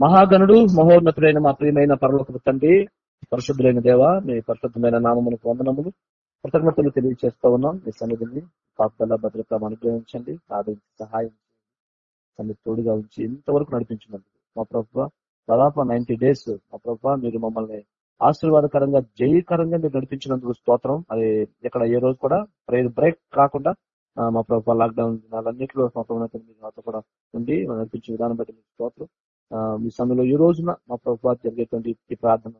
మహాగణుడు మహోన్నతుడైన మా ప్రియమైన పరలోక తండ్రి పరిశుద్ధులైన దేవ మీ పరిశుద్ధమైన నామములకు వందనములు. కృతజ్ఞతలు తెలియజేస్తూ ఉన్నాం. మీ సన్నిధిని కాపుదల భద్రత అనుగ్రహించండి. ఆదరించి సహాయం సన్ని తోడుగా ఉంచి ఇంతవరకు నడిపించినందుకు. మా ప్రభావ దాదాపు నైన్టీ డేస్. మా ప్రభావ మీరు మమ్మల్ని ఆశీర్వాదకరంగా జయకరంగా మీరు నడిపించినందుకు స్తోత్రం. అది ఇక్కడ ఏ రోజు కూడా బ్రేక్ కాకుండా మా ప్రభుత్వ లాక్డౌన్ అన్నింటిలో మా ప్రభుత్వం మీరు కూడా ఉండి నడిపించే విధానం బట్టి మీకు స్తోత్రం. మీ సమయంలో ఈ రోజున మా ప్రభుత్వ జరిగేటువంటి ఈ ప్రార్థన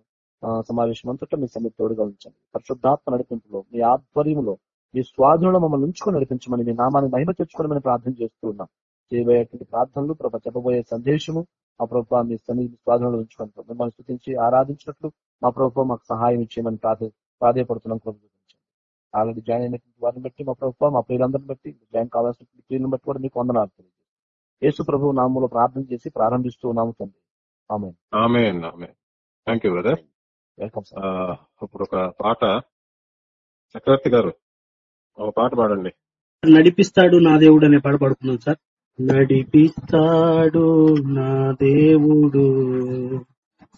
ఆ, సమావేశం అంతటా మీ సన్నిధి తోడుగా ఉంచండి. పరిశుద్ధాత్మ నడిపింపులో మీ ఆధ్వర్యంలో మీ స్వాధీనంలో మమ్మల్ని ఉంచుకొని నడిపించమని మీ నామాన్ని మహిమ తెచ్చుకోవడమని ప్రార్థన చేస్తూ ఉన్నాం. చేయబోయేటువంటి ప్రార్థనలు ప్రభా చెప్పబోయే సందేశము మా ప్రభుత్వ మీ సన్ని స్వాధీనంలో ఉంచుకొని మిమ్మల్ని స్థుతించి ఆరాధించినట్లు మా ప్రభుత్వం మాకు సహాయం ఇచ్చేయమని ప్రార్థ ప్రాధాయపడుతున్నాం ప్రభు. ఆల్రెడీ జాయిన్ అయినటువంటి వారిని బట్టి మా ప్రభుత్వం మా ప్రియులందరిని బట్టి జాయిన్ కావాల్సిన ప్రియులను బట్టి కూడా మీకు వందనాలు తెలియజేస్తాం. యేసు ప్రభు నామంలో ప్రార్థన చేసి ప్రారంభిస్తూ ఉన్నాము తండ్రి. ఆమె ఆమె ఆమె thank you brother welcome sir ఇప్పుడు ఒక పాట. చక్రవర్తి గారు ఒక పాట పాడండి. నడిపిస్తాడు నా దేవుడు అనే పాట పాడుకున్నాం సార్ నడిపిస్తాడు నా దేవుడు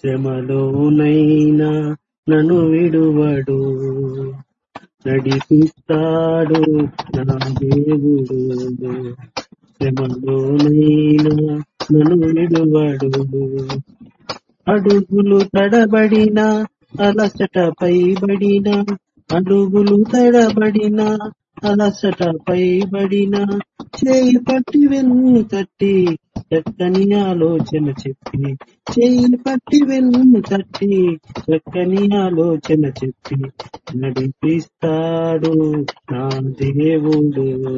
శ్రమలోనైనా నన్ను విడువడు. నడిపిస్తాడు నా దేవుడు శ్రమలోనైనా నన్ను అడుగులు తడబడిన అలసట పైబడిన అడుగులు తడబడిన అలసట పైబడిన చేయి పట్టి వెన్ను తట్టి చక్కని ఆలోచన చెప్పి చేయి పట్టి వెన్ను తట్టి చక్కని ఆలోచన చెప్పి నడిపిస్తాడు నా దేవుడు.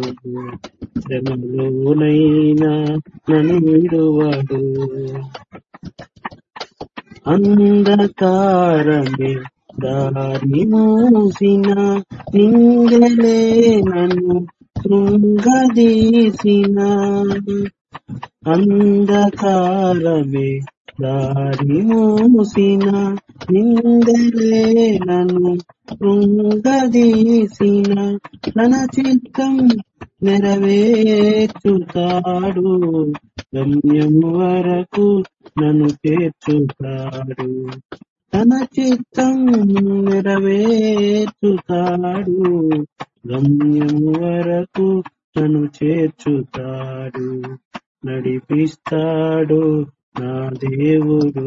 శ్రమలోనైనా నన్ను విడువాడు. అంధకారమే దారి మూసిన నిందలే నన్ను శృంగదీసిన అంధకారమే దారి మూసిన నిందలే నన్ను శృంగదీసిన తన చిత్తం నెరవేర్చుతాడు. గమ్యం వరకు నన్ను చేర్చుతాడు. తన చిత్తం నెరవేర్చుతాడు. గమ్యం వరకు నన్ను చేర్చుతాడు. నడిపిస్తాడు నా దేవుడు.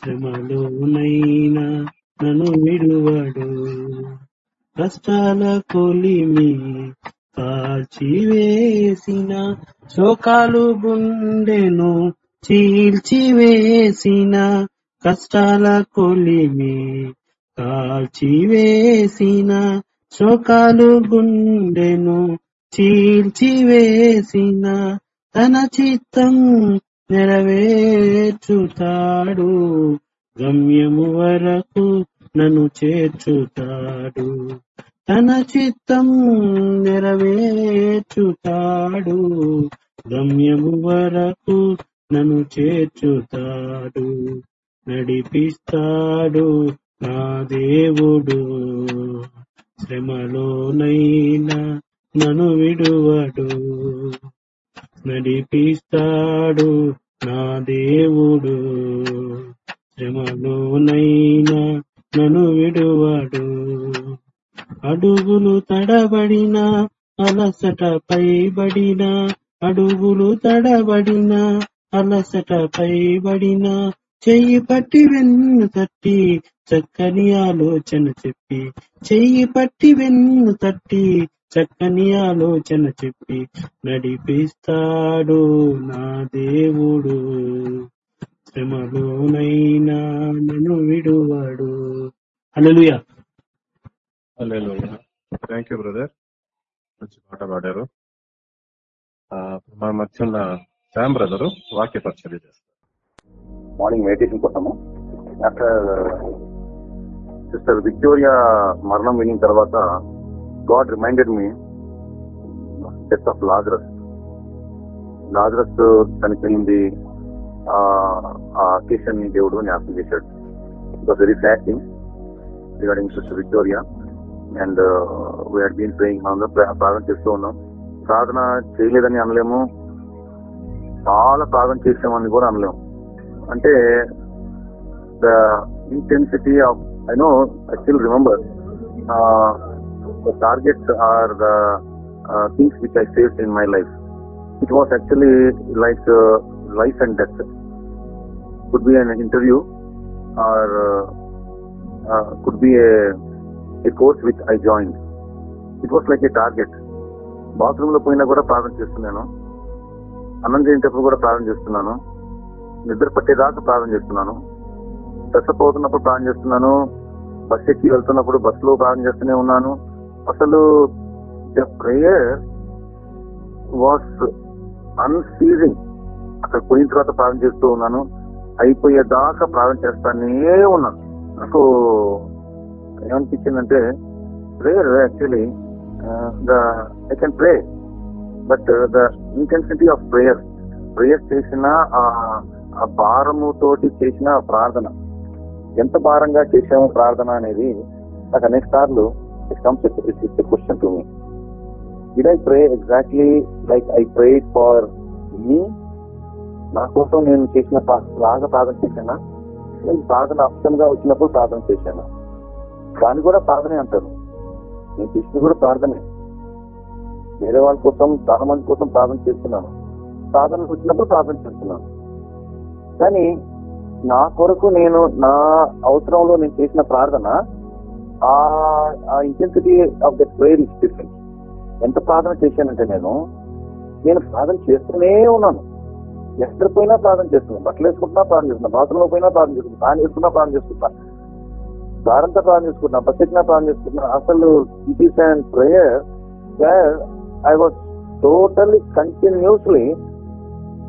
శ్రమలోనైనా నన్ను విడువడు. కష్టాల కొలిమి కాల్చివేసిన శోకాలు గుండెను చీల్చివేసిన కష్టాల కొలిమి కాల్చివేసిన శోకాలు గుండెను చీల్చివేసిన తన చిత్తం నెరవేర్చుతాడు. గమ్యము వరకు నన్ను చేర్చుతాడు. తన చిత్తం నెరవేర్చుతాడు. గమ్యము వరకు నన్ను చేర్చుతాడు. నడిపిస్తాడు నా దేవుడు. శ్రమలోనైనా నన్ను విడువడు నడిపిస్తాడు నా దేవుడు. శ్రమలోనైనా నన్ను విడువడు అడుగులు తడబడిన అలసట పైబడిన అడుగులు తడబడిన అలసట పైబడిన చెయ్యి పట్టి వెన్ను తట్టి చక్కని ఆలోచన చెప్పి చెయ్యి పట్టి వెన్ను తట్టి చక్కని ఆలోచన చెప్పి నడిపిస్తాడు నా దేవుడు. శ్రమలోనైనా నన్ను విడువాడు. హల్లెలూయా. థ్యాంక్ యూ బ్రదర్ మంచి పాట పాడారు. ఆ, మన మధ్య ఉన్న శామ్ బ్రదరు వాక్య పరిచర్య చేస్తారు. మార్నింగ్ మెడిటేషన్ కోసము. ఆఫ్టర్ సిస్టర్ విక్టోరియా మరణం వినిన తర్వాత God reminded me death of Lazarus Lazarus చనిపోయింది. ఆ అకేషన్ని దేవుడు జ్ఞాపకం చేశాడు. It was very sad thing regarding sister Victoria and we are been praying మనం ప్రార్థన చేస్తూ ఉన్నాం. ప్రార్థన చేయలేదని అనలేము. చాలా ప్రార్థన చేసామని కూడా అనలేము. అంటే the intensity of I know I still remember the targets or the things which I face in my life it was actually like life and death could be an interview or could be a course with I join it was like a target బాత్రూమ్లో పోయినా కూడా ప్రార్థన చేస్తున్నాను. అన్నం చేసేటప్పుడు కూడా ప్రార్థన చేస్తున్నాను. నిద్ర పట్టేదాకా ప్రార్థన చేస్తున్నాను. బస్సు పోతున్నప్పుడు ప్రార్థన చేస్తున్నాను. బస్ ఎక్కి వెళ్తున్నప్పుడు బస్సులో ప్రార్థన చేస్తూనే ఉన్నాను. అసలు ద ప్రేయర్ వాస్ అన్సీజింగ్. అక్కడ పోయిన తర్వాత ప్రార్థన చేస్తూ ఉన్నాను. అయిపోయేదాకా ప్రార్థన చేస్తానే ఉన్నాను. నాకు ఏమనిపించిందంటే prayer actually the I can pray but the intensity of prayer prayer చేసిన ఆ- ఆ భారము తోటి చేసిన ప్రార్థన ఎంత భారంగా చేసాము ప్రార్థన అనేది నాకు అనేక సార్లు it it's a question to me Did I pray exactly like I prayed for me నా కోసం నేను చేసిన బాగా ప్రార్థన చేశానా? నేను ప్రార్థన అప్షంగా వచ్చినప్పుడు ప్రార్థన చేశాను? దాన్ని కూడా ప్రార్థనే అంటారు. నేను చేసింది కూడా ప్రార్థనే. వేరే వాళ్ళ కోసం చాలా మంది కోసం ప్రార్థన చేస్తున్నాను. ప్రార్థన వచ్చినప్పుడు ప్రార్థన చేస్తున్నాను. కానీ నా కొరకు నేను నా అవసరంలో నేను చేసిన ప్రార్థన ఆ intensity of the prayer is different ఎంత ప్రార్థన చేశానంటే నేను నేను ప్రార్థన చేస్తూనే ఉన్నాను. ఎక్కడ పోయినా ప్రార్థన చేస్తున్నాను. బట్టలు వేసుకుంటున్నా ప్రార్థన చేస్తున్నా బాత్రూంలో పోయినా ప్రార్థన చేస్తున్నా ఫ్యాన్ చేసుకున్నా ప్రార్థన చేసుకుంటా దారంతా ప్రార్థన చేసుకుంటున్నా. బస్ ఎక్కినా ప్రార్థన చేసుకుంటున్నా. అసలు it is and prayer where I was totally continuously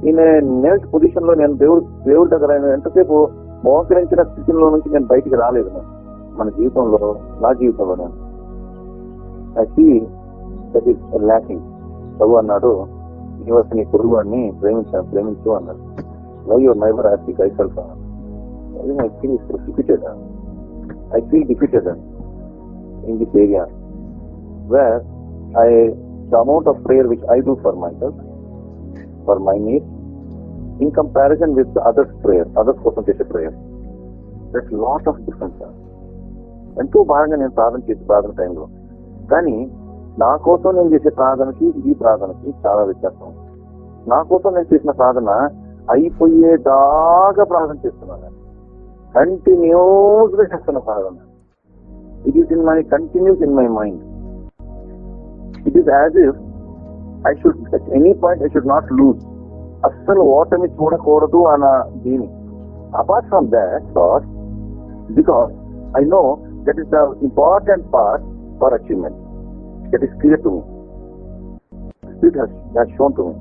in knelt పొజిషన్లో నేను దేవుడు దేవుడి దగ్గర ఎంతసేపు మోకరించిన స్థితిలో నుంచి నేను బయటికి రాలేదు నేను. మన జీవితంలో నా జీవితంలో నేను I see that is lacking ప్రభు అన్నాడు యూనివర్స్ నీ పొరుగు వాడిని ప్రేమించా ప్రేమించు అన్నాడు love your neighbour as the thyself I feel defeated I feel defeated in this area where I the amount of prayer which I do for myself, for my needs, in comparison with the others' prayer, others కోసం చేసే prayer, there's lot of difference. sir. ఎంతో భారంగా నేను ప్రార్థన చేసే ప్రార్థన టైంలో. కానీ నా కోసం నేను చేసే ప్రార్థనకి ఈ ప్రార్థనకి చాలా వ్యత్యాసం. నా కోసం నేను చేసిన ప్రార్థన అయిపోయేదాకా ప్రార్థన చేస్తున్నాను. కంటిన్యూస్గా చేస్తున్న ప్రార్థన. It is in my continuous in my mind it is as if I should at any point I should not lose అస్సలు ఓటమి చూడకూడదు అన్న దీని. Apart from that thought because I know that is the important part for achievement that is clear to me Spirit has, has shown to me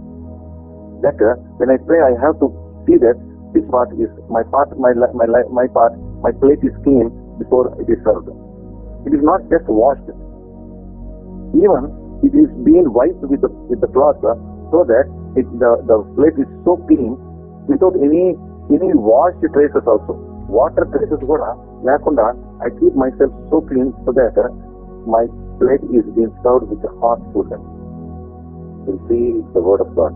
that uh, when I pray, I have to see that this part is my part, my li- my li- my part, my plate is clean before it is served. It is not just washed. Even it is being wiped with the with the cloth uh, so that it, the the plate is so clean without any any washed traces also. Water traces కూడా లేకుండా I keep myself so clean so that uh, my plate is being served with hot food. will see the word of God.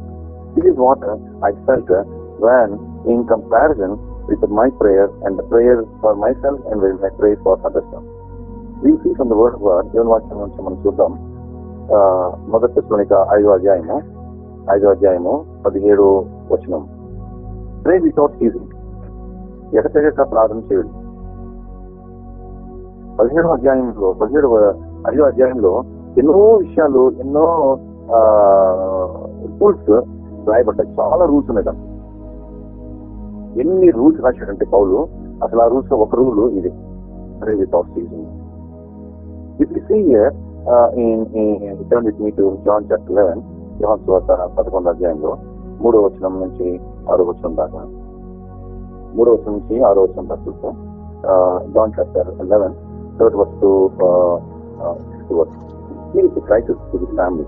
This is what uh, I felt uh, when in comparison with my prayer and the prayer for myself and when I pray for others. We see from the word of God, దేవుని వాక్యం నుంచి మనం చూద్దాం ఆ, మొదటి తెస్సలోనిక ఐదో అధ్యాయము ఐదో అధ్యాయము పదిహేడు వచనం ప్రే వితౌట్ సీజింగ్ ఎడతెగక ప్రార్థన చేయండి పదిహేడవ అధ్యాయంలో పదిహేడవ ఐదో అధ్యాయంలో ఎన్నో విషయాలు ఎన్నో రూల్స్ రాయబడ్డాయి. చాలా రూల్స్ ఉన్నాయి దాంట్లో. ఎన్ని రూల్స్ రాశాడంటే పౌలు అసలు ఆ రూల్స్లో ఒక రూల్ ఇది. Without ceasing if you see here in with me to John chapter 11 యోహాన్ సువార్త పదకొండు అధ్యాయంలో మూడో వచనం నుంచి ఆరో వచనం దాకా. మూడో వచనం నుంచి ఆరో వచనం దాకా చూస్తాం John chapter 11 third was to uh, crisis ఇది ఫ్యామిలీ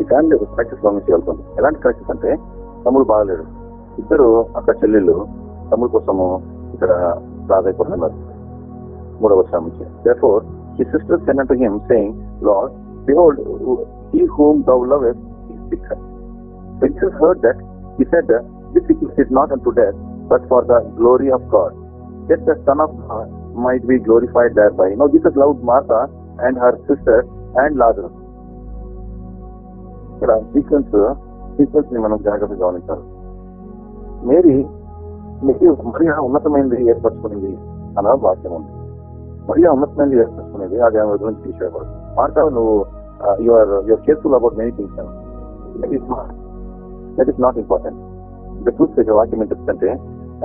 ఈ ఫ్యామిలీ ఒక క్రైసిస్లో నుంచి వెళ్తుంది ఎలాంటి క్రైసిస్ అంటే తమ్ముడు బాగలేడు ఇద్దరు అక్కడ చెల్లెళ్ళు తమ్ముడు కోసము ఇక్కడ బాధైపోతున్నారు మూడవ వర్షం నుంచి therefore he sister sent to him saying Lord behold he whom thou love is sick When Jesus heard that, he said, This sickness is not unto death, but for the glory of God. That the might be glorified thereby. Now Jesus loved Martha and her sister and Lazarus. ఇక్కడ sequence సీక్వెన్స్ని మనం జాగ్రత్తగా గమనించాలి. Mary మీకు మరియా ఉన్నతమైనది ఏర్పరచుకునేది అన్న వాక్యం ఉంది. మరియా ఉన్నతమైనది ఏర్పరచుకునేది అది ఆమె గురించి తీసేయకూడదు మార్తా నువ్వు your your careful about many things that is not that is not important the truth వాక్యం ఏంటంటే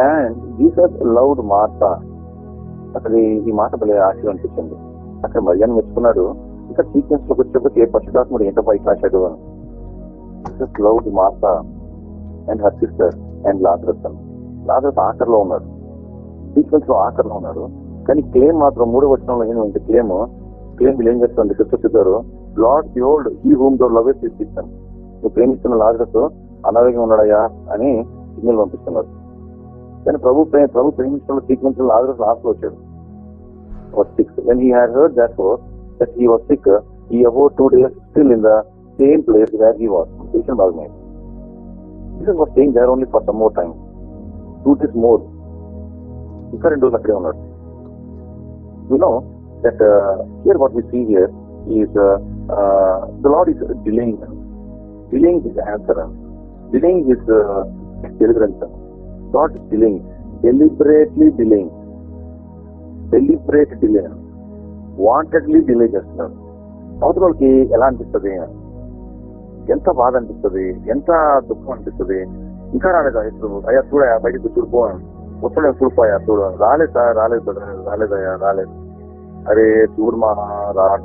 అండ్ జీసస్ లవ్డ్ మార్తా అక్కడ ఈ మాట భలే ఆశయం అనిపించింది. అక్కడ మరియాన్ని మెచ్చుకున్నాడు. ఇంకా సీక్వెన్స్లోకి వచ్చేప్పుడు ఏ పశుధాత్ముడు ఏంటో పైకి రాశాడు అని. Jesus loved Martha and her sister and Lazarus అని. లాజరస్ ఆఖరిలో ఉన్నాడు. సీక్వెన్స్లో ఆఖరిలో ఉన్నాడు. కానీ క్లేమ్ మాత్రం మూడో వచనంలో ఏంటంటే క్లేమ్ క్లేమ్ ఏం చేస్తుంది క్రిస్టస్ గారు లార్డ్ ఓల్డ్ ఈ రూమ్ డోర్ లవ్ ఇస్తాను నువ్వు ప్రేమిస్తున్న లాజరస్ అనారోగ్యం ఉన్నాడయ్యా అని సిగ్నల్ పంపిస్తున్నారు కానీ ప్రభు ప్రభు ప్రేమిస్తున్న సీక్వెన్స్ లాజరస్ లాస్ట్లో వచ్చాడు. was sick. When he had heard therefore that he was sick, he abode two days still in the same place where he was, Krishna Bhagmate. Jesus was staying there only for some more time. Two days more. Different those on earth. You know that uh, here what we see here is uh, uh, the Lord is delaying, delaying his answer, delaying his uh, deliverance. God is delaying, deliberately delaying. Deliberate delay wantedly delay చేస్తున్నారు. అవతల వాళ్ళకి ఎలా అనిపిస్తుంది? ఎంత బాధ అనిపిస్తుంది? ఎంత దుఃఖం అనిపిస్తుంది? ఇంకా రాలేదా? ఇప్పుడు అయ్యా చూడయా బయటకు చూడుకో వస్తాడే చూడిపోయా చూడు. రాలేదు? సార్ రాలేదు రాలేదయ్యా రాలేదు. అరే చూడు మా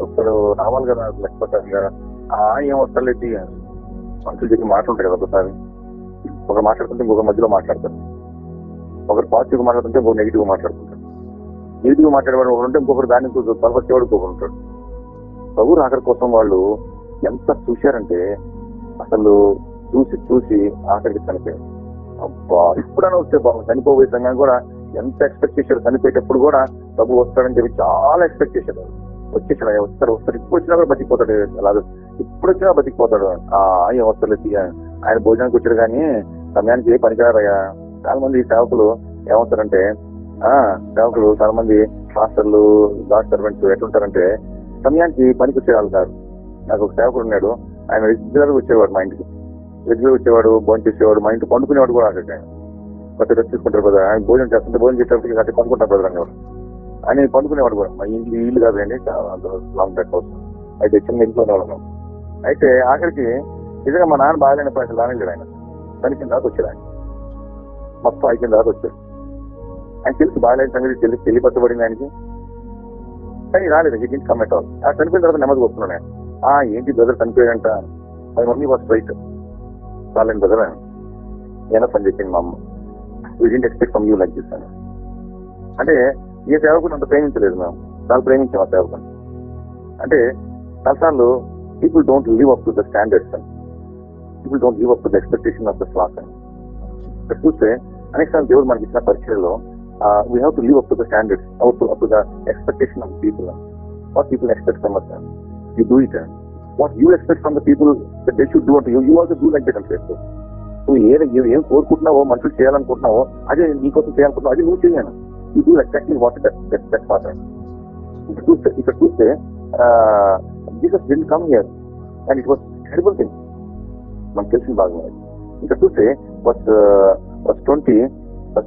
వస్తాడు. రావాలి కదా లేకపోతే కదా. ఆ ఏం వస్తాలేటి మనుషులు చెప్పి మాట్లాడుంటాయి కదా ఒకసారి. ఒకరు మాట్లాడుతుంటే ఇంకొక మధ్యలో మాట్లాడతారు. ఒకరు పాజిటివ్ మాట్లాడుతుంటే ఇంకొక నెగిటివ్ మాట్లాడుతుంటారు. నెగిటివ్ మాట్లాడేవాడు ఒకరు ఉంటే ఇంకొకరు దాన్ని తలపచ్చేవాడు ఇంకొకరు ఉంటాడు. ప్రభు ఆఖరి కోసం వాళ్ళు ఎంత చూశారంటే అసలు చూసి చూసి ఆఖరికి చనిపోయారు. అబ్బా ఇప్పుడైనా వస్తే బాబు చనిపోబోయే సంఘం కూడా ఎంత ఎక్స్పెక్ట్ చేశారు చనిపోయేటప్పుడు కూడా ప్రభు వస్తాడని చెప్పి చాలా ఎక్స్పెక్ట్ చేశారు వచ్చేసాడు ఆయన వస్తారు వస్తారు ఇప్పుడు వచ్చినా కూడా బతికిపోతాడు అలాగే ఇప్పుడు వచ్చినా బతికిపోతాడు. ఆ ఆయన వస్తలేదు ఆయన భోజనానికి వచ్చాడు కానీ సమయానికి ఏ పనికిరారయ్యా? చాలా మంది సేవకులు ఏమవుతారంటే సేవకులు చాలా మంది మాస్టర్లు గాడ్ సర్వెంట్స్ ఎట్లుంటారంటే సమయానికి పనికి వచ్చేవాళ్ళు కాదు. నాకు ఒక సేవకుడు ఉన్నాడు ఆయన రెగ్యులర్ వచ్చేవాడు మా ఇంటికి. రెగ్యులర్ వచ్చేవాడు భోజనం చేసేవాడు మా ఇంటి పండుకునేవాడు కూడా అక్కడ కొత్త డ్రెస్ తీసుకుంటారు ఆయన భోజనం చేస్తుంటే భోజనం చేసేటప్పటికి అక్కడ పండుకుంటారు బ్రదర్ అనేవాడు ఆయన పండుకునేవాడు కూడా. మా ఇంటి ఇల్లు కాదండి లాంగ్ బ్యాక్ హౌస్ అయితే చిన్న ఇంట్లో వాళ్ళం అయితే ఆఖరికి నిజంగా మా నాన్న బాగాలేని పైసలు లేదు ఆయన. చనిపోయిన దాకా వచ్చాడు ఆయన. మొత్తం అయిపోయిన దాకా వచ్చాడు. ఆయన తెలుసు బాగాలేని సంగతి తెలిసి తెలియపరచబడింది ఆయనకి. కానీ రాలేదు హీ డింట్ ఎట్ ఆల్ ఆ చనిపోయిన తర్వాత నెమ్మది వస్తున్నాను ఆ ఏంటి బ్రదర్ చనిపోయాడంట? ఐ మమ్మీ వాస్ రైట్ బాగాలేని బ్రదర్ ఆయన ఏదో పని చెప్పింది మా అమ్మ. We didn't expect from you like this అని. అంటే ఏ సేవకుడు అంత ప్రేమించలేదు మేము. చాలా ప్రేమించాం ఆ సేవకుని. అంటే చాలాసార్లు people don't live up to the standards అని. People don't live up to the expectation of the flock అని. ఇక్కడ చూస్తే అనేక సార్లు దేవుడు మనకి ఇచ్చిన పరిచయంలో uh, we have we have to live up to the standards up to up to the expectation of people what people expect from us you do it what you expect from the people they should do అంటే you also do like that అని so. నువ్వు ఏ ఏం కోరుకుంటున్నావో మనుషులు చేయాలనుకుంటున్నావో అదే నీకోసం చేయాలనుకుంటున్నావు అది నువ్వు చేయను. You do exactly what that that part ఇక్కడ చూస్తే ఇక్కడ చూస్తే Jesus did come here and it was terrible thing మనకు తెలిసిన భాగం ఇక్కడ చూస్తే was was twenty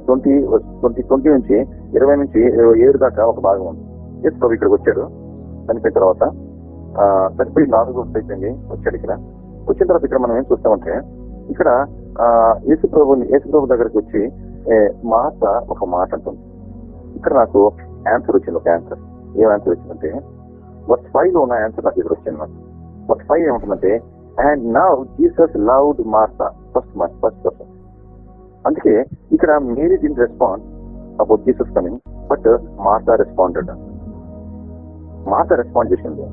twenty twenty twenty నుంచి ఇరవై నుంచి ఇరవై ఏడు దాకా ఒక భాగం ఉంది. ఎస్ ప్రభు ఇక్కడికి వచ్చాడు. చనిపోయిన తర్వాత చనిపోయి నాలుగు రోజులు అయిపోయింది వచ్చాడు ఇక్కడ. వచ్చిన తర్వాత ఇక్కడ మనం ఏం చూస్తామంటే ఇక్కడ యేసు ప్రభుని యేసు ప్రభు దగ్గరికి వచ్చి మాట ఒక మాట అంటుంది. ఇక్కడ నాకు ఆన్సర్ వచ్చింది ఒక ఆన్సర్ ఏం ఆన్సర్ వచ్చిందంటే వర్స్ ఫైవ్లో ఉన్న ఆన్సర్ నాకు ఇక్కడ వచ్చింది నాకు వర్స్ ఫైవ్ ఏమంటుందంటే and now Jesus loved Martha first mark first person అందుకే ఇక్కడ మేరీ దీని respond about Jesus coming but Martha responded Martha respond చేసింది.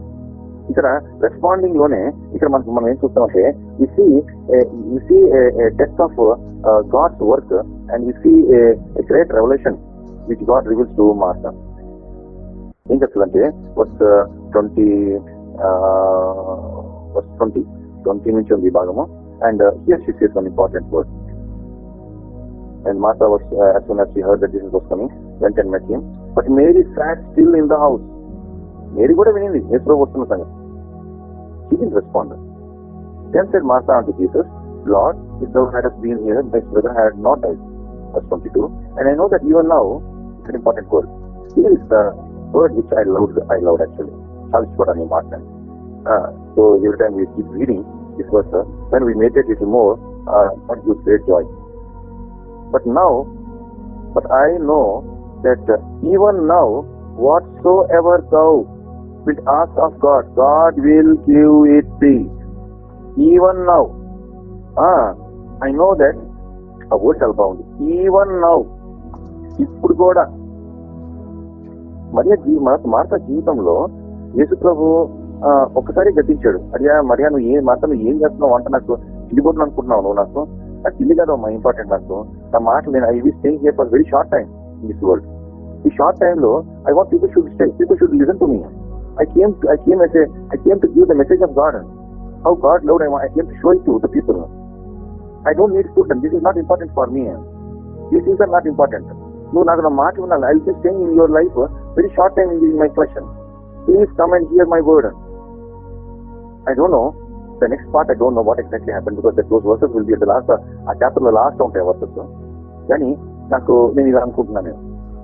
ఇక్కడ రెస్పాండింగ్లోనే ఇక్కడ మనకు మనం ఏం చూస్తామంటే you see you see test of God's work and you see great revolution which God reveals to Martha ఏం చెప్తుందంటే verse twenty verse twenty twenty నుంచి ఉంది ఈ భాగము. And here she sees one important word And Martha was, uh, as soon as she heard that Jesus was coming, went and met him. But Mary sat still in the house. Mary could have been was in She didn't respond. Then said Martha unto Jesus, Lord, if thou hadst been here, my brother had not died. Verse 22. And I know that even now, it's an important word. Here is the word which I loved, I loved actually. Salishwarani Martin. Uh, so every time we keep reading this verse, uh, when we meditate it more, uh, God gives great joy. But now, but I know that even now, whatsoever thou wilt ask of God, God will give it thee. Even now, ah, I know that ఆ word చాలా బాగుంది even now ఇప్పుడు కూడా మరియా జీవి జీ Martha జీవితంలో యేసు ప్రభు ఒక్కసారి గతించాడు అడియా మరియా నువ్వు ఏ మార్త ఏం చేస్తున్నావు అంటే నాకు తిరిగిపోతున్నాను అనుకుంటున్నావు నువ్వు నాకు నాకు తిండి కాదు అమ్మా ఇంపార్టెంట్ నాకు నా మాటలు నేను I we staying here for very short time in this world ఈ షార్ట్ టైమ్లో I want people should stay people should listen to me I came I came as I came to give the message of God how God love I came to show it to the people I don't need food and this is not important for me these things are not important నువ్వు నాకు నా మాట వినాలి I be staying in your life very short time in my question please come and hear my word I don't know. The next part, I don't know what exactly happened because those verses will be at the last, ఆ చాప్టర్లో last ఉంటాయి versus కానీ నాకు నేను ఇలా అనుకుంటున్నాను నేను.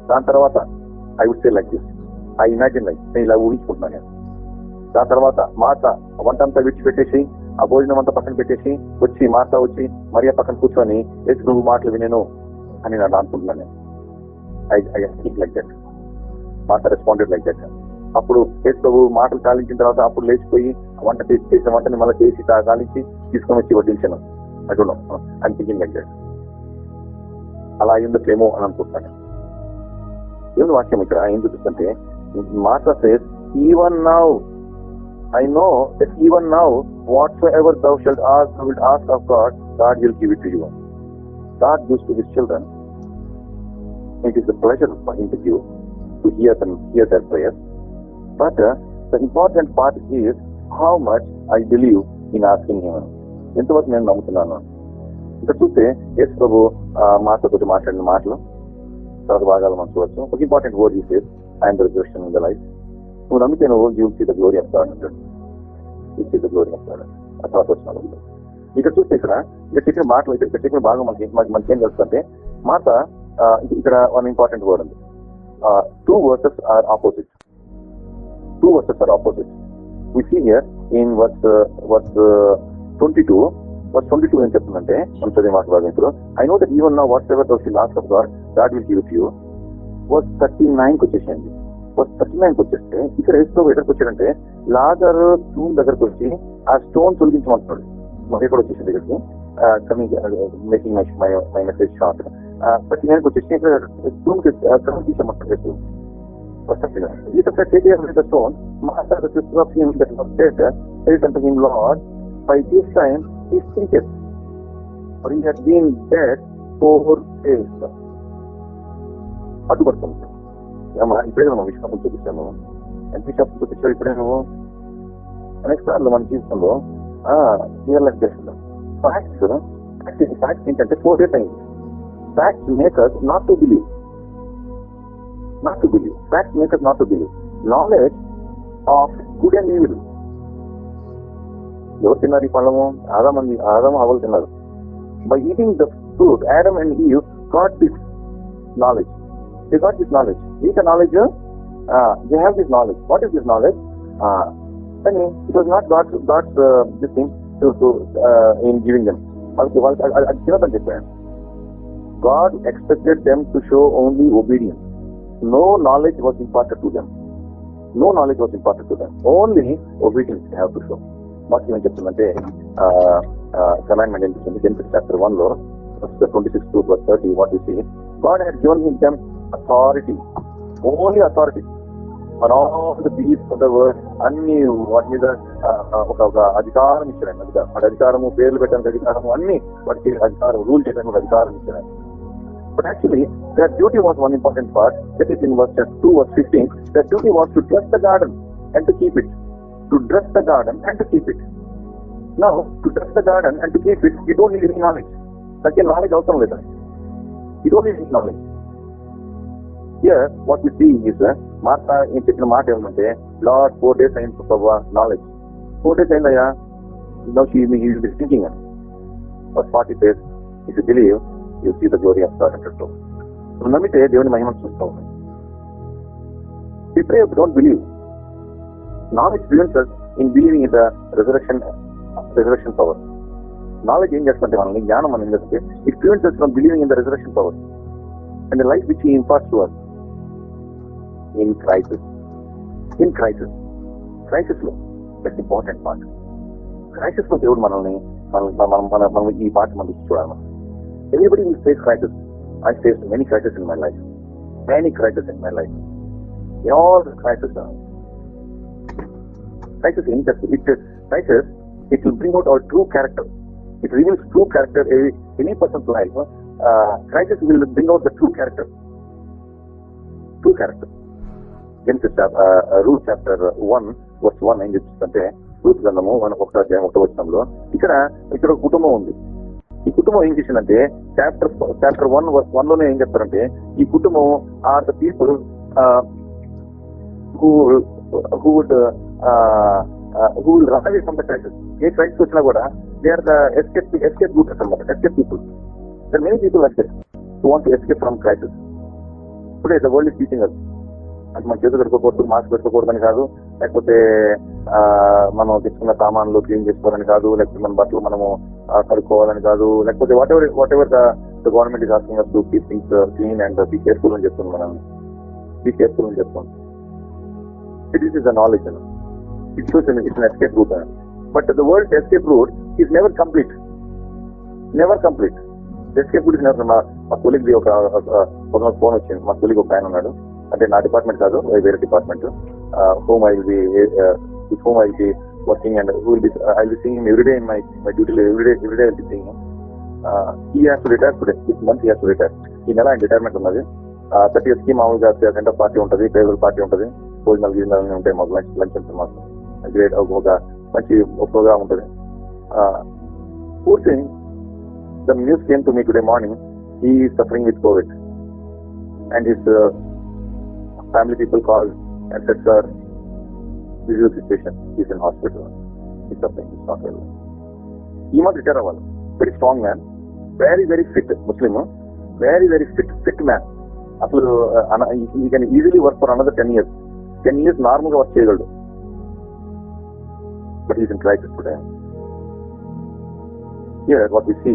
దాని తర్వాత I would say like this I imagine like నేను ఇలా ఊహించుకుంటున్నాను నేను. దాని తర్వాత మాత వంట అంతా విడిచిపెట్టేసి ఆ భోజనం అంతా పక్కన పెట్టేసి వచ్చి మాత వచ్చి మరియా పక్కన కూర్చొని ఎస్ నువ్వు మాటలు వినేను అని నేను అనుకుంటున్నాను I I like that Mata responded like that అప్పుడు యేసు ప్రభు మాటలు కాలించిన తర్వాత అప్పుడు లేచిపోయి వంట చేసి చేసిన వంటని మళ్ళీ చేసి కా- కాలించి తీసుకొని వచ్చి వడ్డించాను. అటులో అనిపించింది అంటే. అలా అయ్యిందట్లేమో అని అనుకుంటాను. ఏమి వాక్యం ఇక్కడ? ఏం చూపిస్తుంటే మాట says even now I know that even now whatsoever thou shall as will ask of God God will give it to you God gives to his children it is the pleasure for him to give to hear them hear their prayers But uh, the important part is how much I believe in asking him. ఎంతవరకు నేను నమ్ముతున్నాను? ఇక్కడ చూస్తే యేసు ప్రభు ఆ, మాటతో మాట్లాడిన మాటలు తర్వాత భాగాలు మనం చూడవచ్చు ఒక important word is I'm reservation in the life నువ్వు నమ్మితే నువ్వు you see the glory of God అంటాడు you see the glory of God ఆ తర్వాత వచ్చిన ఇక్కడ చూస్తే ఇక్కడ ఇక్కడ చెప్పిన మాటలు ఇక్కడ చెప్పిన భాగం మనకి మనకి మనకి ఏం తెలుస్తుంటే మాట ఇక్కడ వన్ ఇంపార్టెంట్ వర్డ్ ఉంది. Two verses are opposite two verses are opposite. We see here in verse uh, verse uh, 22, verse 22 ఏం చెప్తుందంటే మనం చదివే మాట భాగం ఇప్పుడు I know that even now whatsoever those lost of God God will give you verse thirty నైన్కి వచ్చేసేయండి. Verse thirty నైన్కి వచ్చేస్తే ఇక్కడ ఏసుకో ఎక్కడికి వచ్చాడంటే లాజర్ స్టోన్ దగ్గరకు వచ్చి ఆ స్టోన్ తొలగించమంటున్నాడు మరి కూడా వచ్చేసింది ఇక్కడికి? Coming making my my message short thirty నైన్కి వచ్చేసి ఇక్కడ స్టోన్ తీసమంటాడు Jesus said, take away the stone. Martha, the sister of him that was dead, said unto him, Lord, by this time he thinketh, for he had been dead four days. అడ్డుపడుతుంది అమ్మా ఇప్పుడే మనం విశ్వాసం చూపిస్తాను ఎంత విశ్వాసం చూపించావు ఇప్పుడే నువ్వు అనేక సార్లు మన జీవితంలో రియల్ లైఫ్ చేస్తున్నాం ఫ్యాక్ట్స్ ఫ్యాక్ట్స్ ఏంటంటే ఫోర్ డేస్ అయింది facts makers not to believe not to believe. Facts make us not to believe. Knowledge of good and evil. ఎవరు తిన్నారు ఈ పళ్ళము ఆదాం అంది ఆదాం అవలు తిన్నారు by eating the fruit Adam and Eve got this knowledge they got this knowledge ఈ knowledge they have this knowledge what is this knowledge కానీ it was not God's God's this thing to to in giving them వాళ్ళకి వాళ్ళకి అది- అది తినదని చెప్పాను God expected them to show only obedience no knowledge was imparted to them no knowledge was imparted to them only obedience have to show మాకు ఏమని చెప్తుందంటే commandment ఏం చెప్తుంది జెన్సిస్ చాప్టర్ వన్లో twenty six to thirty what you see God had given him them authority only authority మన all the beasts of the world అన్ని వాటి మీద ఒక ఒక అధికారం ఇచ్చాడు అధికారం వాటి అధికారము పేర్లు పెట్టడానికి అధికారము అన్ని వాటికి అధికారం రూల్ చేయడానికి అధికారం ఇచ్చాడు But actually, their duty was one important part. That is in verse 2 verse 15. Their duty was to dress the garden and to keep it. To dress the garden and to keep it. Now, to dress the garden and to keep it, you don't need any knowledge. Like knowledge అవసరం లేదా it only knowledge here what we see is Martha ఏం చెప్పిన మాట ఏమంటే Lord four days అయిన ప్రభావ knowledge four days అయిందయ్యా no she thinking first forty days if you believe You see the glory of God అంటూ నువ్వు నమ్మితే దేవుని మహిమను చూస్తావు We pray, but don't believe. Knowledge prevents us in believing in the resurrection, resurrection power. Knowledge ఏం చేస్తుంటే మనల్ని జ్ఞానం మనం ఏం చేస్తుంటే it prevents us from believing in the resurrection power and the life which he imparts to us in crisis. In crisis. Crisis లో that important part క్రైసిస్లో దేవుడు మనల్ని మనం మనం మన మనం ఈ పాట మనం చూడాలి everybody will face crisis i faced many crisis in my life many crisis in my life in all the crisis are. Crisis in that it crisis, it will bring out our true character. It reveals true character in any person's life. Uh, crisis will bring out the true character. True character. Genesis chapter, uh, Ruth chapter 1, verse 1 ఏం చెప్తుందంటే Ruth గ్రంథము మన ఒకటో అధ్యాయం ఒకటో వచనంలో ఇక్కడ ఇక్కడ కుటుంబం ఉంది ఈ కుటుంబం ఏం చేసిందంటే చాప్టర్ చాప్టర్ వన్ వన్లోనే ఏం చెప్తారంటే ఈ కుటుంబం are the people who who would uh, uh, who will run away from a crisis వచ్చినా కూడా they are the escape escape routers అనమాట escape people there many people escape that want escape from crisis today the world is teaching us అంటే మన చేతులు కడుక్కోకూడదు mask పెట్టుకోకూడదని కాదు లేకపోతే మనం తెచ్చుకున్న సామాన్లు క్లీన్ చేసుకోవాలని కాదు లేకపోతే మన బట్టలు మనము కడుక్కోవాలని కాదు లేకపోతే whatever whatever the government is asking us to keep things clean and be careful అని చెప్తుంది మనం బీ కేర్ఫుల్ అని చెప్తాం it is the knowledge. You know. It's shows escape route an escape route. you know. But the word escape route is escape route is never మా మా colleague ఒక phone వచ్చింది మా కొలిగ్ ఒక ఆయన ఉన్నాడు అంటే నా డిపార్ట్మెంట్ కాదు వేరే department. Home I be home I be working and will be I will seeing everyday in my my duty everyday everyday I be seeing he has to retire today this month he has to retire ఈ నెల ఆయన retirement ఉన్నది. Thirty ఇయర్స్కి మామూలుగా centre party ఉంటుంది ఫేవరల్ party ఉంటుంది. భోజనాలు గీజనాలు ఉంటాయి మాకు లంచ్ లంచ్ ఉంటుంది మాకు. గ్రేట్ ఒక మంచి ప్రోగ్రామ్ ఉంటుంది. Poor thing the news came to me today morning he suffering with Covid and his family people call and said sir this is situation he's in hospital he suffering is not well ఈ month retire అవ్వాలి very strong man very very fit Muslim very very fit fit man అసలు he can easily work for another ten years ten years నార్మల్గా work చేయగలడు. But he's in crisis today here what we see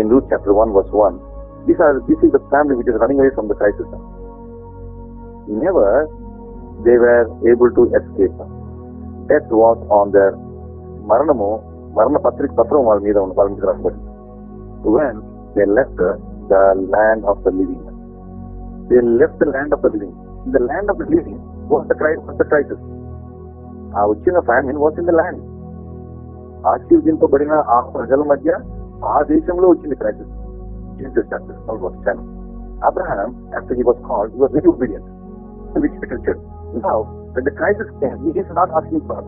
in Ruth chapter one verse one this or this is the family which is running away from the crisis never they were able to escape. Death was on their మరణము మరణ పత్రిక పత్రం వాళ్ళ మీద ఉన్న వాళ్ళ మీద రాబడింది when they left the land of the living they left the land of the living in the land of the living was the cry was the crisis ఆ వచ్చిన famine was in the land ఆశీర్వదింపబడిన ఆ ప్రజల మధ్య ఆ దేశంలో వచ్చింది crisis Abraham after he was called he was very obedient which rejected now when the crisis came he is not asking for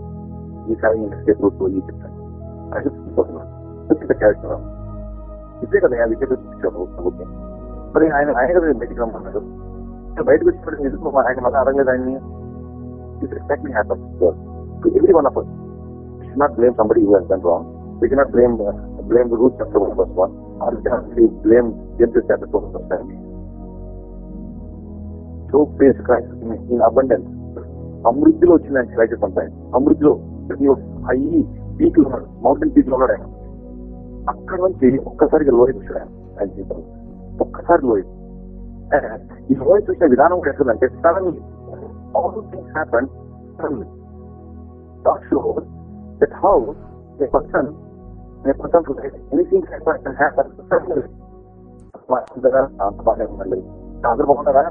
he is having an escape route to Egypt I just look at the character ఇదే కదా wicket చూపించారు okay మరి ఆయన ఆయన కదా బయటికి రమ్మన్నాడు బయటకు వచ్చినప్పుడు ఎందుకు ఆయన మళ్ళీ అడగలేదు ఆయన్ని it exactly happens to every one of us we should not blame somebody who has done wrong. We cannot blame uh, blame the root chapter one verse one, or we cannot faced crisis crisis in abundance సమృద్ధిలో వచ్చింది ఆయన crisis అంతా. సమృద్ధిలో ప్రతి high పీక్లో ఉన్నాడు mountain పీక్లో ఉన్నాడు ఆయన. అక్కడ నుంచి ఒక్కసారిగా లోయ చూసాడు ఆయన. ఆయన జీవితంలో. ఒక్కసారి లోయ. ఈ లోయ చూసిన విధానం కూడా ఎట్లుందంటే suddenly all things happen suddenly that God shows that a person person, a anything happen happen suddenly అంత happen ఉందండి అందరు బాగున్నారా?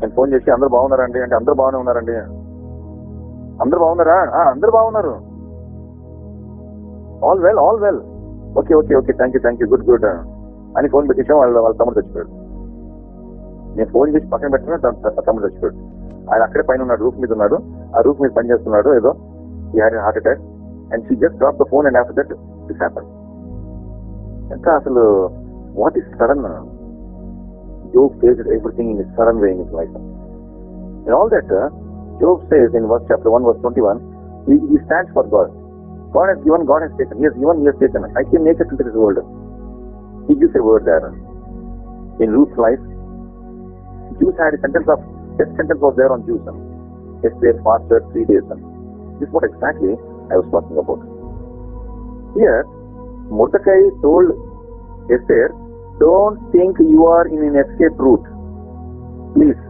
నేను ఫోన్ చేసి అందరు బాగున్నారా అండి అంటే అందరు బాగానే ఉన్నారండి. అందరు బాగున్నారా? అందరు బాగున్నారు. All well all well okay okay okay thank you thank you good good అని ఫోన్ పెట్టేసాం. వాళ్ళ వాళ్ళ తమ్ముడు చచ్చిపోయాడు. నేను ఫోన్ చేసి పక్కన పెట్టినా తమ్ముడు చచ్చిపోయాడు. ఆయన అక్కడే పైన ఉన్నాడు రూఫ్ మీద ఉన్నాడు. ఆ రూఫ్ మీద పని చేస్తున్నాడు ఏదో. He had heart attack and she just drop the phone and after that this happen ఎంత అసలు what is sudden Job faced everything in his in his life. In all that, uh, Job says in verse chapter 1, verse 21, he, he stands for God. God has given, God has taken. He has given, He has taken. I came naked into this world. He gives a word there. In Ruth's life, Jews had a sentence of, death sentence was there on Jews. Yes, they fasted three days. This is what exactly I was talking about. Here, Mordecai told Esther, don't think you are in in escape route please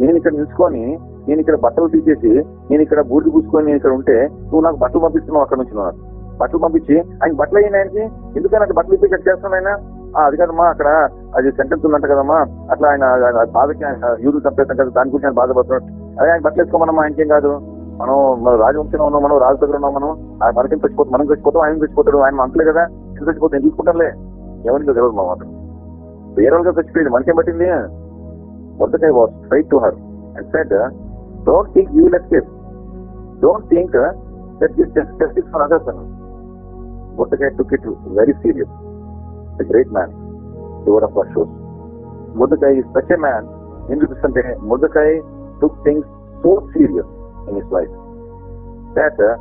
నేను ఇక్కడ నిల్చుకొని నేను ఇక్కడ బట్టలు తీసేసి నేను ఇక్కడ బూడిద పూసుకొని నేను ఇక్కడ ఉంటే నువ్వు నాకు బట్టలు పంపిస్తున్నావు అక్కడ నుంచి నాకు. బట్టలు పంపించి ఆయన బట్టలు అయిన ఆయనకి? ఎందుకని బట్టలు ఇప్పి చెక్ చేస్తున్నాను ఆయన? "ఆ, అది కదమ్మా అక్కడ అది సెంటెన్స్ ఉందంట కదమ్మా. అట్లా ఆయన బాధకి ఆయన యూదులు చంపేస్తాం కదా దాని గురించి ఆయన బాధపడుతున్నాడు. అదే ఆయన బట్టలు వేసుకోమన్నమ్మా ఆయనకేం కాదు. మనం మన రాజవంశంలో ఉన్నాం మనం రాజు దగ్గర ఉన్నాం మనం. ఆయన మనకేం చచ్చిపోతాం మనం చచ్చిపోతాం ఆయన చచ్చిపోతాడు ఆయన అంతలే కదా. ఎందుకు చచ్చిపోతాం ఎందుకు చూసుకుంటారులే ఎవరికి తెలియదు మా మాత్రం వేరే వాళ్ళగా చచ్చిపోయింది మనకేం పట్టింది Mordecai was straight to her and said, uh, Don't think you will escape. Don't think uh, that this is justice for others. Mordecai took it very serious. A great man. The word of God shows. Mordecai is such a man. ఎందుకంటే Mordecai took things so serious in his life that uh,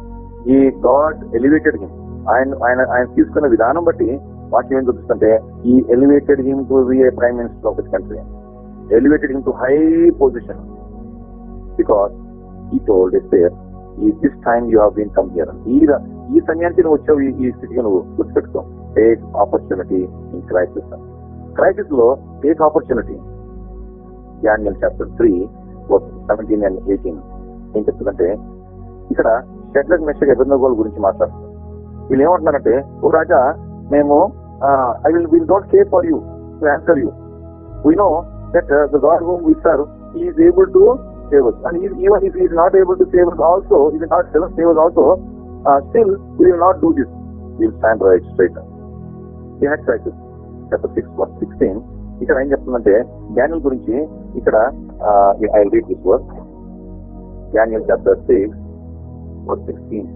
he God elevated him. ఆయన ఆయన ఆయన తీసుకున్న విధానం బట్టి వాక్యం ఏం చూపిస్తుంటే he elevated him to be a prime minister of this country elevated him to high position. Because he told Esther, "ఈ this time you have been come here ఈ ఈ సమయానికి నువ్వు వచ్చావు ఈ- స్థితికి నువ్వు గుర్తుపెట్టుకో. Take opportunity in crisis క్రైసిస్లో take opportunity Daniel chapter three seventeen and eighteen ఏం చెప్తుందంటే ఇక్కడ షెడ్లక్ మెషక్ ఎబెర్నగోల్ గురించి మాట్లాడుతున్నారు వీళ్ళు ఏమంటున్నారంటే ఓ రాజా మేము I will will not care for you to answer you we know that uh, the God whom we serve, He is able to save us. And even if He is not able to save us also, He will not save us save us also, uh, still we will not do this. We will stand right straight. He had crisis. Chapter 6, verse 16. ఇక్కడ ఏం చెప్తుందంటే Daniel గురించి ఇక్కడ I read this work Daniel chapter six verse sixteen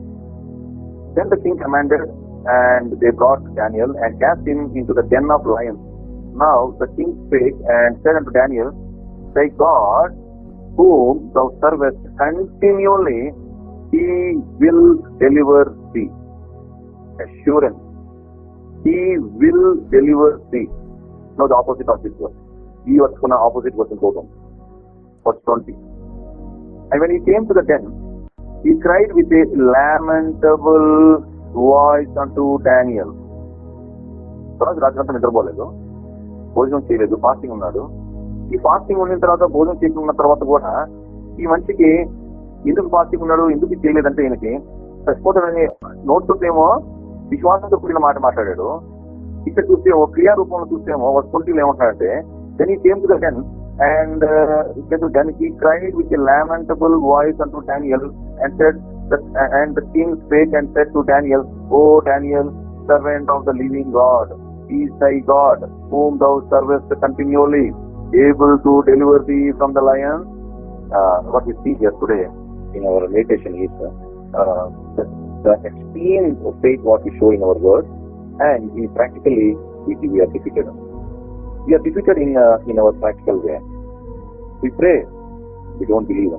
Then the king commanded, and they brought Daniel and cast him into the den of lions. Now the king spake and said unto Daniel, Thy God, whom thou servest continually, he will deliver thee. Assurance. He will deliver thee. Now the opposite of this verse. He was going opposite verse in Gautam. Verse 20. And when he came to the den, he cried with a lamentable voice అంటూ Daniel రాజు రాత్రి నిద్రపోలేదు. భోజనం చేయలేదు. Fasting ఉన్నాడు. ఈ fasting ఉన్న తర్వాత భోజనం చేయకుండా తర్వాత కూడా ఈ మనిషికి ఎందుకు ఫాస్టింగ్ ఉన్నాడు? ఎందుకు చేయలేదంటే ఈయనకి చచ్చిపోతాడని నోట్ ఏమో విశ్వాసంతో కూడిన మాట మాట్లాడాడు. ఇక్కడ చూస్తే ఒక క్రియా రూపంలో చూస్తేమో ఒక ఏమంటాడంటే then he came to the den and then he cried with a lamentable voice అంటూ Daniel and said And the king spake and said to Daniel, O Daniel, servant of the living God, is thy God, whom thou servest continually, able to deliver thee from the lions? Uh, what we see here today in our meditation is uh, uh the, the, extreme of faith what we show in our words and in practically we, we are defeated. We are defeated in, uh, in our practical way. We pray, we don't believe.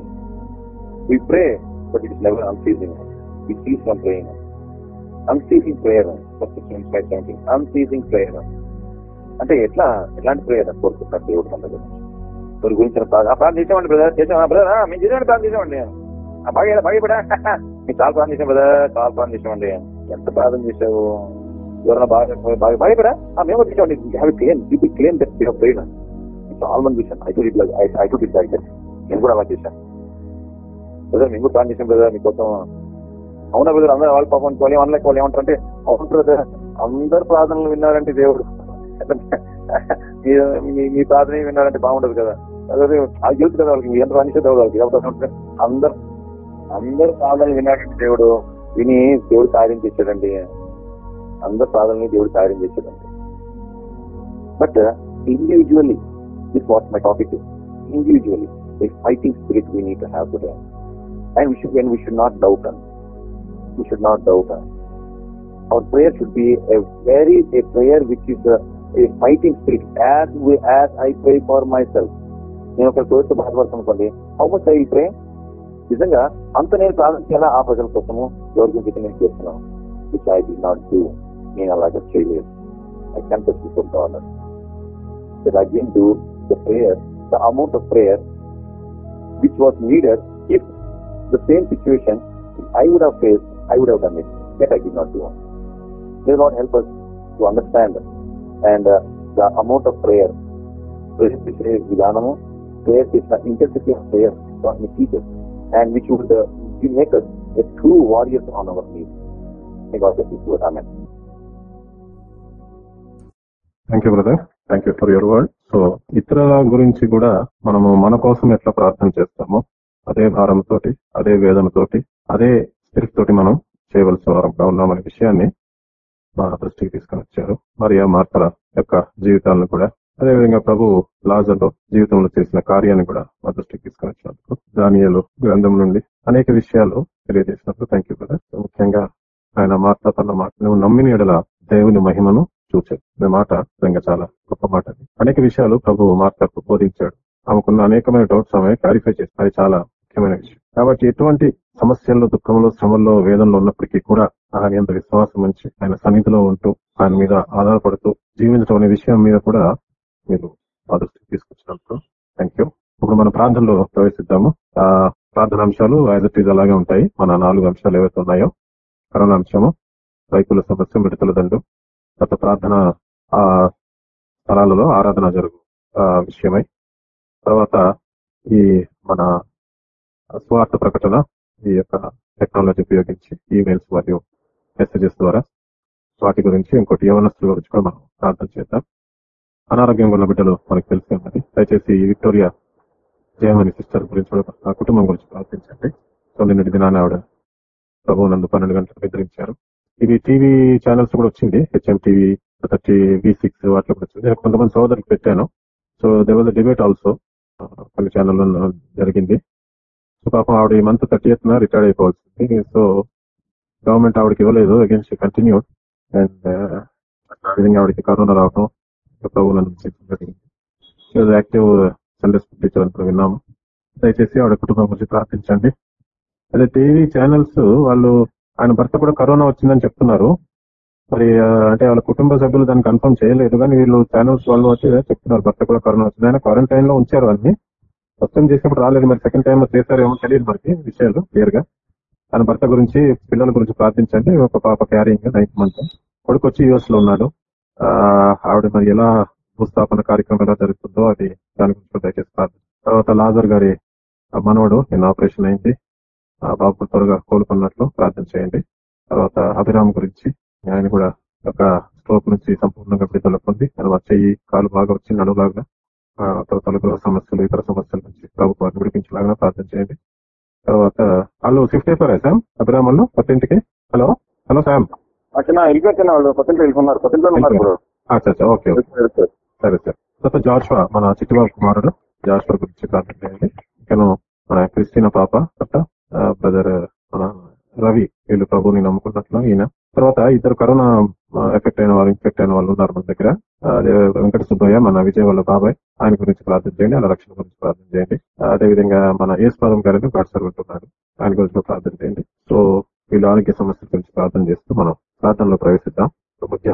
We pray, but it is never unceasing. We cease from praying. Unceasing prayer first five seventeen unceasing prayer అంటే ఎట్లా? ఎలాంటి prayer కోరుకుంటున్నారు దేవుడు మన దగ్గర దాని గురించి ఆ ప్రార్థన చేసామండి బ్రదర్ చేసామా బ్రదర్ మేము చేసామండి ప్రార్థన చేసామండి ఆ, బాగా బాగా పడా మేము చాలా ప్రార్థన చేసాం బ్రదర్ చాలా ప్రార్థన చేసామండి ఎంత ప్రార్థన చేసావు ఎవరైనా బాగా బాగా బాగా పడా మేము చేసామండి have claim people claim that they prayer చాలా మంది చూసాను I to it I to it నేను కూడా అలా చేశాను. బ్రదర్ మేము కూడా ప్రార్థన చేసాం బ్రదర్ మీకోసం అవునా బ్రదర్ అందరూ వాళ్ళ పాపం వాళ్ళు ఏమనలేక వాళ్ళు ఏమంటారంటే అవును బ్రదర్ అందరు ప్రార్థనలు విన్నారంటే దేవుడు. మీ- ప్రార్థన విన్నారంటే బాగుండదు కదా. అదే అది తెలుసు కదా వాళ్ళకి ఎంత రానిస్తే దేవుడు వాళ్ళకి. అవకాశం ఉంటే అందరు అందరు ప్రార్థనలు విన్నారంటే దేవుడు విని దేవుడు కార్యం చేశాడండి. అందరు ప్రార్థనని దేవుడు కార్యం చేశాడండి. But individually this what my topic individually a fighting spirit we need to have and we should and we should not doubt on we should not doubt on. Our prayer should be a very a prayer which is a, a fighting spirit. As we as I pray for myself. నేను ఒక కోరిక బాధపడుతునుకోండి how much I pray నిజంగా అంత నేను ప్రార్థన చేయాలా ఆ ప్రజల కోసము ఎవరి గురించి నేను చేస్తున్నాను which I did not do నేను అలాగే చేయలేదు I confess before God that I didn't do the prayer, the amount of prayer which was needed if the same situation I would have faced, I would have done it. That I did not do. May Lord help us to understand and uh, the amount of prayer, prayer చేసే విధానము prayer చేసిన intensity of prayer God may teach us and which would uh, make us a true warriors on our knees. May God bless you. Amen. Thank you brother thank you for your word so ఇతరుల గురించి కూడా మనము మన కోసం ఎట్లా ప్రార్థన చేస్తామో అదే భారంతో అదే వేదనతోటి అదే స్పిరిట్ తోటి మనం చేయవలసిన వారంగా ఉన్నామనే విషయాన్ని మా దృష్టికి తీసుకొని వచ్చారు. మరి ఆ మార్తల యొక్క జీవితాలను కూడా అదేవిధంగా ప్రభు లాజర్లో జీవితంలో చేసిన కార్యాన్ని కూడా మా దృష్టికి తీసుకొని వచ్చినందుకు దానియలు గ్రంథం నుండి అనేక విషయాలు తెలియజేసినందుకు థ్యాంక్ యూ బ్రదర్ ముఖ్యంగా ఆయన మార్త తన మాట నువ్వు నమ్మిన ఎడల దేవుని మహిమను చూచాడు మీ మాట నిజంగా చాలా గొప్ప మాట అనేక విషయాలు ప్రభు మార్తకు బోధించాడు. ఆమెకున్న అనేకమైన డౌట్స్ ఆమె క్లారిఫై చేసి అది చాలా ముఖ్యమైన విషయం కాబట్టి ఎటువంటి సమస్యల్లో దుఃఖంలో శ్రమల్లో వేదంలో ఉన్నప్పటికీ కూడా ఆయన ఎంత విశ్వాసం ఉంచి ఆయన సన్నిధిలో ఉంటూ ఆయన మీద ఆధారపడుతూ జీవించడం అనే విషయం మీద కూడా మీరు ఆ దృష్టికి తీసుకొచ్చినందుకు థ్యాంక్ యూ ఇప్పుడు మన ప్రార్థనలో ప్రవేశిద్దాము. ఆ ప్రార్థన అంశాలు యాజ్ అలాగే ఉంటాయి. మన నాలుగు అంశాలు ఏవైతే ఉన్నాయో కరోనా అంశము రైతుల సమస్య మిడతల దండు గత ప్రార్థన ఆ స్థలాలలో ఆరాధన జరుగు విషయమై తర్వాత ఈ మన స్వార్థ ప్రకటన ఈ యొక్క టెక్నాలజీ ఉపయోగించి ఈమెయిల్స్ మరియు మెసేజెస్ ద్వారా. వాటి గురించి ఇంకోటి యవనస్తుల గురించి కూడా మనం ప్రార్థన చేద్దాం. అనారోగ్యం ఉన్న బిడ్డలు మనకు తెలిసే ఉన్నది దయచేసి ఈ విక్టోరియా జయమణి సిస్టర్ గురించి కూడా ఆ కుటుంబం గురించి ప్రార్థించండి. సో నిన్నటి దినాన్ని ఆవిడ ప్రభు నందు పన్నెండు గంటలకు నిద్రించారు. ఇవి టీవీ ఛానల్స్ కూడా వచ్చింది. HM TV thirty V six వాటిలో కూడా వచ్చింది. నేను కొంతమంది సోదరులకు పెట్టాను. So they was debate also కొన్ని ఛానల్లో జరిగింది. సో పాపం ఆవిడ ఈ మంత్ థర్టీ ఎయిత్ రిటైర్డ్ అయిపోవాల్సింది. సో గవర్నమెంట్ ఆవిడకి ఇవ్వలేదు. అగైన్ షీ కంటిన్యూ అండ్ ఆ విధంగా ఆవిడకి కరోనా రావడం ప్రభు నన్ను యాక్టివ్ సండే స్కూల్ టీచర్ అని విన్నాము. దయచేసి ఆవిడ కుటుంబం గురించి ప్రార్థించండి. అదే టీవీ ఛానల్స్ వాళ్ళు ఆయన భర్త కూడా కరోనా వచ్చిందని చెప్తున్నారు. మరి అంటే వాళ్ళ కుటుంబ సభ్యులు దాన్ని కన్ఫర్మ్ చేయలేదు. కానీ వీళ్ళు ఛానల్స్ వాళ్ళు వచ్చి చెప్తున్నారు. భర్త కూడా కరోనా వచ్చింది. ఆయన క్వారంటైన్లో ఉంచారు అన్ని. ఫస్ట్ టైం చేసినప్పుడు రాలేదు. మరి సెకండ్ టైం చేశారేమో తెలియదు మనకి విషయాలు క్లియర్గా. తన భర్త గురించి పిల్లల గురించి ప్రార్థించండి. ఒక పాప క్యారింగ్ నైన్త్ మంత్ కొడుకు వచ్చి యుఎస్లో ఉన్నాడు. ఆ, ఆవిడ మరి ఎలా భూస్థాపన కార్యక్రమం ఎలా జరుగుతుందో అది దాని గురించి దయచేసి ప్రార్థన తర్వాత లాజర్ గారి మనవడు నిన్న ఆపరేషన్ అయింది. ఆ బాబు త్వరగా కోలుకున్నట్లు ప్రార్థన చేయండి. తర్వాత అభిరామ్ గురించి ఆయన కూడా ఒక స్ట్రోక్ నుంచి సంపూర్ణంగా విడుదల పొంది తర్వాత చెయ్యి కాలు బాగా వచ్చి నడువులాగా తర్వాత గృహ సమస్యలు ఇతర సమస్యల నుంచి ప్రభుత్వాన్ని విడిపించలాగా ప్రార్థన చేయండి. తర్వాత వాళ్ళు షిఫ్ట్ అయిపోయారా శామ్ అభిరామ్ వాళ్ళు కొత్త ఇంటికి హలో హలో వెళ్ళిపోయిన వాళ్ళు? కొత్త వెళ్ళుకున్నారు కొత్త ఉన్నారు ఇప్పుడు అచ్చా ఓకే ఓకే. సరే సార్. తర్వాత జాషువా మన చిట్టుబాబు కుమారుడు. జాషువా గురించి ప్రార్థన చేయండి. ఇంకను మన క్రిస్టినా పాప తర్వాత బ్రదర్ మన రవి వీళ్ళు ప్రభుని నమ్ముకున్నట్లు ఈయన తర్వాత ఇద్దరు కరోనా ఎఫెక్ట్ అయిన వాళ్ళు ఇన్ఫెక్ట్ అయిన వాళ్ళు ఉన్నారు మన దగ్గర. అదే వెంకట సుబ్బయ్య మన విజయవాడ బాబాయ్ ఆయన గురించి ప్రార్థన చేయండి అలా రక్షణ గురించి ప్రార్థన చేయండి. అదే విధంగా మన ఏస్పాదం గారిని గాడ్ సర్వెంట్ ఉన్నారు. ఆయన గురించి ప్రార్థన చేయండి. సో వీళ్ళ ఆరోగ్య సమస్యల గురించి ప్రార్థన చేస్తూ మనం ప్రార్థనలో ప్రవేశిద్దాం.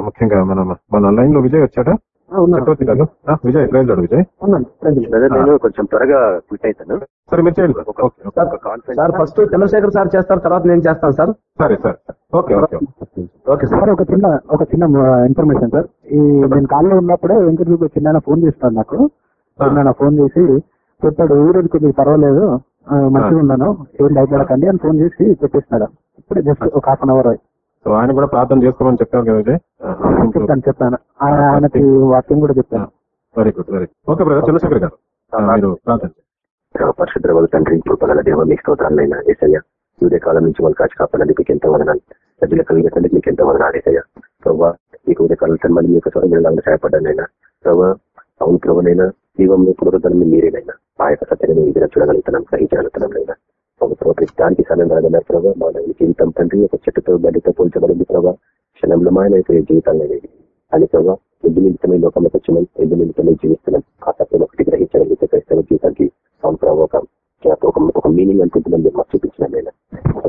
ముఖ్యంగా మనం మన లైన్లో విజయ్ వచ్చాడా? చక్రవర్తి గారు ఆ, విజయ్ విజయ్. బ్రదర్ నేను కొంచెం త్వరగా క్విట్ అవుతాను. సరే మీరు చేయండి. Okay okay. Sir first Chandrashekar sir చేస్తారు తర్వాత నేను చేస్తాను సార్. సరే సరే. Okay okay okay. సార్. ఒక చిన్న ఒక చిన్న ఇన్ఫర్మేషన్ సార్. ఈ నేను కాల్లో ఉన్నప్పుడే వెంకటరూపు చిన్న ఫోన్ చేస్తాను నాకు. చిన్న ఫోన్ చేసి చెప్పాడు ఊరేది కొద్దిగా పర్వాలేదు. మంచిగా ఉన్నాను ఏం భయపడకండి అని ఫోన్ చేసి చెప్పేసినాడు ఇప్పుడు జస్ట్ ఒక హాఫ్ అన్ అవర్ సో ఆయన కూడా ప్రార్థన చేసుకోమని చెప్పారు కదా విజయ్? చెప్తాను చెప్తాను ఆయన ఆయనకి వాక్యం కూడా చెప్తాను very good very okay brother Chandrashekar garu. మీరు ప్రార్థన. పరిశుద్ధ వాళ్ళ తండ్రి కృపగల దేవ మీకు స్తోత్రాలైనా ఏసయ్య. సూర్య కాలం నుంచి వాళ్ళు కాచి కాపాడండి మీకు ఎంత వదనాలు. ప్రజల కలిగిన తండ్రి మీకు ఎంత వదనాలు ఏసయ్య. ప్రభావ మీకు ఉదయకాలం తన్మని మీ యొక్క స్వరంగా సహాయపడ్డానైనా. ప్రభావ అవును ప్రభునైనా జీవంలో పునరుద్ధరణ మీరేనైనా. ఆ యొక్క సత్యాన్ని ఇది చూడగలుగుతున్నాం గ్రహించగలుగుతున్నాం ప్రభుత్వ దానికి సమయం రాగన్నారు ప్రభావ మా జీవితం తండ్రి ఒక చెట్టుతో గడ్డితో పోల్చబడింది ప్రభావ క్షణంలో మాయన జీవితాలు అనేది. అని ప్రభావ ఎందు నిమిత్తమై లోకంలోకి వచ్చినాం ఎందు నిమిత్తమై జీవిస్తున్నాం. ఆ సత్యం ఒకటి గ్రహించగలిగితే క్రైస్తవ జీవితానికి అవును ఒక మీనింగ్ అనుకుంటున్నాం మీరు మాకు చూపించినాం నేను.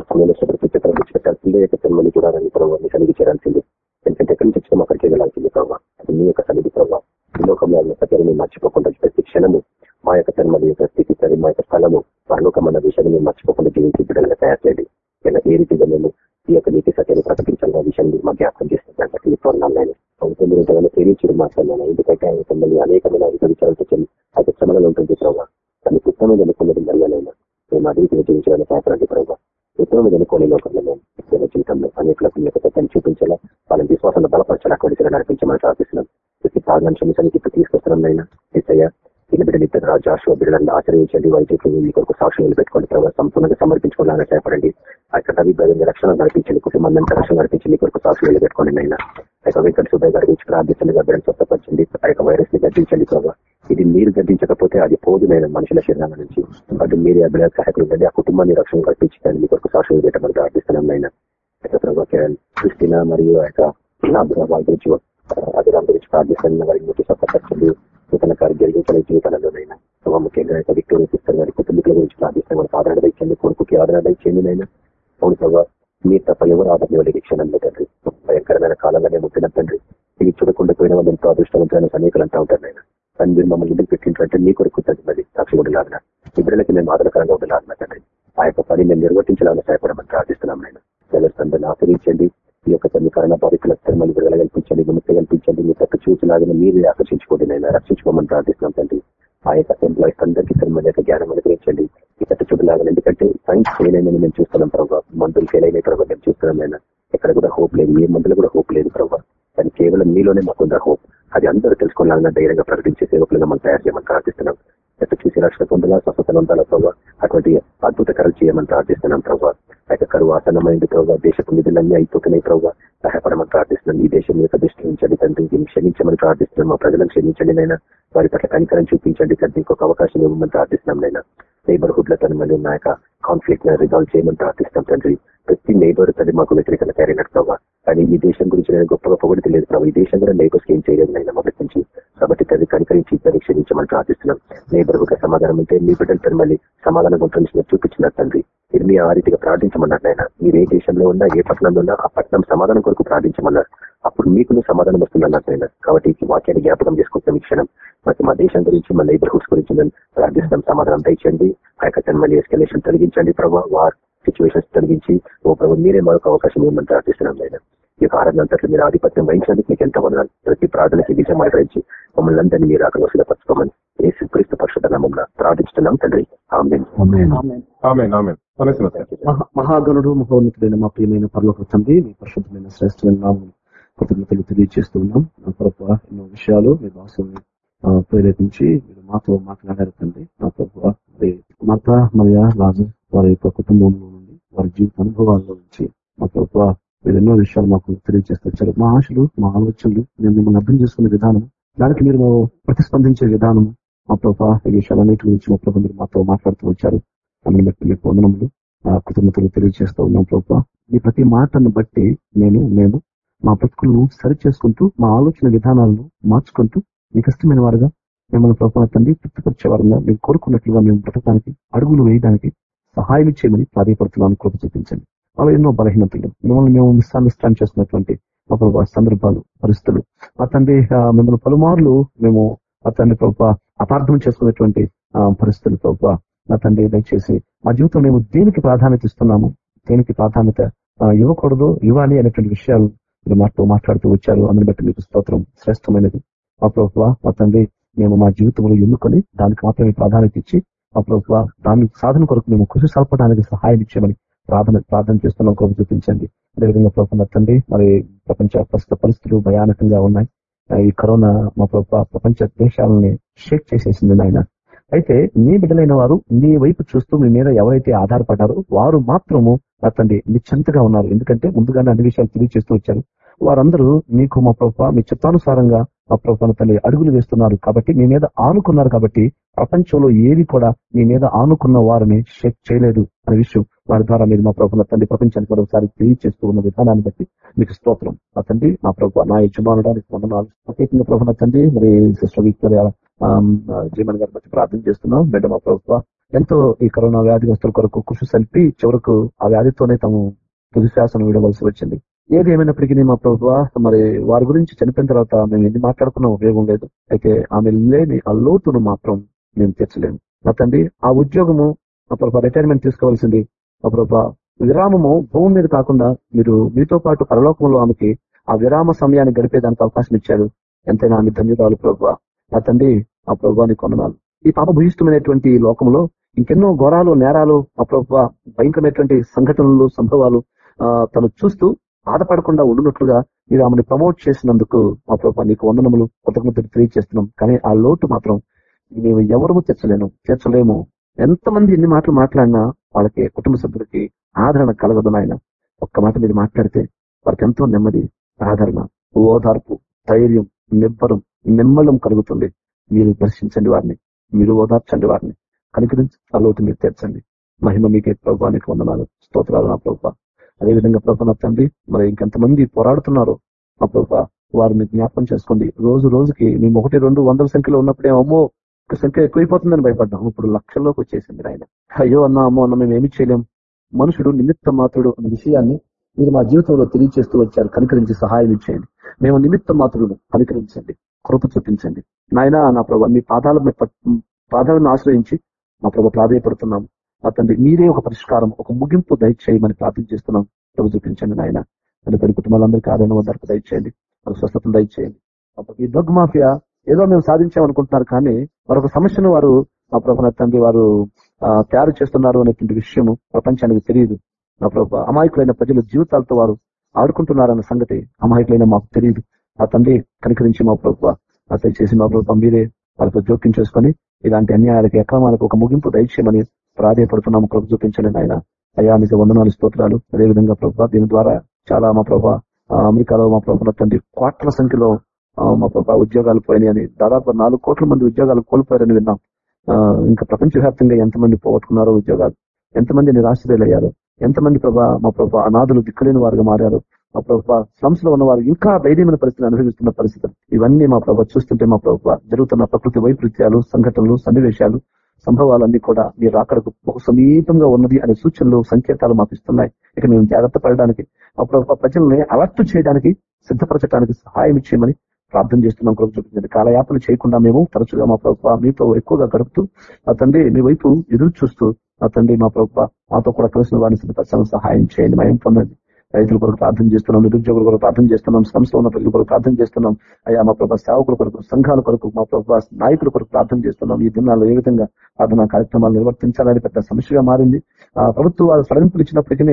సమయంలో చిత్రం పెట్టాల్సిందే యొక్క జన్మని చూడాలని ప్రభావ సన్నిధి చేయాల్సింది ఎందుకంటే ఎక్కడి నుంచి వచ్చినాం అక్కడికి వెళ్ళాల్సింది ప్రభావ అది మీ యొక్క సన్నిధి ప్రభావ లోకంలో సత్యాన్ని మర్చిపోకుండా ప్రతి క్షణము మా యొక్క జన్మని యొక్క స్థితి తది మా యొక్క స్థలము పరలోకం అన్న విషయాన్ని మేము మర్చిపోకుండా జీవించి బిడ్డలుగా తయారు చేయండి. ఇలా ఏ రీతిగా మేము ఈ యొక్క నీతి సత్యాన్ని ప్రకటించాలన్న విషయాన్ని మా జ్ఞాపకం చేస్తుంది అంటే ఈ పొందాలని ప్రభుత్వం మీరు ఎంతగానో ప్రేమించడం మాట్లాడినాను ఎందుకంటే ఆయన మిమ్మల్ని అనేకమైన ఐదు విచారాలతో అయితే ఆ ఉంటుంది ప్రభావ తను ఉత్తమం అనుకున్నది మరియాలైనా మేము అదే రీతిగా జీవించాలని సహాయపడండి ప్రభావ ఉత్తమం అనుకోని లోకంలో మేము సేవ జీవితంలో అనేకులకు యొక్క సత్యాన్ని చూపించాలా వాళ్ళని విశ్వాసాన్ని బలపరచాలా? కొడిచేలా నడిపించమని ప్రార్థిస్తున్నాం. ప్రతి ప్రార్థన సమితికి ఇప్పుడు తీసుకొస్తున్నాం నైనా ఎస్ఐ చిన్న బిడ్డలు ఇద్దరు రాజు బిడ్డలను ఆశ్రయించండి. వారి చేతులు మీ కొరకు సాక్షులు పెట్టుకోండి తర్వాత సంపూర్ణంగా సమర్పించుకోవాలని సహాయపడండి ఆ యొక్క రవి బ్రదర్ రక్షణ నడిపించండి. కుటుంబాన్ని రక్షణ నడిపించి మీ కొరకు సాక్షులు పెట్టుకోండి నైనా ఆ యొక్క వెంకట సుబ్బయ్య గారి గురించి ప్రార్థించండి బిడ్డను స్వస్థపరచండి. ఆ యొక్క వైరస్ని గడ్డించండి ప్రభావ ఇది మీరు గడ్డించకపోతే అది పోదునైన మనుషుల శరీరాల నుంచి. అటు మీరు ఆ బిడ్డ సహాయకులు ఉండండి. ఆ కుటుంబాన్ని రక్షణ కల్పించండి మీ కొరకు సాక్షులు పెట్టమని ప్రార్థిస్తున్నాం నైనా ప్రభావ క్రిస్టినా మరియు ఆ యొక్క వాళ్ళ గురించి అది దాని గురించి ప్రార్థిస్తాను వారికి ముఖ్య స్వస్థపరచండి నూతన కార్యం జరిగించిన జీవితాలలోనైనా ప్రభావ ముఖ్యంగా యొక్క విక్టోరియా సిస్టర్ వారి కుటుంబీకుల గురించి ప్రార్థిస్తాను. వారికి ఆదరణ ఇచ్చింది కొడుకుకి ఆదరణ ఇచ్చింది నైనా అవును ప్రభావ మీరు తప్ప ఎవరు ఆదరణ వాళ్ళకి క్షణంలో తండ్రి. భయంకరమైన కాలంలో మేము ముట్టిన తండ్రి. ఇది చూడకుండా పోయిన వాళ్ళు ఎంతో అదృష్టవంతమైన సైనికులు అంటా ఉంటారు నేను కానీ మీరు మమ్మల్ని ఇంటికి పెట్టింటే మీ కొరకు తండ్రి మరి సాక్షి ఉండలాగిన ఇద్దరికి మేము ఆదరకరంగా ఉండలాగిన తండ్రి. ఆ యొక్క పని మేము నిర్వర్తించాలని సహాయపడమని ప్రార్థిస్తున్నాం నేను జలస్తండ్రిని ఆశ్రయించండి ఈ లాగా మీరు ఆకర్షించుకోండి నేను రక్షించుకోమని ప్రార్థిస్తున్నాం తండ్రి. ఆ యొక్క ఎంప్లాయీస్ అందరికీ ధర్మం యొక్క జ్ఞానం అనుగ్రహించండి. ఇక్కడ తట్టు చూడలాగా ఎందుకంటే సైన్స్ ఫెయిల్ మేము చూస్తున్నాం ప్రభావ మందులు ఫెయిల్ అయిన ప్రభావ మేము చూస్తున్నాం నేను ఎక్కడ కూడా హోప్ లేదు. ఏ మందులు కూడా హోప్ లేదు ప్రభావ కానీ కేవలం మీలోనే మాకుందా హోప్. అది అందరూ తెలుసుకోవాలన్నా ధైర్యంగా ప్రకటించే సేవకులుగా మనం తయారు చేయమని ప్రార్థిస్తున్నాం. ఎక్కడ చూసి రక్షణ పొందాలా స్వస్థత పొందాలా ప్రభావ అటువంటి అద్భుత కరలు చేయమని ప్రార్థిస్తున్నాం ప్రభావ అయితే కరువు ఆసన్నమైంది ప్రభావ దేశపు నిధులన్నీ అయిపోతున్నాయి ప్రభావ సహాయపడమని ప్రార్థిస్తున్నాం. ఈ దేశం యొక్క దృష్టి తండ్రి. దీన్ని క్షమించమని ప్రార్థిస్తున్నాం. మా ప్రజలను క్షమించండి నైనా వారి పట్ల కనికరం చూపించండి తండ్రి. ఇంకొక అవకాశం ఇవ్వమని ప్రార్థిస్తున్నాం నైనా నైబర్హుడ్లో తన మళ్ళీ ఉన్న యొక్క కాన్ఫ్లిక్ట్ రిజాల్వ్ చేయమని ప్రార్థిస్తాం తండ్రి. ప్రతి నైబర్ తండ్రి మాకు వ్యతిరేకంగా తయారైనట్టు ప్రభావ కానీ ఈ దేశం గురించి నేను గొప్ప పొగడితే లేదు ప్రభావ ఈ దేశం కూడా నైబర్స్ ఏం చేయలేదు నైనా మొదటి నుంచి. కాబట్టి తది కనికరించి తల్లి ప్రార్థిస్తున్నాం. నైబర్హుడ్ సమాధానం ఉంటే మీ బిడ్డలు తన మళ్ళీ సమాధానం గురించి చూపించినారు తండ్రి. మీరు ఆ రీతిగా ప్రార్థించమన్నారు ఆయన మీరు ఏ దేశంలో ఉన్నా ఏ పట్టణంలో ఉన్నా ఆ పట్టణం సమాధానం కొరకు ప్రార్థించమన్నారు. అప్పుడు మీకు సమాధానం వస్తుందన్నారు ఆయన కాబట్టి ఈ వాక్యాన్ని జ్ఞాపకం చేసుకుంటున్నాం ఈ క్షణం. మరి మా దేశం గురించి మా నైబర్హుడ్స్ గురించి మేము ప్రార్థిస్తున్నాం. సమాధానం దయచండి ఆ యొక్క మళ్ళీ ఎస్కలేషన్ తొలగించండి ప్రభావ వార్ సిచ్యువేషన్స్ తొలగించి ఓ ప్రభు మీరే మరొక అవకాశం ఇవ్వమని ప్రార్థిస్తున్నాం ఆయన ఈ యొక్క ఆరాధన అంతట్లో మీరు ఆధిపత్యం వహించినందుకు మీకు ఎంత వందనాలు. ప్రతి ప్రార్థనకి విజయం ఆగ్రహించి మమ్మల్ని అందరినీ మీరు అక్కడ వసూలపరచుకోమని ఏ క్రీస్తు పరిషత్ నామంలో ప్రార్థిస్తున్నాం తండ్రి. ఆమె ఆమెన్. ఆమెన్. అనేసిన సార్ మహా- మహాగణుడు మహోన్నతుడైన మా ప్రియమైన పర్లోక తండ్రి మీ పరిశుద్ధమైన శ్రేష్టమైన నామం కృతజ్ఞతలు తెలియజేస్తూ ఉన్నాం నా ప్రభు ఎన్నో విషయాలు మీ భాషల్ని ఆ, ప్రేరేపించి మీరు మాతో మాట్లాడారు తండ్రి. నా ప్రభు మరి మాత మరియా రాజు వారి యొక్క కుటుంబంలో నుండి వారి జీవిత అనుభవాల్లో నుంచి మా ప్రభు మీరు ఎన్నో విషయాలు మాకు తెలియజేస్తూ వచ్చారు మా ఆశలు మా ఆలోచనలు మేము మిమ్మల్ని అర్థం చేసుకునే విధానం దానికి మీరు ప్రతిస్పందించే విధానం మా ప్రభు ఈ విషయాలన్నిటి గురించి మా ప్రభు మీరు మాతో మాట్లాడుతూ వచ్చారు. అందుని బట్టి మీకు వందనములు కృతజ్ఞతలు తెలియజేస్తూ ఉన్నాం ప్రభు. మీ ప్రతి మాటను బట్టి నేను మేము మా బ్రతుకులను సరి చేసుకుంటూ మా ఆలోచన విధానాలను మార్చుకుంటూ మీకు ఇష్టమైన వారుగా మిమ్మల్ని ప్రభావ తండ్రి తృప్తిపరిచే మీరు కోరుకున్నట్లుగా మేము బ్రతకడానికి అడుగులు వేయడానికి సహాయం చేయమని ప్రాధాయపడుతున్నాను కృప చూపించండి. వాళ్ళు ఎన్నో బలహీనతలు. మిమ్మల్ని మేము మిస్అండర్స్టాండ్ చేసుకున్నటువంటి మా సందర్భాలు పరిస్థితులు. మా తండ్రి మిమ్మల్ని పలుమార్లు మేము మా తండ్రి ప్రభావ అపార్థం చేసుకున్నటువంటి పరిస్థితులు ప్రభావ నా తండ్రి దయచేసి మా జీవితం మేము దేనికి ప్రాధాన్యత ఇస్తున్నాము? దేనికి ప్రాధాన్యత ఇవ్వకూడదు? ఇవ్వాలి అనేటువంటి విషయాలు మీరు మాతో మాట్లాడుతూ వచ్చారు. అందుని బట్టి మీకు స్తోత్రం శ్రేష్టమైనది. మా ప్రభుత్వ మా తండ్రి మేము మా జీవితంలో ఎన్నుకొని దానికి మాత్రమే ప్రాధాన్యత ఇచ్చి మా ప్రభుత్వ దాని సాధన కొరకు మేము కృషి సల్పడానికి సహాయం ఇచ్చామని ప్రార్థన ప్రార్థన చేస్తున్నాం. కొరకు చూపించండి. అదేవిధంగా ప్రభుత్వ తండ్రి మరి ప్రపంచ ప్రస్తుత పరిస్థితులు భయానకంగా ఉన్నాయి. ఈ కరోనా మా ప్రపంచ దేశాలని షేక్ చేసేసింది నాయన. అయితే నీ బిడ్డలైన వారు నీ వైపు చూస్తూ మీ మీద ఎవరైతే ఆధారపడ్డారో వారు మాత్రము నా తండ్రి నిశ్చంతగా ఉన్నారు. ఎందుకంటే ముందుగానే అన్ని విషయాలు తెలియజేస్తూ వచ్చారు. వారందరూ మీకు మా ప్రభావ మీ చిత్తానుసారంగా మా తల్లి అడుగులు వేస్తున్నారు కాబట్టి మీ మీద ఆనుకున్నారు కాబట్టి ప్రపంచంలో ఏది కూడా మీ మీద ఆనుకున్న వారిని షేక్ చేయలేదు అనే విషయం వారి ద్వారా మీరు మా ప్రభుత్వ తండ్రి ప్రపంచానికి మరొకసారి తెలియజేస్తూ ఉన్న విధానాన్ని బట్టి మీకు స్తోత్రం. ఆ తండ్రి మా ప్రభు నా యజమానుడానికి వందనాలు. ప్రత్యేకంగా ప్రభుత్వ తండ్రి మరి సిస్టర్ విక్టోరియా జీవన్ గారి బట్టి ప్రార్థన చేస్తున్నాం. బిడ్డ మా ప్రభుత్వ ఎంతో ఈ కరోనా వ్యాధిగ్రస్తుల కొరకు కృషి సల్పి చివరకు ఆ వ్యాధితోనే తాము తుది శాసనం విడవలసి వచ్చింది. ఏది ఏమైనప్పటికీ మా ప్రభుత్వ మరి వారి గురించి చనిపోయిన తర్వాత మేము ఎన్ని మాట్లాడుకున్న ఉపయోగం లేదు. అయితే ఆమె లేని ఆ లోటును మాత్రం మేము తీర్చలేము. నా తండ్రి ఆ ఉద్యోగము మా ప్రభావ రిటైర్మెంట్ తీసుకోవాల్సింది. మా ప్రభావ విరామము భూమి మీద కాకుండా మీరు మీతో పాటు పరలోకంలో ఆమెకి ఆ విరామ సమయాన్ని గడిపేదానికి అవకాశం ఇచ్చారు. ఎంతైనా ఆమె ధన్యవాదాలు ప్రభావ. నా తండ్రి ఆ ప్రభావాన్ని కొనడాలు ఈ పాప భూయిష్టమైనటువంటి లోకంలో ఇంకెన్నో ఘోరాలు నేరాలు మా భయంకరమైనటువంటి సంఘటనలు సంభవాలు ఆ, తను చూస్తూ బాధపడకుండా ఉండునట్లుగా మీరు ఆమెను ప్రమోట్ చేసినందుకు మా ప్రభావ నీకు వందనములు కృతజ్ఞతలు తెలియజేస్తున్నాం కానీ ఆ లోటు మాత్రం మేము ఎవరము తీర్చలేము. తీర్చలేము. ఎంతమంది ఎన్ని మాటలు మాట్లాడినా వాళ్ళకి కుటుంబ సభ్యులకి ఆదరణ కలగదు నాయన. ఒక్క మాట మీరు మాట్లాడితే వారికి ఎంతో నెమ్మది ఆదరణ ఓదార్పు ధైర్యం నిబ్బరం నిమ్మలం కలుగుతుంది. మీరు దర్శించండి వారిని. మీరు ఓదార్చండి వారిని. కనికరించి ఆ లోటు మీరు తెచ్చండి మహిమ మీకే ప్రభావానికి వందనాలు. స్తోత్రాలు నా ప్రభావ. అదేవిధంగా ప్రభు తండ్రి మరి ఇంకెంతమంది పోరాడుతున్నారు మా ప్రభావ వారిని జ్ఞాపకం చేసుకోండి. రోజు రోజుకి మేము ఒకటి రెండు వందల సంఖ్యలో ఉన్నప్పుడే అమ్మో ఒక సంఖ్య ఎక్కువైపోతుందని భయపడ్డాం. ఇప్పుడు లక్షల్లోకి వచ్చేసింది ఆయన అయ్యో అన్న అమ్మో అన్న మేము ఏమి చేయలేం. మనుషుడు నిమిత్త మాత్రుడు అనే విషయాన్ని మీరు మా జీవితంలో తెలియజేస్తూ వచ్చారు. కనికరించి సహాయం ఇచ్చేయండి. మేము నిమిత్త మాత్రుడు కనికరించండి. కృప చూపించండి. నాయన నా ప్రభావ మీ పాదాల పట్- పాదాలను ఆశ్రయించి మా ప్రభు ప్రాధాయపడుతున్నాము. మా తండ్రి మీరే ఒక పరిష్కారం ఒక ముగింపు దయచేయమని ప్రార్థన చేస్తున్నాం. ప్రభు చూపించండి నాయన. తదుపరి కుటుంబాలందరికీ ఆదరణ వందరికి దయచేయండి. మన స్వస్థతను దయచేయండి. ఈ డ్రగ్ మాఫియా ఏదో మేము సాధించామనుకుంటున్నారు కానీ మరొక సమస్యను వారు మా ప్రభు తండ్రి వారు తయారు చేస్తున్నారు అనేటువంటి విషయము ప్రపంచానికి తెలియదు. నా ప్రభు అమాయకులైన ప్రజల జీవితాలతో వారు ఆడుకుంటున్నారన్న సంగతి అమాయకులైన మాకు తెలియదు. ఆ తండ్రి కనికరించి మా ప్రభు అతను చేసి మా ప్రభు మీరే వాళ్ళతో జోక్యం చేసుకొని ఇలాంటి అన్యాయాలకి అక్రమాలకు ఒక ముగింపు దయచేయమని ప్రాధాయపడుతున్నాము ప్రభు చూపించండి ఆయన అయ్యా మీకు వందనాలు స్తోత్రాలు. అదేవిధంగా ప్రభు దీని ద్వారా చాలా మా ప్రభా అమెరికాలో మా ప్రభుత్వ తండ్రి కోట్ల సంఖ్యలో మా ప్రభా ఉద్యోగాలు పోయినాయని దాదాపు నాలుగు కోట్ల మంది ఉద్యోగాలు కోల్పోయారని విన్నాం. ఆ, ఇంకా ప్రపంచవ్యాప్తంగా ఎంతమంది పోగొట్టుకున్నారో ఉద్యోగాలు ఎంతమంది నిరాశ్రయులయ్యారు ఎంతమంది ప్రభా మా ప్రభా అనాథులు దిక్కులేని వారుగా మారారు మా ప్రభా స్లమ్స్లో ఇంకా ధైర్యమైన పరిస్థితులు అనుభవిస్తున్న పరిస్థితులు. ఇవన్నీ మా ప్రభా చూస్తుంటే మా ప్రభా జరుగుతున్న ప్రకృతి వైపరీత్యాలు సంఘటనలు సన్నివేశాలు సంభవాలన్నీ కూడా మీరు అక్కడకు బహు సమీపంగా ఉన్నది అనే సూచనలు సంకేతాలు మాకు ఇస్తున్నాయి. ఇక మేము జాగ్రత్త పడడానికి మా ప్రజల్ని అలర్ట్ చేయడానికి సిద్ధపరచడానికి సహాయం ఇచ్చేయమని ప్రార్థన చేస్తున్నాం కృప చూపించండి. కాలయాపన చేయకుండా మేము తరచుగా మా ప్రభుత్వ మీతో ఎక్కువగా గడుపుతూ ఆ తండ్రి మీ వైపు ఎదురు చూస్తూ ఆ తండ్రి మా ప్రభుత్వ మాతో కూడా కలిసిన వారిని సిద్ధపరచాలని సహాయం చేయండి. మయం పొందండి. రైతుల కొరకు ప్రార్థన చేస్తున్నాం నిరుద్యోగుల కొరకు ప్రార్థన చేస్తున్నాం సంస్థ ఉన్న ప్రజల కొరకు ప్రార్థన చేస్తున్నాం. అయ్యా మా ప్రభావ సేవకుల కొరకు సంఘాల కొరకు మా ప్రభావ నాయకుల కొరకు ప్రార్థన చేస్తున్నాం. ఈ దినాల్లో ఏ విధంగా ప్రార్థనా కార్యక్రమాలు నిర్వర్తించాలని పెద్ద సమస్యగా మారింది. ఆ ప్రభుత్వాలు సడలింపులు ఇచ్చినప్పటికీ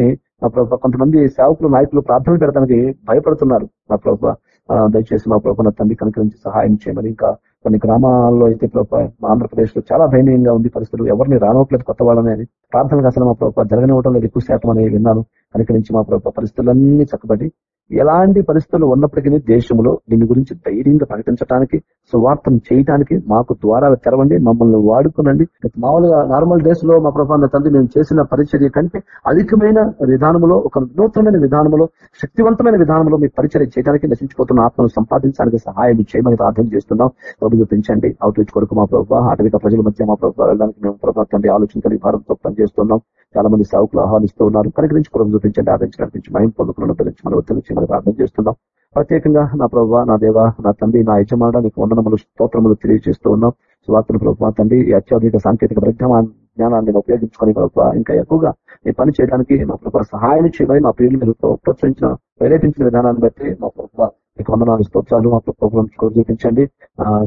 మా ప్రభావ కొంతమంది సేవకులు నాయకులు ప్రార్థనలు పెడతానికి భయపడుతున్నారు. మా ప్రభావ ఆ, దయచేసి మా ప్రభుత్వ తండ్రి కనుకరించి సహాయం చేయమని ఇంకా కొన్ని గ్రామాల్లో అయితే ప్రభావ మా ఆంధ్రప్రదేశ్లో చాలా దయనీయంగా ఉంది పరిస్థితులు. ఎవరిని రానవట్లేదు కొత్త వాళ్ళని అని. ప్రార్థనకు అసలు మా ప్రభుత్వ జరగనివ్వడం లేదు. ఎక్కువ శాతం అని విన్నాను. కనుకరించి మా ప్రభుత్వ పరిస్థితులన్నీ చక్కబడి ఎలాంటి పరిస్థితులు ఉన్నప్పటికీ దేశంలో దీని గురించి ధైర్యంగా ప్రకటించడానికి సువార్థం చేయడానికి మాకు ద్వారాలు తెరవండి మమ్మల్ని వాడుకునండి. మామూలుగా నార్మల్ డేస్లో మా ప్రభావ తండ్రి మేము చేసిన పరిచర్య కంటే అధికమైన విధానంలో ఒక నూతనమైన విధానంలో శక్తివంతమైన విధానంలో మీ పరిచర్య చేయడానికి నశించిపోతున్న ఆత్మను సంపాదించడానికి సహాయం చేయమని ప్రార్థన చేస్తున్నాం. ప్రభు చూపించండి అవుట్ రీచ్ కొరకు మా ప్రభావ ఆటవిక ప్రజల మధ్య మా ప్రభుత్వ వెళ్ళడానికి మేము ప్రభావ తండ్రి ఆలోచన కలిగి భారంతో పనిచేస్తున్నాం. చాలా మంది సావుకులు ఆహ్వానిస్తూ ఉన్నారు. కనుకరించి పురం చూపించండి ఆదరించి నడిపించి మయం పొందుకున్న గురించి మనం తెలిసి మనం ప్రార్థన చేస్తున్నాం. ప్రత్యేకంగా నా ప్రభావ నా దేవ నా తండ్రి నా యజమాన నీకు వందనములు స్తోత్రములు తెలియజేస్తూ ఉన్నాం. సువార్తను ప్రభావ తండ్రి ఈ అత్యాధునిక సాంకేతిక పరిజ్ఞాన జ్ఞానాన్ని నేను ఉపయోగించుకొని ప్రభావ ఇంకా ఎక్కువగా ఈ పని చేయడానికి మా ప్రభావ సహాయం చేయమని మా ప్రియులు మీరు ప్రోత్సహించిన ప్రేరేపించిన విధానాన్ని బట్టి మా ప్రభావ మీకు వందనాలు స్తోత్రాలు మా ప్రభుత్వం చూపించండి.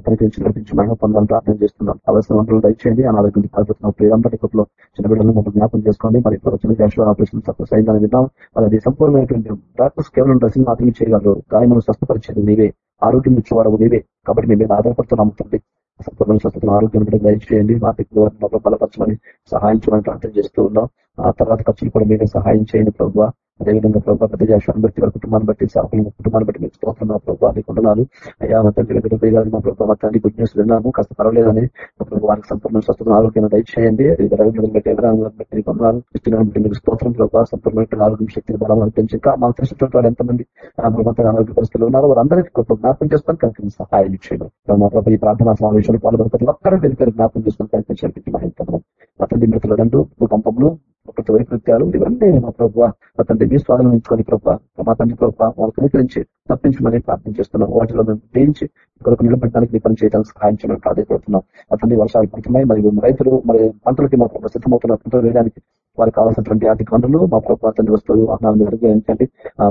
కనిపించి నడిపించి మహిమ పొందాలని ప్రార్థన చేస్తున్నాం. అవసరం వంటలు దయచేయండి. అనారోగ్యం పాల్పడుతున్న ప్రియులందరి కృపలో చిన్న బిడ్డలను మమ్మల్ని జ్ఞాపం చేసుకోండి. మరి ఇప్పుడు వచ్చిన జాషువా ఆపరేషన్ సక్సెస్ అయిందని విన్నాం. మరి అది సంపూర్ణమైనటువంటి డాక్టర్స్ కేవలం డ్రెస్సింగ్ మాత్రమే చేయగలరు. గాయమును స్వస్థపరిచేది నీవే. ఆరోగ్యం ఇచ్చేవాడు నీవే. కాబట్టి మేము మీద ఆధారపడుతున్నాము తండ్రి. సంపూర్ణ స్వస్థతను ఆరోగ్యం కూడా దయచేయండి. మా పిల్లలు బలపరచమని సహాయం చేయమని ప్రార్థన చేస్తూ ఉన్నాం. ఆ తర్వాత ఖర్చులు కూడా మీరే సహాయం చేయండి ప్రభు అదేవిధంగా ప్రభావ పెద్ద జాషాన్ని బట్టి వారి కుటుంబాన్ని బట్టి సాకులు కుటుంబాన్ని బట్టి మీకు స్తోత్రం నా ప్రభావ నీకు అయ్యా మా తండ్రి వెంకటపై గారు మా ప్రభావ మా తండ్రి గుడ్ న్యూస్ విన్నాము. కాస్త పర్వాలేదని మా ప్రభు వారికి సంపూర్ణ స్వస్థత ఆరోగ్యాన్ని దయచేయండి. అది బట్టి ఎగరాలను బట్టి కొన్నాను. ఇస్తున్నాను బట్టి మీకు స్తోత్రం ప్రభావ సంపూర్ణ ఆరోగ్యం శక్తిని బలం అనిపించి ఇంకా మాకు తెలిసినటువంటి వాళ్ళు ఎంతమంది ఆ ప్రభుత్వ పరిస్థితులు ఉన్నారో వారందరికీ గొప్ప జ్ఞాపం చేసుకొని కనుక సహాయం చేయడం. మా ప్రభు ఈ ప్రార్థనా సమావేశాలు పాల్గొన్న ప్రతి ఒక్కరూ పేరు జ్ఞాపకం చేసుకొని మా ఇంత మా తండ్రి మృతుల దండు భూకంపములు ఒకటి వైకృత్యాలు ఇవన్నీ మా ప్రభావ మా తండ్రి మీ స్వాధీనం ఉంచుకొని ప్రమాతాన్ని మా తండ్రి ప్రభావ వాళ్ళకి అనుకరించి తప్పించమని ప్రార్థన చేస్తున్నాం వాటిలో మేము జయించి కొరకు నిలబడడానికి నీ పని చేయడానికి సహాయం చేయమని ప్రాధాన్యపడుతున్నాం మా వర్షాలు పడుతున్నాయి మరియు రైతులు మరి పంటలకి మా ప్రభావ సిద్ధమవుతున్న పంటలు వేయడానికి వారికి కావాల్సినటువంటి ఆర్థిక వనరులు మా ప్రభుత్వ తండ్రి వస్తువులు వాహనాలను అనుగ్రహించండి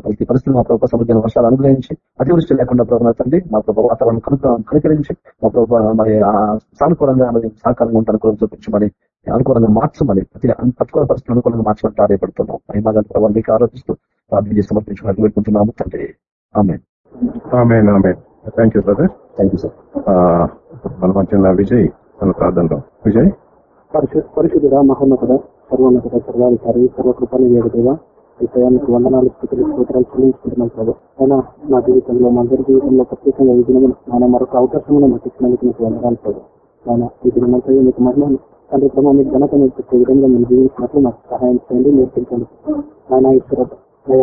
ప్రతి పరిస్థితి మా ప్రభుత్వ సమృద్ధి వర్షాలు అనుగ్రహించి అతివృష్టి లేకుండా ప్రభుత్వ తండ్రి మా ప్రభుత్వ వాతావరణం కనుక కనుకరించి మా ప్రభుత్వ మరి సానుకూలంగా మరి సహకారంగా ఉంటే అనుకూలం చూపించమని అనుకూలంగా మార్చమని ప్రతి ప్రతికూల పరిస్థితులు అనుకూలంగా మార్చమని ప్రాధాయపడుతున్నాం. మహిమా ప్రభావం మీకు ఆరోపిస్తూ ప్రార్థన చేసి సమర్పించుకున్నట్టు పెట్టుకుంటున్నాము తండ్రి. Amen amen amen thank you brother thank you sir మన మధ్య విజయ్ మన ప్రార్థనలో. విజయ్? పరిశు పరిశుద్ధుడా మహోన్నతుడ సర్వోన్నతుడ సర్వాధికారి సర్వకృపాలు వేడుదేవా ఈ టయానికి వందనాలు స్థితులు స్తోత్రాలు చెల్లించుకుంటున్నాం ప్రభు. అయినా నా జీవితంలో మా అందరి జీవితంలో ప్రత్యేకంగా ఈ దినం ఆయన మరొక అవకాశం మాకు ఇచ్చినందుకు మీకు వందనాలు ప్రభు. ఆయన ఈ దినమంతా మీకు మరణాలు తండ్రి ప్రభావ మీకు ఘనత నేర్పించే విధంగా మేము జీవించినట్లు మాకు సహాయం చేయండి నేర్పించండి. ఆయన ఈశ్వర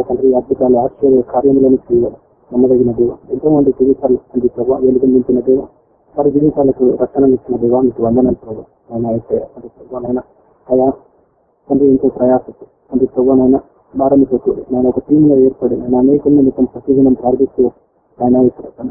తండ్రి అద్భుతాలు ఆశ్చర్య కార్యములను చేయాలి నమ్మదగిన దేవ. ఎంతో మంది జీవితాలు తండ్రి ప్రభావ వెలుగొందించిన దేవ. వారి జీవితాలకు రక్షణ ఇచ్చిన దేవ మీకు వందనాలు ప్రభావ ఆయన అయితే తండ్రి ప్రభావనైనా అయా తండ్రి ఎంతో ప్రయాసతో తండ్రి ప్రభావనైనా భారంతో కూడి నేను ఒక టీమ్గా ఏర్పడి నేను అనేక నిమిత్తం ప్రతిదినం ప్రార్థిస్తూ ఆయన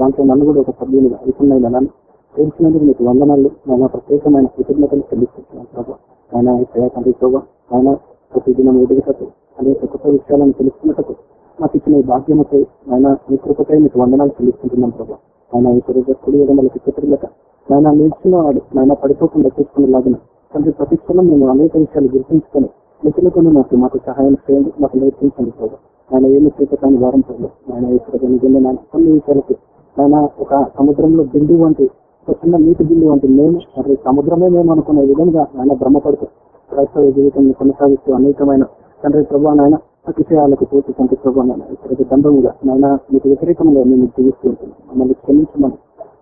దాంట్లో నన్ను కూడా ఒక సభ్యునిగా అనుకున్నాయి నన్ను తెలిసినందుకు మీకు వందనాలు. నేను ప్రత్యేకమైన కృతజ్ఞతలు చెల్లిస్తున్నాను ప్రభావ ఆయన అయితే తండ్రి ప్రభావ ఆయన ప్రతిదినం ఎదుగుటకు అనేక కొత్త విషయాలను తెలుసుకున్నటకు మాకు ఇచ్చిన ఈ భాగ్యమకై ఆయన మీ కృపకై మీకు వందనాలు చెల్లిస్తుంటున్నాం ప్రభావ ఆయన ఈ శరీర కుడి విధములకి చిత్రులక ఆయన నేర్చుకున్నవాడు వాడు ఆయన పడిపోకుండా చూసుకునేలాగిన తండ్రి ప్రతి క్షణం మేము అనేక విషయాలు గుర్తించుకొని మిత్రులకు మాకు మాకు సహాయం చేయండి మాకు నేర్పించండి ప్రభావ ఆయన ఏమి చేపట్టాలని వారం ప్రభావ ఆయన ఇక్కడ నిజంగా కొన్ని విషయాలకి ఆయన ఒక సముద్రంలో బిందు వంటి ఒక చిన్న నీటి బిల్లు వంటి మేము మరి సముద్రమే మేము అనుకునే విధంగా ఆయన భ్రమపడుతూ క్రైస్తవ జీవితం కొనసాగిస్తూ అనేకమైన తండ్రి ప్రభావ నాయన అతిశయాలకు పూర్తి తండ్రి ప్రభావ నాయన ఇక్కడికి దండముగా నాయన మీకు వ్యతిరేకంగా మేము జీవిస్తూ ఉంటున్నాం మమ్మల్ని క్షమించమని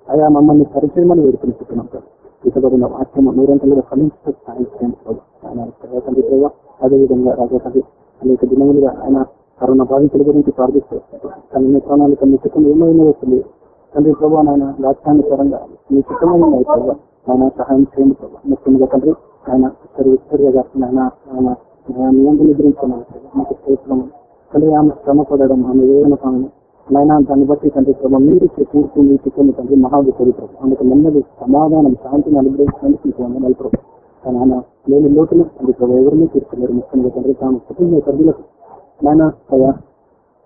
అయా మమ్మల్ని పరిచయమని వేడుకుంటున్నాం సార్ ఇతబడిన వాక్యము నూరంతలుగా ఫలించడానికి ప్రభావ ఆయన తండ్రి ప్రభావ అదేవిధంగా రాజా తండ్రి అనేక దినములుగా ఆయన కరోనా బాధితుల గురించి ప్రార్థిస్తూ కానీ మీ ప్రణాళిక మీ చిత్తం ఏమైనా వస్తుంది తండ్రి ప్రభా నాయన రాజ్యానుసారంగా మీ చిత్తమైన ప్రభావ ఆయన సహాయం చేయండి ప్రభావ ముఖ్యంగా తండ్రి ఆయన విక్టోరియా గారు ఆయన ఆయన నియంత్రణ నిద్రించుకున్నాను తండ్రి ఆమె శ్రమ పడడం ఆమె వేదన పాలన నాయన దాన్ని బట్టి తండ్రి ప్రభావ మీరు ఇచ్చే తీర్పు మీ చిత్తం తండ్రి మహావిపరి ప్రభావ అందుకు నెమ్మది సమాధానం శాంతిని అనుగ్రహించడానికి మీకు వందనాలు ప్రభావ కానీ ఆయన లేని లోటును తండ్రి ప్రభావ ఎవరిని తీర్చలేరు. ముఖ్యంగా తండ్రి తాము కుటుంబ సభ్యులకు నాయన అయ్యా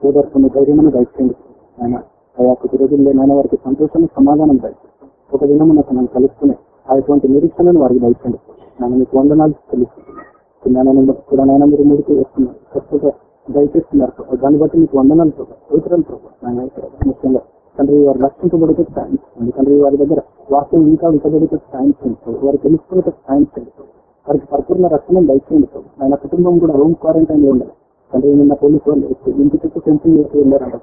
ఓదార్పుని ధైర్యమని దయచేయండి. ఆయన అయ్యా కొద్ది రోజుల్లో నాయన వారికి సంతోషం సమాధానం దయచేయండి ఒక దినము నాకు నన్ను కలుసుకునే అటువంటి నిరీక్షణను వారికి దయచేయండి నన్ను మీకు వందనాలు తెలుస్తున్నాను కూడా నాయన మీరు ముడికి వస్తున్నారు. స్వచ్ఛత దయచేస్తున్నారు దాన్ని బట్టి మీకు వందనాలు ప్రభావ ముఖ్యంగా తండ్రి వారు రక్షించబడితే సాయం చేయండి తండ్రి వారి దగ్గర వాక్యం ఇంకా వికబడితే సాయం చేయండి వారు తెలుసుకునే సాయం చేయండి వారికి పరిపూర్ణ రక్షణ దయచేయండి ఆయన కుటుంబం కూడా హోమ్ క్వారంటైన్లో ఉండాలి. తండ్రి నిన్న పోలీసు వాళ్ళు ఇంటి చుట్టూ టెన్షన్ చేసి వెళ్ళారంట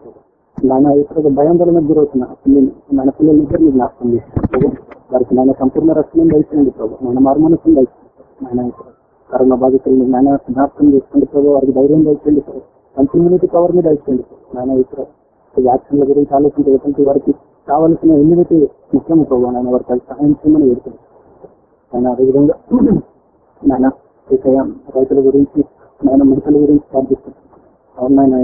నాయన ఇక్కడ భయాందోళనకు గురవుతున్న పిల్లలు నాయన పిల్లలు మీరు జ్ఞాపకం చేస్తున్నాను వారికి నాయన సంపూర్ణ రక్షణ దయచేయండి ప్రభు. నాయన మార్మనస్సును దయచేయండి. నాయన కరోనా బాధితుల్ని నాయన జ్ఞాపకం చేసుకోండి ప్రభు వారికి ధైర్యం దయచేయండి ప్రభు. మంచి ఇమ్యూనిటీ పవర్ని దయచేయండి నాయన ఇక్కడ వ్యాక్సిన్ల గురించి ఆలోచించే ఎటువంటి వారికి కావలసిన ఇమ్యూనిటీ ముఖ్యం ప్రభు. నాయన వారికి సహాయం చేయమని వేడుకుంది ఆయన అదేవిధంగా నాయన ఇక రైతుల గురించి నాయన మనుషుల గురించి ప్రార్థిస్తున్నాను అవును నాయన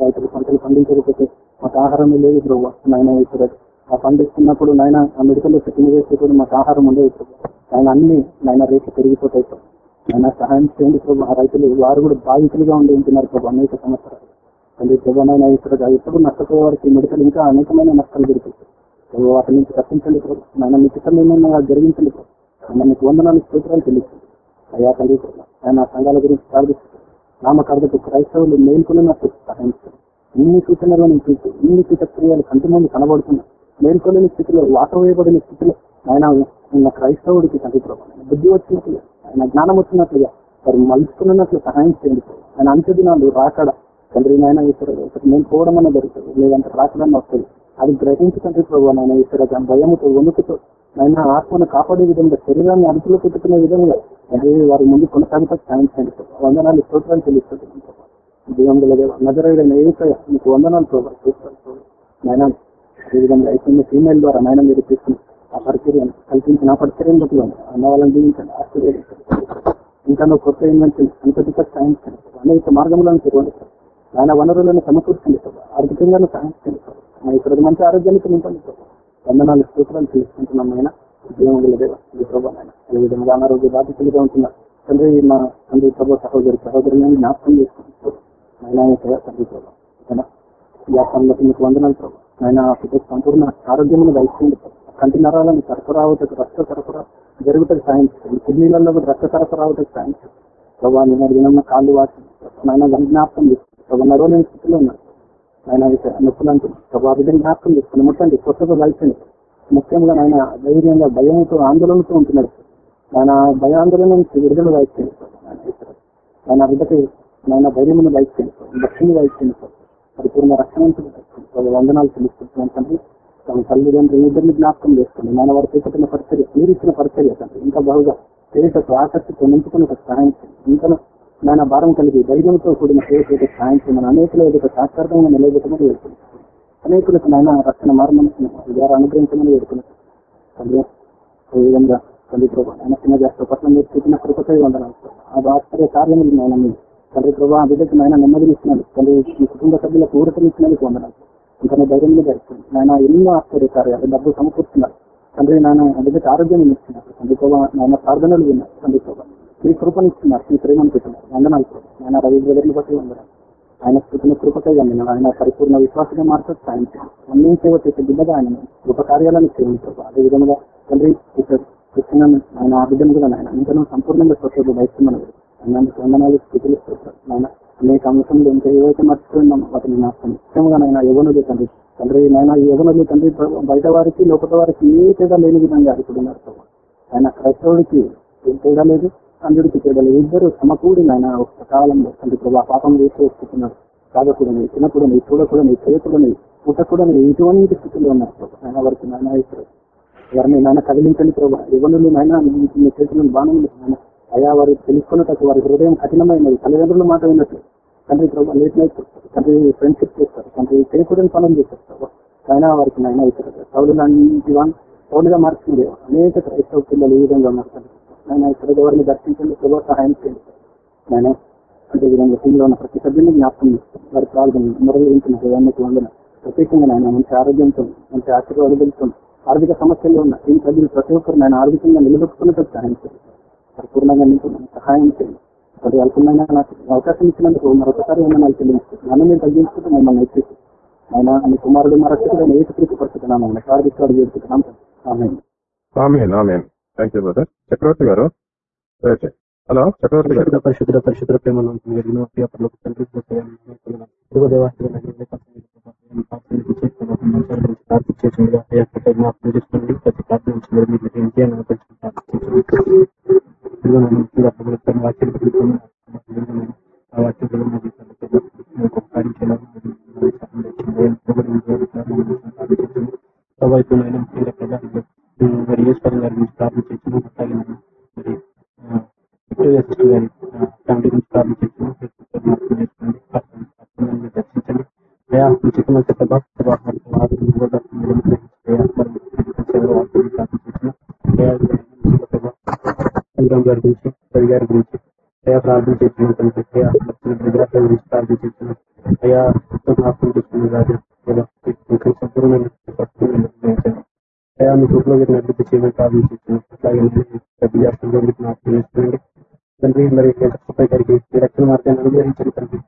రైతులు పంటలు పండించకపోతే మాకు ఆహారం లేదు ప్రభు నాయన ఇప్పుడు ఆ పండిస్తున్నప్పుడు నాయన ఆ మెడికల్ తిని చేస్తే కూడా మాకు ఆహారం ఉండదు ప్రభు ఆయన అన్ని నాయన రేట్లు పెరిగిపోతాయి ఆయన సహాయం చేయండి ప్రభు ఆ రైతులు వారు కూడా బాధితులుగా ఉండి ఉంటున్నారు ప్రభు అనేక సంవత్సరాలు. అంటే ప్రభు నాయన ఇక్కడ ఎప్పుడు నష్టపోయే వారికి మెడికల్ ఇంకా అనేకమైన నష్టాలు జరుగుతాయి ప్రభు వాటి నుంచి తప్పించండి ప్రభు నాయన మీ చిత్తం ఏమన్నా జరిగించండి ప్రభు ఆయన మీకు వందనాలు స్తోత్రాలు తెలుస్తుంది అయ్యా తండ్రి ప్రభు ఆయన సంఘాల గురించి ప్రార్థిస్తుంది నామకార్థకు క్రైస్తవులు మేల్కొన్నట్టు సహాయం ఇన్ని ఇన్ని నేను చూసి ఇన్ని సూచక్రియలు కంటి ముందు కనబడుతున్నాయి మేల్కొలేని స్థితిలో వాటవేయబడిన స్థితిలో ఆయన ఉన్న క్రైస్తవుడికి తండ్రి బుద్ధి వచ్చినట్లుగా ఆయన జ్ఞానం వచ్చినట్లుగా వారు మలుచుకున్నట్లు సహాయం చేయండి. ఆయన అంత్య దినాలు రాకడ తండ్రి నాయన ఈశ్వర నేను పోవడం అన్న జరుగుతుంది లేదంటే రాకడన్న వస్తుంది అది గ్రహించుకుంటే ప్రభు నాయన ఈశ్వర భయముతో వణుకుతో ఆయన ఆత్మను కాపాడే విధంగా శరీరాన్ని అదుపులో పెట్టుకునే విధంగా అదే వారి ముందు కొనసాగితే సాయం చేయండి. వందనాలు స్తోత్రాలు చెల్లిస్తున్నాను నజరైన ఏకయ మీకు వందనాలు ప్రభావ చూస్తాను నాయన ఈ విధంగా అయిపోయిన ఫీమేల్ ద్వారా నాయన మీరు తీసుకుని ఆ పరిచర్యను కల్పించిన ఆ పరిచర్యం బట్టి అన్న వాళ్ళని దీవించండి ఆశీర్వదించండి. ఇంకా నువ్వు కొత్త ఇన్వెన్షన్ అంతటిగా సాయించండి అనేక మార్గంలో తిరగండి. ఆయన వనరులను సమకూర్చండి ఆర్థికంగా సాయం చేయండి ఇక్కడ మంచి ఆరోగ్యానికి నింపండి వందనాలు స్తోత్రాలు తీసుకుంటున్నాం ఆయన దేవుడు దేవ ఈ ఏ విధంగా అనారోగ్య బాధితులుగా ఉంటున్నారు తండ్రి మా తండ్రి ప్రభు సహోదరి సహోదరులను జ్ఞాపకం చేసుకుంటున్నారు ఆయన తండ్రి ప్రభావం ఓకేనా? మీకు వందనాలు ప్రభావం ఆయన సంపూర్ణ ఆరోగ్యమైన దయచేయండి కంటి నరాలను సరఫరావుటకు రక్త సరఫరా జరుగుటకు సాయం చేయండి. కిడ్నీలలో కూడా రక్త సరఫరావుటకు సాయం చేయండి. ప్రభావ నిన్న దినన్న కాళ్ళు వాచి నాయన జ్ఞాపకం చేస్తుంది ప్రభావ నడవలేని స్థితిలో ఉన్నారు. ఆయన నొప్పులను అంటున్నారు ప్రభావ బిడ్డను జ్ఞాపకం చేసుకుని ముట్టండి కొత్తగా కలిసింది ముఖ్యంగా ఆయన ధైర్యంగా భయంతో ఆందోళనతో ఉంటున్నాడు. ఆయన భయాందోళన నుంచి విడుదల వాయించండి ఆయన బిడ్డకి ఆయన ధైర్యమును వాయించండి భక్తిని వాయించండి పరిపూర్ణ రక్షణ వందనాలు తెలుసుకుంటున్నాను తండ్రి. తమ తల్లిదండ్రులు ఇద్దరిని జ్ఞాపకం చేసుకోండి నాన్న వారు చేపట్టిన పరిచర్య మీరు ఇచ్చిన పరిచర్య తండ్రి. ఇంకా బాగా చేసేటకు ఆసక్తితో పొందించుకుని ఒక సహాయం ఇంకా నాన్న భారం కలిగి ధైర్యంతో కూడిన చేసే సహాయం మన అనేకుల ఎదుట సాక్షార్థంగా నిలబెట్టమని వేడుకున్నాం అనేకులకు నాయన రక్షణ మార్మని ద్వారా అనుగ్రహించమని వేడుకున్నాం తండ్రి ఈ విధంగా తండ్రి ప్రభా ఆయన చిన్న చేస్తా పట్ల మీరు చూపిన కృపకై వందనాలు. ఆ ఆశ్చర్య కార్యములు నాయన మీ తండ్రి ప్రభా ఆ బిడ్డకు నాయన నెమ్మదినిస్తున్నాడు ఇచ్చినాడు తండ్రి కుటుంబ సభ్యులకు ఊరటం వందనాలు. ఇంకా ధైర్యం మీద ఇస్తుంది నాయన ఎన్నో ఆశ్చర్య కార్యాలు డబ్బు సమకూర్చున్నారు. తండ్రి నాయన ఆ బిడ్డకు ఆరోగ్యం ఇస్తున్నారు తండ్రి ప్రభా నాయన ప్రార్థనలు విన్నారు. తండ్రి ప్రభా మీ కృపనిస్తున్నారు మీ ప్రేమను పెట్టినారు వందనాలు ఆయన రవి బ్రదర్ని బట్టి వందనాలు. ఆయన స్థితిని కృపకై వందనాలు. ఆయన పరిపూర్ణ విశ్వాసంగా మార్చొచ్చు ఆయన చేయండి అన్ని సేవ చేసే బిడ్డగా ఆయన కృప కార్యాలను చేయండి అదే విధంగా తండ్రి కృష్ణ ఆయన ఆ బిడ్డను కూడా ఆయన ఇంకా సంపూర్ణంగా స్వచ్ఛత బయస్తున్నాను అన్నందుకు వందనాలు స్థితిని ఆయన అనేక అంశంలో ఇంకా ఏవైతే మర్చిపోయినామో వాటిని నాకు ముఖ్యంగా నాయన యవనులు తండ్రి. తండ్రి నాయన ఈ యవనులు తండ్రి బయట వారికి లోపల వారికి ఏ తేడా లేని విధంగా అడుగుతున్నారు ఆయన క్రైస్తవుడికి ఏం తేడా లేదు. అందుడికి తేడా ఇద్దరు సమకూడిన నాయన ఒక కాలంలో తండ్రి ప్రభా పాపం చేసి వస్తున్నారు. తాగకూడని తినకూడని చూడకూడని చేయకూడని పుట్టకూడని ఎటువంటి స్థితిలో ఉన్నారు ప్రభు? ఆయన వారికి నాయన ఇస్తారు. ఎవరిని నాయన కదిలించండి ప్రభా. ఎవరు నాయన మీ చేతులను బాణములు నాయన అయా వారు తెలుసుకున్నట్టు వారి హృదయం కఠినమైనది తల్లిదండ్రులు మాట విన్నట్లు తండ్రి ప్రభావ లేట్ నైట్ తండ్రి ఫ్రెండ్షిప్ చేస్తారు. తండ్రి చేయకూడని పనులు చేస్తారు ప్రభావ అయినా వారికి నాయన ఇస్తారు. సౌలు లాంటి వాన్ సౌలుగా మార్చింది అనేక క్రైస్తవ పిల్లలు ఈ విధంగా ఉన్నారు ఆయన ఇక్కడ ఎవరిని దర్శించండి ఎవరు సహాయం చేయండి. ఆయన అంటే విధంగా టీంలో ఉన్న ప్రతి సభ్యుని జ్ఞాపకం వారి ప్రార్థన మురళించిన దేవానికి వందన. ప్రత్యేకంగా ఆయన మంచి ఆరోగ్యంతో మంచి ఆశీర్వాదాలతో ఆర్థిక సమస్యల్లో ఉన్న టీం సభ్యులు ప్రతి ఒక్కరు నేను ఆర్థికంగా నిలబెట్టుకున్నట్టు సహాయం చేయండి. పరిపూర్ణంగా మీకు సహాయం చేయండి. మరి అల్పమైన నాకు అవకాశం ఇచ్చినందుకు మరొకసారి వందనాలు చెల్లించుకుంటున్నాను. నన్ను మీరు తగ్గించుకుంటూ మిమ్మల్ని ఎక్కిస్తూ ఆయన మీ కుమారుడు మరొకటి నేను ఏ స్త్రీకి పరిస్థితున్నాము కార్యక్రమాలు చేస్తున్నాం amen amen. Thank you brother Chakravarthi garu hello Chakravarthi గారు. పరిశుద్ధ పరిశుద్ధ ప్రేమ జ్ఞాపకం చేసుకోండి ప్రతి ప్రార్థన మీరు ఏంటి అని వాక్యం పెట్టుకుని ఆ వాక్యం మరి ఈశ్వర్ తెచ్చింది. ప్రార్థన ప్రార్థించింది. గారి గురించి ప్రార్థించాను అట్లాగే నేను మరి విక్టోరియా సిస్టర్ గారి ఫ్యామిలీ గురించి ప్రార్థన మార్పు చేసుకోండి దర్శించండి అయా మీ చిత్తమైన ప్రభా ప్రభా గారి గురించి రవి గారి గురించి అయా ప్రార్థన చేస్తున్నాం తండ్రి అయా లక్ష్మీ విగ్రహాల గురించి ప్రార్థించాను అయా జ్ఞాపకం చేసుకుని రాజు సంపూర్ణమైన అయ్యా నిర్ణయించండి అయా మీ కృపలో మీరు అభివృద్ధి చేయమని ప్రార్థించాను అట్లాగే పెద్ద వ్యాప్తంగా మీకు జ్ఞాపకం చేసుకోండి తండ్రి మరి సుబ్బయ్య గారికి రక్షణ మార్గాన్ని అనుగ్రహించండి తండ్రి.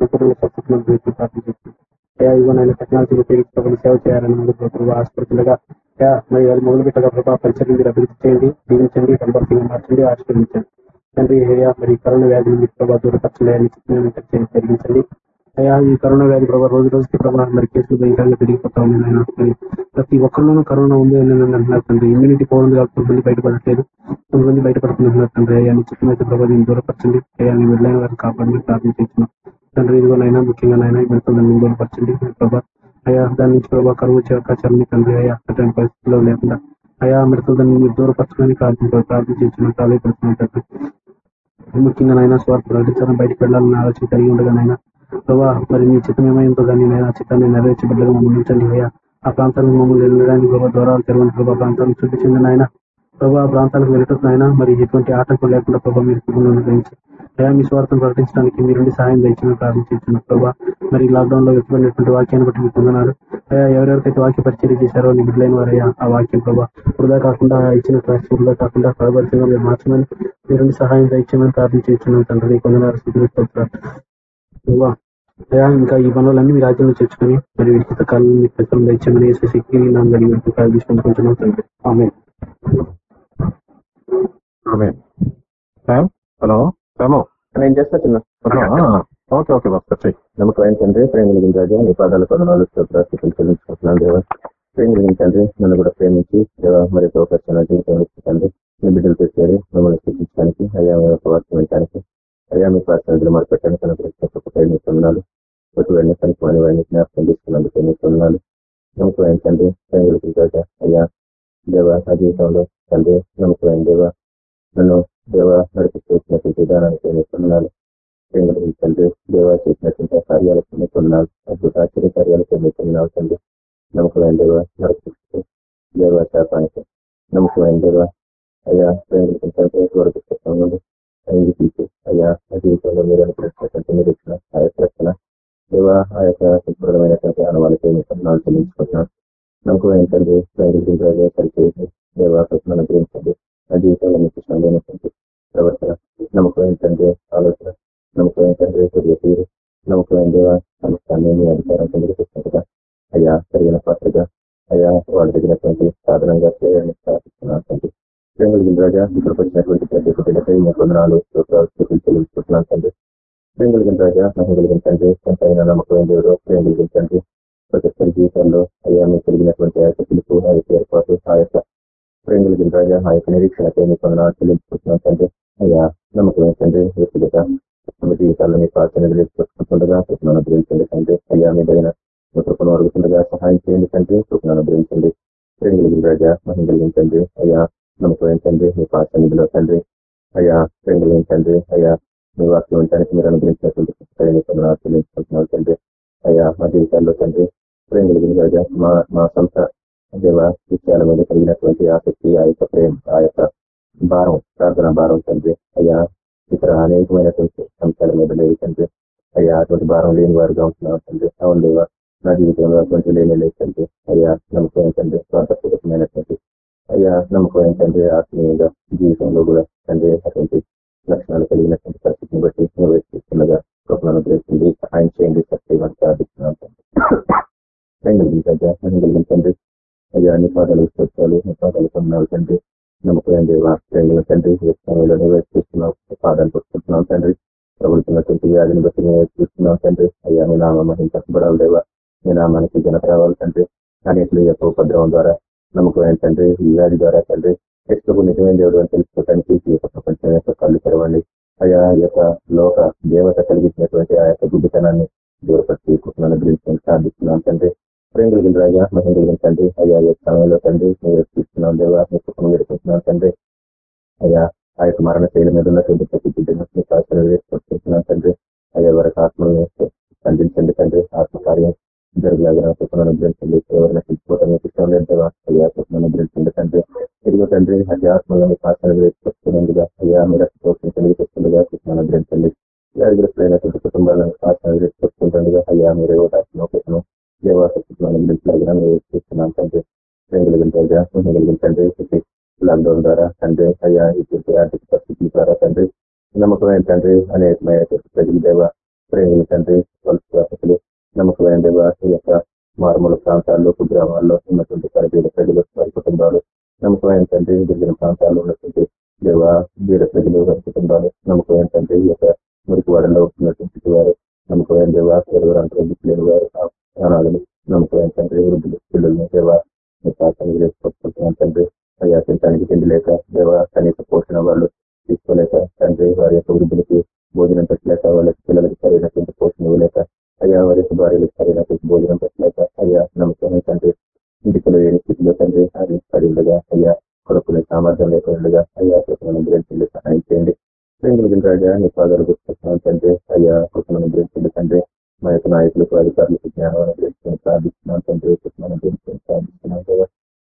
సంపూర్ణ సత్యం గురించి ప్రార్థించాను అయా ఇవ్వనైనా టెక్నాలజీని ఉపయోగించుకోవాలి సేవ చేయాలని ముందు ప్రభావ ఆసుపత్రులుగా అయా మరి అది మొదలు పెట్టగా ప్రభావ పరిచయం మీరు అభివృద్ధి చేయండి దీవించండి సంపర్కంగా మార్చండి ఆశీర్వించండి తండ్రి అయ్యా మరి కరోనా వ్యాధిని మీరు ప్రభావ దూరపరచలేని జరిగించండి. అయ్యా ఈ కరోనా వ్యాధి ప్రభావ రోజు రోజుకి ప్రభావ మరి కేసులు భయంకరంగా పెరిగిపోతా ఉంది ప్రతి ఒక్కరిలోనూ కరోనా ఉంది అని అంటున్నారు తండ్రి. ఇమ్యూనిటీ పోవడం ఉంది కాబట్టి కొంతమంది బయటపడట్లేదు. కొంతమంది బయటపడుతున్నారు తండ్రి. అయ్యా నీ చిత్తమైతే ప్రభావ దీన్ని దూరపరచండి. అయ్యా నీ వెళ్ళైన వారిని కాపాడమని ప్రార్థించున్నాం తండ్రి ఇదిగోనైనా ముఖ్యంగా నాయన పెడుతుందని దూరపరచండి ప్రభా. అయ్యా దాని నుంచి ప్రభావ కరువు వచ్చే అవకాశాలని తండ్రి. అయ్యా అటువంటి పరిస్థితుల్లో లేకుండా. అయా మిడతలని మీరు దూరపరచడానికి ప్రార్థన ప్రార్థించిన తండ్రి. ముఖ్యంగా నైనా స్వార్థ ప్రకటించాలని బయటకు వెళ్ళాలని ఆలోచన కలిగి ఉండగానైనా ప్రభా మరి మీ చిత్తం ఏమైందో కానీ నేను ఆ చిత్తాన్ని నెరవేర్చబడ్డగా మమ్మల్ని ఉంచండి అయ్యా. ఆ ప్రాంతాలకు మమ్మల్ని వెళ్ళడానికి ప్రభావ ద్వారాలు తెరవని ప్రభా ప్రాంతాలను చూపించింది నాయన. ప్రభా ప్రాంతాలకు వెళ్ళటం మరి ఎటువంటి ఆటంకం లేకుండా ప్రభావ మీరు కృపను అయా మీ స్వార్థం ప్రకటించడానికి మీరుండి సహాయం దయచిన ప్రార్థించిన ప్రభా. మరి లాక్డౌన్లో వెతుకున్నటువంటి వాక్యాన్ని బట్టి మీకు పొందన్నారు అయ్యా ఎవరెవరికైతే వాక్య పరిచయం చేశారో నీ బిడ్డలైన వారయ్యా ఆ వాక్యం ప్రభా వృధా కాకుండా ఇచ్చిన క్లాస్ వృధా కాకుండా ఫలభరితంగా మీరు మార్చమని మీరుండి సహాయం దయచేయమని ప్రార్థించున్నాను తండ్రి. కొందనారు అయ్యా ఇంకా ఈ పనులన్నీ మీ రాజ్యంలో చేర్చుకొని మరి విడిచిత కాలం మీ ప్రజలు దయచేయమని వేసేసి నా గడి ప్రార్థించుకుంటున్నాం తండ్రి ఆమె హలో? రాము. నేను చేస్తా చిన్న? Okay okay. బస్ నమ్మకం ఏంటంటే ప్రేమ రాజా నీ పాదాల పదనాలు చెల్లించుకుంటున్నాను దేవా. ప్రేమ తండ్రి నన్ను కూడా ప్రేమించి దేవా మరి అవకాశం జీవితం తండ్రి. మీ బిడ్డలు పెట్టారు మిమ్మల్ని సూచించడానికి అయ్యా వార్త వినడానికి అయ్యా మీ ప్రార్థనలు మార్పెట్టడానికి అనుగ్రహించినప్పుడు ప్రేమిస్తున్నాను ప్రతి వాడిని కనుక్కొని వాడిని జ్ఞాపకం తీసుకున్నందుకు ఎన్నిస్తున్నాను నమ్మకం ఏంటంటే తండ్రి కలిగిన అయ్యా దేవ నా జీవితంలో తండ్రి నమ్మకం దేవ నన్ను దేవ నడిపిస్తున్నటువంటి విధానానికి మీకు ఉన్నాను ప్రేమలు తండ్రి దేవ చేసినటువంటి కార్యాలకు మీకు ఉన్నాను అద్భుత ఆశ్చర్య కార్యాలకు మీకు ఎన్నుకున్నాను తండ్రి. నమ్మకమైన దేవ నడిపిస్తూ దేవ శాపానికి నమ్మకమైన దేవ అయ్యా ప్రేమలు తండ్రి వరకు నుండి అయింది తీసి అయ్యా జీవితంలో మీరు అనుకున్నటువంటి మీరు ఇచ్చిన యొక్క దేవ ఆ యొక్క సంపూర్ణమైనటువంటి అనుభవాలకి నాలుగు చెల్లించుకుంటున్నాను నమ్మకం తండ్రి ప్రేమలు సరిచేసి దేవ కృష్ణ అనుగ్రహించండి. నా జీవితంలో మీకు ఇష్టమైనటువంటి ప్రవర్తన నమ్మకం తండ్రి ఆలోచన నమ్మకం ఏంటంటే కొద్దిగా తీరు నమ్మకం దేవ సమస్తాన్ని మీ అధికారం కిందకి అయ్యా సరైన పాత్రగా అయ్యా వాళ్ళు తగినటువంటి సాధనంగా చేయడానికి ప్రార్థిస్తున్నాను తండ్రి ప్రేమలు రాజా ఇక్కడికి వచ్చినటువంటి ప్రతి ఒక్క బిడ్డపై మీ కొందనాలు తెలుసుకుంటున్నాను తండ్రి. ప్రేమలు రాజా మహిళ తండ్రి కొంతైనా నమ్మకమైన దేవుడు ప్రేమలు తండ్రి. ప్రతి ఒక్కరి జీవితంలో అయ్యా మీకు కలిగినటువంటి ఆ యొక్క పిలుపు ఆ యొక్క ఏర్పాటు ఆ యొక్క ప్రేమలు రాజా ఆ యొక్క నిరీక్షణకై మీ కొందనాలు చెల్లించుకుంటున్నాను తండ్రి. అయ్యా నమ్మకమైన తండ్రి వ్యక్తిగత తమ జీవితాల్లో మీ ప్రార్థన పెట్టుకుంటుండగా కృపను అనుగ్రహించండి తండ్రి. అయ్యా మీదైన మీ కృపను అడుగుతుండగా సహాయం చేయండి తండ్రి కృపను అనుగ్రహించండి. ప్రేమ కలిగిన రాజా మహిళ కలిగించండి అయ్యా నమ్మకం ఏంటండి? మీ పాసన్నిధిలో తండ్రి అయ్యా ప్రేమలు ఏంటండి? అయ్యా మీ వాక్యం ఉండడానికి మీరు అనుగ్రహించినటువంటి చెల్లించుకుంటున్నారు తండ్రి. అయ్యా మా జీవితాల్లో తండ్రి ప్రేమలు మా మా సొంత దేవ విషయాల మీద కలిగినటువంటి ఆసక్తి ఆ యొక్క ప్రేమ ఆ యొక్క భారం ప్రార్థన భారం తండ్రి. అయ్యా ఇతర అనేకమైనటువంటి అంశాల మీద లేదు తండ్రి. అయ్యా అటువంటి భారం లేని వారుగా ఉంటున్నాం తండ్రి. అవును లేవా నా జీవితంలో అటువంటి లేని లేదు తండ్రి. అయ్యా నమ్మకం ఏంటంటే స్వార్థపూర్వకమైనటువంటి అయ్యా నమ్మకం ఏంటంటే ఆత్మీయంగా జీవితంలో కూడా తండ్రి అటువంటి లక్షణాలు కలిగినటువంటి పరిస్థితిని బట్టి నిర్వహిస్తుండగా కృపను అనుగ్రహించింది సహాయం చేయండి సత్యమని ప్రార్థిస్తున్నాను తండ్రి తండ్రి. అయ్యా అన్ని పాదాలు స్తోత్రాలు అన్ని పాదాలు కొన్నాడు తండ్రి. నమ్మకం దేవా ప్రేమల తండ్రి సమయంలో నిర్వహిస్తున్నాం పాదాలు పట్టుకుంటున్నాం తండ్రి. ప్రభుత్వటువంటి వ్యాధిని బట్టి నిర్వహిస్తున్నాం తండ్రి. అయ్యా మీ నామ మహిళ మహించబడాలి దేవా. మీ నామానికి జనత రావాలి తండ్రి. అనేకులు యొక్క ఉపద్రవం ద్వారా నమ్మకమైన తండ్రి ఈ వ్యాధి ద్వారా తండ్రి ఎప్పుడు నిజమైన దేవుడు అని తెలుసుకోవడానికి ఈ యొక్క ప్రపంచం యొక్క కళ్ళు తెరవండి. అయ్యా యొక్క లోక దేవత కలిగించినటువంటి ఆ యొక్క గుడ్డితనాన్ని దూరపరిచి కుటుంబాన్ని గురించి సాధిస్తున్నాం తండ్రి. ప్రేమ కలిగిన రాజా మహిళ కలిగిన తండ్రి. అయ్యా యొక్క సమయంలో తండ్రి మీరు తీసుకున్నాం దేవా మీ కుటుంబం ఎదుర్కొంటున్నాం తండ్రి. అయ్యా ఆ యొక్క మరణ శైలి మీద ఉన్నటువంటి ప్రతి బిడ్డను మీ ప్రార్థన వేసుకుంటున్నాం తండ్రి. అయ్యా వారికి ఆత్మల్ని ఖండించండి తండ్రి. ఆత్మకార్యం జరుగులాగా తండ్రి. తండ్రి అయ్యా మీరు గ్రహించండి వ్యాధిగ్రస్తులైనటువంటి కుటుంబాలను ప్రార్థన వేసుకొస్తుండగా అయ్యా మీరు ఆత్మను దేవాసక్తులను చూస్తున్నాం తండ్రి కలిగించండి కలిగించండి లాక్డౌన్ ద్వారా తండ్రి అయ్యా ఇటువంటి ఆర్థిక పరిస్థితుల ద్వారా తండ్రి నమ్మకమైన తండ్రి అనేకమైన ప్రజలు దేవ ప్రేమిలు తండ్రి నమ్మకమైన దేవ యొక్క మారుమూల ప్రాంతాల్లో కుగ్రామాల్లో ఉన్నటువంటి పరిధుల ప్రజలు వారి కుటుంబాలు నమ్మకమైన తండ్రి గిరిజన ప్రాంతాల్లో ఉన్నటువంటి దేవ వీర ప్రజలు వారి కుటుంబాలు నమ్మకమైన తండ్రి ఈ యొక్క మురికివాడలో ఉన్నటువంటి వారు నమ్మకమైన దేవ ఎవరంటే లేని వారు ప్రాణాలను నమ్మకమైన తండ్రి వృద్ధులు పిల్లలను దేవ ప్రార్థన చేసుకుంటున్నాం తండ్రి అయ్యా తినడానికి తిండి లేక దేవ కనీస పోషణ వాళ్ళు తీసుకోలేక తండ్రి వారి యొక్క వృద్ధులకి భోజనం పెట్టలేక వాళ్ళకి పిల్లలకి సరైనటువంటి పోషణ ఇవ్వలేక అయ్యా వారి భార్యలు భార్యలకు సరైనటువంటి భోజనం పెట్టలేక అయ్యా నమ్మకం తండ్రి ఇంటికలో లేని స్థితిలో తండ్రి అది పడిండగా అయ్యా కొడుకునే సామర్థ్యం లేకుండా అయ్యా కృష్ణ గురించి సహాయం చేయండి. ప్రేంగులకి రాజా నీ పాదాలు గుర్తున్నాను తండ్రి అయ్యా కృష్ణ గురించి తండ్రి మా యొక్క నాయకులకు అధికారులకు జ్ఞానం అనుగ్రహించుకొని ప్రార్థిస్తున్నాను తండ్రి కృష్ణ గురించి ప్రార్థిస్తున్నాను కదా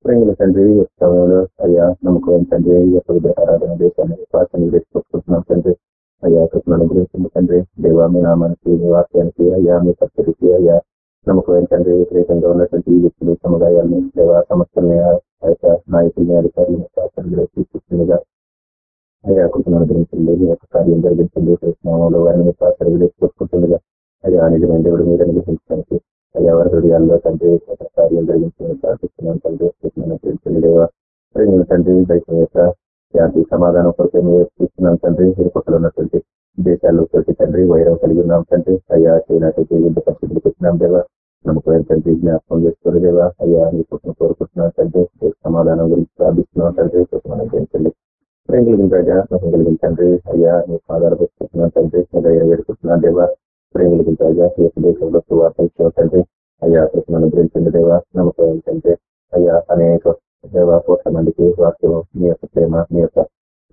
ప్రేంగుల తండ్రి సమయంలో అయ్యా నమ్మకం తండ్రి ఈ యొక్క విగ్రహారాధన దేశాన్ని విశ్వాసాన్ని చేసుకుంటున్నాం తండ్రి. అయ్యా కృష్ణను అనుగ్రహించండి తండ్రి. దేవా మీ నామానికి మీ వాక్యానికి అయ్యా మీ పరిస్థితికి అయ్యా నమ్మకం ఏంటంటే వ్యతిరేకంగా ఉన్నటువంటి ఈ వ్యక్తులు సముదాయాన్ని దేవా సంస్థల్ని ఆ యొక్క నాయకుల్ని అధికారులను శాసనలో తీసుకుంటుందిగా అయ్యా కృష్ణను అనుగ్రహించండి. మీ యొక్క కార్యం జరిగించండి. కృష్ణంలో వారిని విశ్వాసాలు వేసుకుంటుందిగా అయ్యా నిజమైన దేవుడు మీరు అనుగ్రహించడానికి అయ్యా వారి హృదయాల్లో తండ్రి కార్యం జరిగించడానికి ప్రార్థిస్తున్నాను తండ్రి. కృష్ణను అనుగ్రహించండి దేవా. తండ్రి దైవం యొక్క శాంతి సమాధానం కొరకే మేము చూస్తున్నాం తండ్రి. ఇరుపక్కల ఉన్నటువంటి దేశాల్లో తోటి తండ్రి వైరం కలిగి ఉన్నాం తండ్రి. అయ్యా చైనాకి యుద్ధ పరిస్థితులకు వచ్చినాం దేవా. నమ్మకం తండ్రి జ్ఞాపకం చేసుకోరు దేవా. అయ్యా నీ కోసం కోరుకుంటున్నాం తండ్రి. సమాధానం గురించి ప్రార్థిస్తున్నాం తండ్రి. మనం గ్రహించండి ప్రేమ కలిగిన రాజా స్నేహం కలిగిన తండ్రి. అయ్యా నీ పాదాలు పెట్టుకుంటున్నాం తండ్రి. ధైర్యం వేడుకుంటున్నాం దేవా. ప్రేమ కలిగిన రాజా ఈ యొక్క దేశంలో సువార్త తండ్రి. అయ్యా కృష్ణను గురించండి దేవా. నమ్మకం తండ్రి. అయ్యా అనేక దేవ కోట్ల మందికి వాక్యము మీ యొక్క ప్రేమ మీ యొక్క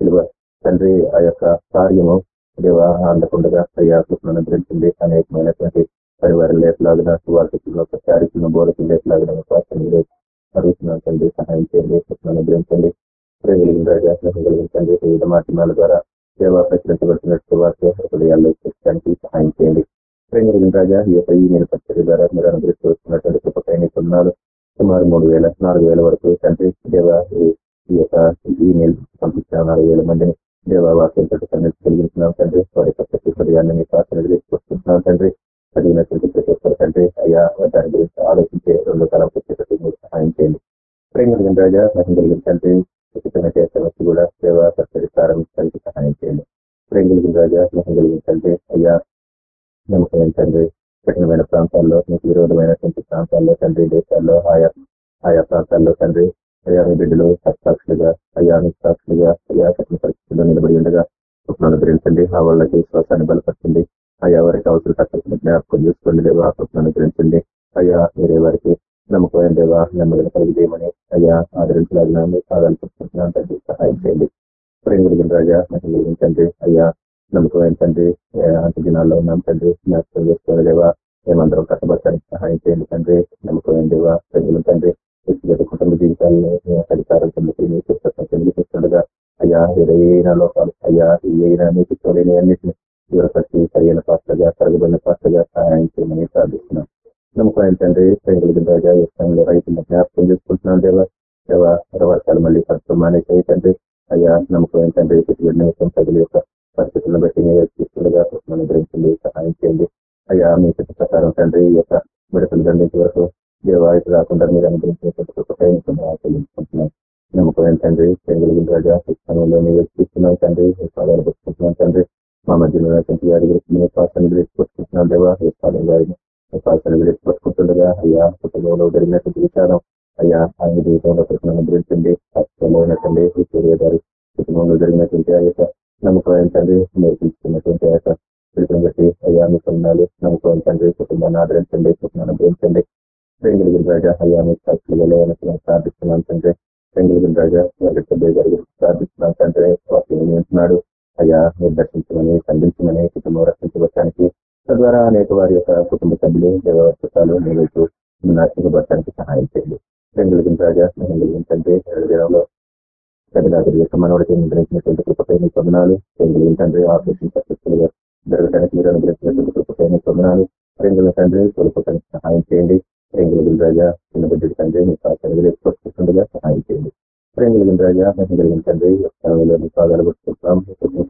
విలువ. తండ్రి ఆ యొక్క కార్యము దేవ అందకుండగా అయ్యా కృష్ణను గురించింది అనేకమైనటువంటి పరివారం లేపలాగిన సువార్తకులను చారిత్రను బోధకులు లేపలాగిన అడుగుతున్నాను తండ్రి సహాయం చేయండి కృష్ణను గురించండి ప్రేమిలిగిన రాజా కలిగించండి. వివిధ మాధ్యమాల ద్వారా సేవా ప్రచురించబడుతున్నట్టు వాక్య హృదయాల్లో పెట్టడానికి సహాయం చేయండి. ప్రేమిలిగిన రాజా ఈ యొక్క ఈ నేను పచ్చడి ద్వారా మీరు అనుగ్రహిస్తూ వస్తున్నటువంటి కృపకాయ కొన్నాళ్ళు సుమారు మూడు వేల నాలుగు వేల వరకు తండ్రి దేవ ఈ యొక్క ఈమెయిల్ పంపించిన నాలుగు వేల మందిని దేవ వాక్యంతో కలిగించినాం తండ్రి. వారి యొక్క హృదయాన్ని మీ ప్రార్థన తీసుకొస్తున్నాం తండ్రి. చదివినటువంటి ప్రతి ఒక్కరు తండ్రి అయ్యా దాని గురించి ఆలోచించే రెండు తలం వచ్చేటట్టు మీరు సహాయం చేయండి. ప్రేమ కలిగిన రాజా మహిళ కలిగిన తండ్రి ఉచితమైన చేసే కూడా సేవ ప్రారంభించడానికి సహాయం చేయండి. ప్రేమ కలిగిన రాజా మహిళ కలిగిన తండ్రి అయ్యా నమ్మకం తండ్రి కఠినమైన ప్రాంతాల్లో మీకు విరోధమైనటువంటి ప్రాంతాల్లో తండ్రి దేశాల్లో ఆయా ఆయా ప్రాంతాల్లో తండ్రి అయ్యా మీ బిడ్డలు సాక్షులుగా అయ్యా సాక్షులుగా అయ్యా కఠిన పరిస్థితుల్లో నిలబడి ఉండగా స్వప్నాలు గ్రహించండి ఆ వాళ్ళకి విశ్వాసాన్ని బలపరచండి. అయ్యా వారికి అవసరం తక్కువ జ్ఞాపకం చేసుకోండి దేవా స్వప్నాన్ని గురించండి అయ్యా మీరే వారికి నమ్మకమైన దేవా నెమ్మదిన కలిగిదేమని అయ్యా ఆదరించలాగిన మీ సాధారణ తండ్రి సహాయం చేయండి. ప్రేమ కలిగిన రాజా మహిళ అయ్యా నమ్మకమైన తండ్రి అంత దినాల్లో ఉన్నాం తండ్రి. జ్ఞాపకం చేసుకోవాలి దేవా. మేమందరం కష్టపడటానికి సహాయం చేయండి తండ్రి. నమ్మకమైన దేవా. ప్రజలు తండ్రి. వ్యక్తిగత కుటుంబ జీవితాలను అధికారం చెందుతుండగా అయ్యా ఏదైనా లోపాలు అయ్యా ఏదైనా మీకు చూడలేని అన్నింటినీ దూరపరిచి సరైన పాత్రగా తరగబడిన పాత్రగా సహాయం చేయమని ప్రార్థిస్తున్నాం. నమ్మకం తండ్రి ప్రజల రాజా వ్యవసాయంలో రైతులను జ్ఞాపకం చేసుకుంటున్నాం దేవా. దేవా వర్షాలు మళ్ళీ పడుతూ మానేసాయి తండ్రి. అయ్యా నమ్మకమైన తండ్రి నిమిషం ప్రజల యొక్క పరిస్థితులను బట్టి మీరు తీసుకుండగా మనం గ్రహించండి సహాయం చేయండి. అయ్యా మీ చెప్పి ప్రకారం తండ్రి ఈ యొక్క విడతలు దండించే వరకు దేవాయత రాకుండా మీరు అనుగ్రహించుకుంటున్నాం నమ్మకం తండ్రి చెంగలిగిన రాజా సమయంలో మీరు తీసుకున్నాం తండ్రి పాదాలు పెట్టుకుంటున్నాం తండ్రి. మా మధ్యలో ఉన్నటువంటి గారి గురించి మీ పాత్రను గురించి పట్టుకుంటున్నాం దేవా ఏ పాదం పాత్రను గురించి పట్టుకుంటుండగా అయ్యా కుటుంబంలో జరిగినటువంటి విచారం అయ్యా ఆయన జీవితంలో ప్రశ్న గురించండి ఉన్నటువంటి సూర్య గారి కుటుంబంలో జరిగినటువంటి ఆ యొక్క నమ్మకం తండ్రి మీరు తీసుకున్నటువంటి ఆ యొక్క పిలుపుని బట్టి అయ్యా మీ కొన్నాళ్ళు నమ్మకం తండ్రి కుటుంబాన్ని ఆదరించండి కుటుంబాన్ని అనుగ్రహించండి బెంగళూరు రాజా అయ్యా మీ సాక్షులలో ప్రార్థిస్తున్నాను తండ్రి. బెంగళూరు రాజా గారి ప్రార్థిస్తున్నాను తండ్రి. వాటిని ఉంటున్నాడు. అయ్యా మీరు దర్శించమని ఖండించమని కుటుంబం రక్షించబడటానికి తద్వారా అనేక వారి యొక్క కుటుంబ సభ్యులు దేవవర్షాలు నిలబెట్టు నాశించబడటానికి సహాయం చేయండి. బెంగళూరు రాజా బెంగళూరు తండ్రి హృదయంలో పెద్దదాగుడి యొక్క మనవడికి నిర్ణయించినటువంటి కృపపై నీ పొందనాలు బెంగళూరు తండ్రి ఆపరేషన్ సక్సెస్ఫుల్ జరగడానికి మీరు అనుగ్రహించినటువంటి కృపపై నీ పొందనాలు బెంగళూరు తండ్రి కోల్పోతానికి సహాయం చేయండి. ప్రేంగుల గురిరాజా చిన్న బిడ్డ తండ్రి మీ పాత్రలు ఎక్కువస్తుండగా సహాయం చేయండి. ప్రేంగుల రాజా మహిళ తండ్రి స్థలంలో మీ పాదాలు పట్టుకుంటున్నాం.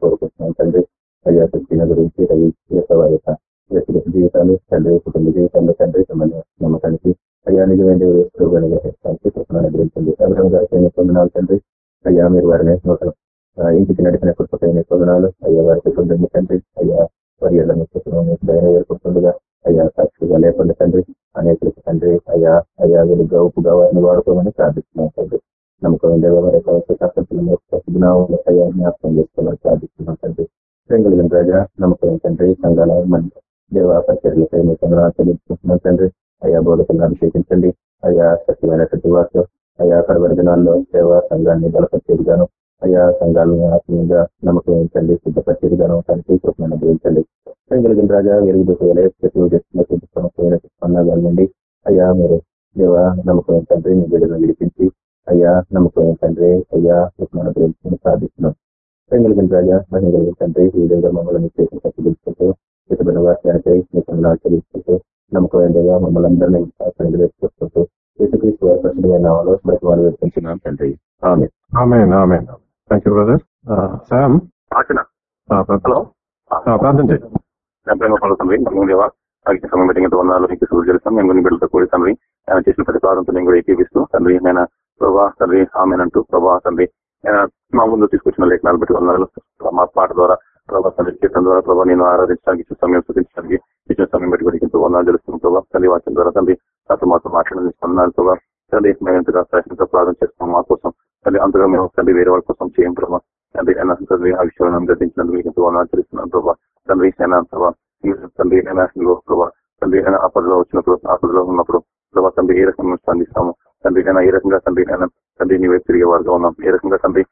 కోరుకుంటున్నాం తండ్రి అయ్యా సృష్టిన గురించి రవి యొక్క వ్యక్తిగత జీవితాలు తండ్రి కుటుంబ జీవితంలో తండ్రి సంబంధం నమ్మకానికి అయ్యా నిజమైన వేసుకోవడానికి కృపణను గురించి అభిరామ్ గారికి పొందనాలు తండ్రి అయ్యా మీరు వారిని ఇంటికి నడిపిన కృపకైన పొందనాలు అయ్యా వారి కుటుంబం తండ్రి. అయ్యా వారి కుటుంబం దైన ఏర్పడుతుండగా అయ్యా సాక్షిగా లేకుండా తండ్రి. అనేకులకు తండ్రి అయ్యా అయ్యా వెలుగుగా గౌపుగా వారిని వాడుకోమని ప్రార్థిస్తున్నాం తండ్రి. నమ్మకం దేవ అయ్యా జ్ఞాపకం చేసుకోవాలి ప్రార్థిస్తున్నాం తండ్రి. కలిగిన రాజా నమ్మకం తండ్రి సంఘాల మన పరిచర్లపై మీ తెలుసుకుంటున్నాం తండ్రి. అయ్యా బోధకులను అభిషేకించండి. అయ్యా సత్యమైనటువంటి వారితో అయ్యా కడబడి దినాల్లో దేవ సంఘాన్ని బలపరిచేదిగాను. అయ్యా సంఘాలను ఆత్మీయంగా నమ్మకం ఏంటండి సిద్ధపరిచేదిగాను. తండ్రి కృపణ గ్రహించండి కలిగిన రాజా వెలుగు సమస్యమైన స్పందనగానండి అయ్యా మీరు దేవ నమ్మకం ఏంటంటే మీ బిడ్డను విడిపించి. అయ్యా నమ్మకం ఏంటంటే అయ్యా కృపణ గ్రహించుకుని సాధిస్తున్నాం కలిగిన రాజా మహిళ తండ్రి ఈ విధంగా మమ్మల్ని చేసిన కట్టుకుంటూ ఇతర వాక్యానికి మీకు సంఘాలు నమ్మకం నమ్మకమైనదిగా మమ్మల్ని అందరినీ వేసుకుంటూ యేసుక్రీస్తు వారి ప్రసిద్ధమైన నామలో బ్రతమాలు వేసుకుంటున్నాం తండ్రి. Amen thank you brother Sam hello. ప్రార్థన చేయండి నా ప్రేమ పడుతుంది మనం దేవా అగ్ని సమయం పెట్టిన వందలు నీకు సులువు చేస్తాం. మేము కొన్ని బిడ్డలతో కూడి తండ్రి ఆయన చేసిన ప్రతి ప్రారంభంతో నేను కూడా ఏకీపిస్తూ తండ్రి నేను ప్రభా తండ్రి ఆమెనంటూ ప్రభా తండ్రి మా ముందు తీసుకొచ్చిన లేఖనాలు బట్టి వందలు మా పాట ద్వారా ప్రభా తండ్రి కీర్తన ద్వారా ప్రభా నేను ఆరాధించడానికి ఇచ్చిన సమయం చూపించడానికి ఇచ్చిన సమయం బట్టి బట్టి ఎంతో వందలు తెలుస్తుంది ప్రభా తల్లి వాక్యం ద్వారా తండ్రి నాతో మాతో మాట్లాడడానికి వందనాలు ప్రభా తండ్రి మేము ఎంతగా ప్రయత్నంతో ప్రార్థన చేస్తాం మా కోసం. తల్లి అంతగా మేము తల్లి వేరే వాళ్ళ కోసం చేయం ప్రభావ తండ్రి అయినా తండ్రి ఆ విషయాలను అనుగ్రహించినందుకు మీకు ఎంతో వందనాలు తెలుస్తున్నాను ప్రభా. తండ్రి అయినా ప్రభా తండ్రి అయినా ప్రభా తండ్రి అయినా ఆపదలో వచ్చినప్పుడు ఆపదలో ఉన్నప్పుడు ప్రభావ తండ్రి ఏ రకంగా స్పందిస్తాము తండ్రి అయినా ఏ రకంగా తండ్రి అయినా తండ్రి నీ వైపు తిరిగే వారుగా ఉన్నాం. ఏ రకంగా తండ్రి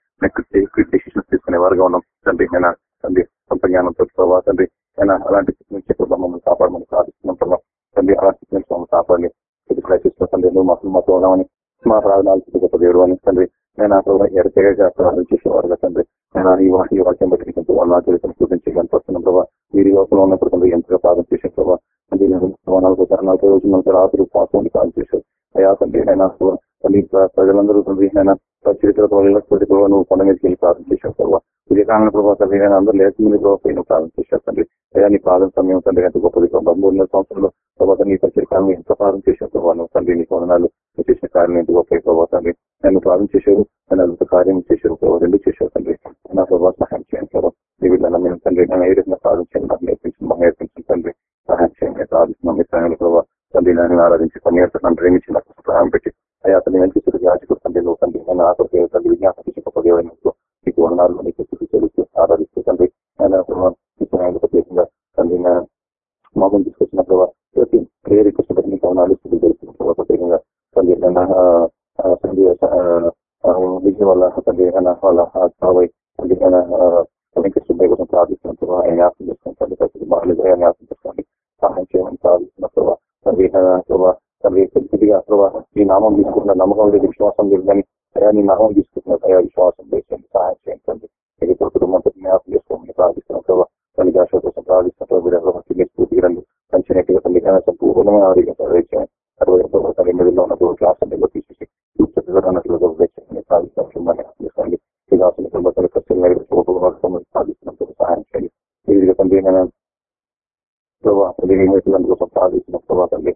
క్విక్ డెసిషన్స్ తీసుకునే వారుగా ఉన్నాం. తండ్రి అయినా తండ్రి సొంత జ్ఞానంతో ప్రభావ తండ్రి అయినా అలాంటి స్థితి నుంచి ప్రభావ మమ్మల్ని కాపాడమని ప్రార్థిస్తున్నాం ప్రభావ తండ్రి అలాంటి స్థితి నుంచి మమ్మల్ని కాపాడి మా నువ్వు అని మా ప్రార్థనాలు గొప్ప దేవుడు అని. తండ్రి నేను ఆ ప్రభావ ఎడతెగగా ప్రార్థన చేసేవారుగా తండ్రి. నేను ఈ వాటి వాక్యం బట్టి ఎంతో వాళ్ళ చరిత్రను చూపించి కనిపిస్తున్న ప్రభావ వీరి లోపల ఉన్నప్పుడు తండ్రి ఎంతగా ప్రార్థన చేసే ప్రభావ అంటే నాలుగు నలభై రోజుల రాత్రి పాసం కాల్ చేశారు. అయ్యా తండ్రి అయినా తల్లి ప్రజలందరూ తండ్రి నేను చరిత్రతో వెళ్ళకపోతే ప్రభావ నువ్వు కొండ మీదకి వెళ్ళి ప్రార్థన చేశావు ప్రభావ ఇది కాలంలో ప్రభావ తండ్రి నేను అందరూ లేకుండా ప్రభావ నువ్వు ప్రార్థన చేశావు తండ్రి. అయ్యా నీ ప్రార్థన సమయం తండ్రి ఎంత గొప్పది మూడున్నర సంవత్సరంలో ప్రభావ నీ పరిచయ ఎంత ప్రార్థన చేశావు ప్రభావ నువ్వు తండ్రి నీ కొందనాలు చేసిన కార్యం ఎంత గొప్ప ప్రభావ తండ్రి నన్ను ప్రార్థన చేశారు నన్ను అద్భుత కార్యం చేశారు ప్రభావ రెండు చేశారు తండ్రి. నా ప్రభావ సహాయం చేయండి ప్రభావ. నీ వీళ్ళ మేము తండ్రి నన్ను ఏ విధంగా ప్రార్థన చేయండి నాకు నేర్పించి మాకు నేర్పించిన తండ్రి. సహాయం చేయండి ప్రార్థిస్తున్నాం. మీ సమయంలో ప్రభావ తండ్రి నన్ను ఆరాధించి పని నన్ను ప్రేమించి నాకు ప్రాణం పెట్టి. అయ్యా అతని మంచి స్థితి యాచకుడు తండ్రి నువ్వు తండ్రి. నేను ఆకలి తండ్రి. విజ్ఞాపన చేసి గొప్ప దేవుడు నీకు వర్ణాలు నీకు స్థితి తెలుస్తూ ఆరాధిస్తూ తండ్రి. నేను ప్రత్యేకంగా తండ్రి మామూలు తీసుకొచ్చిన ప్రభావ తండ్రి విజయం వల్ల తండ్రి వాళ్ళ తండ్రి వెంకటేశ్వర కోసం ప్రార్థిస్తున్నాం ఆయన జ్ఞాపకం చేసుకుంటాం ప్రతి బాగాలేదు. జ్ఞాపకం చేసుకోండి సహాయం చేయమని ప్రార్థిస్తున్న తండ్రి తండ్రి నామం తీసుకుంటున్న నమ్మకం లేదు విశ్వాసం లేదు కానీ అయ్యా నీ నామం తీసుకుంటున్నారు అయ్యా విశ్వాసం చేయండి సహాయం చేయండి మీకు కుటుంబంతో జ్ఞాపకం చేసుకోమని ప్రార్థిస్తున్నాం తల్లి కోసం ప్రార్థిస్తున్న ప్రభావ స్ఫూర్తిగా రండి. తల్లి సంపూర్ణమైన ఆరోగ్యం ప్రవేశం అరవై తల్లి ఉన్న విధంగా ప్రభావ తల్లి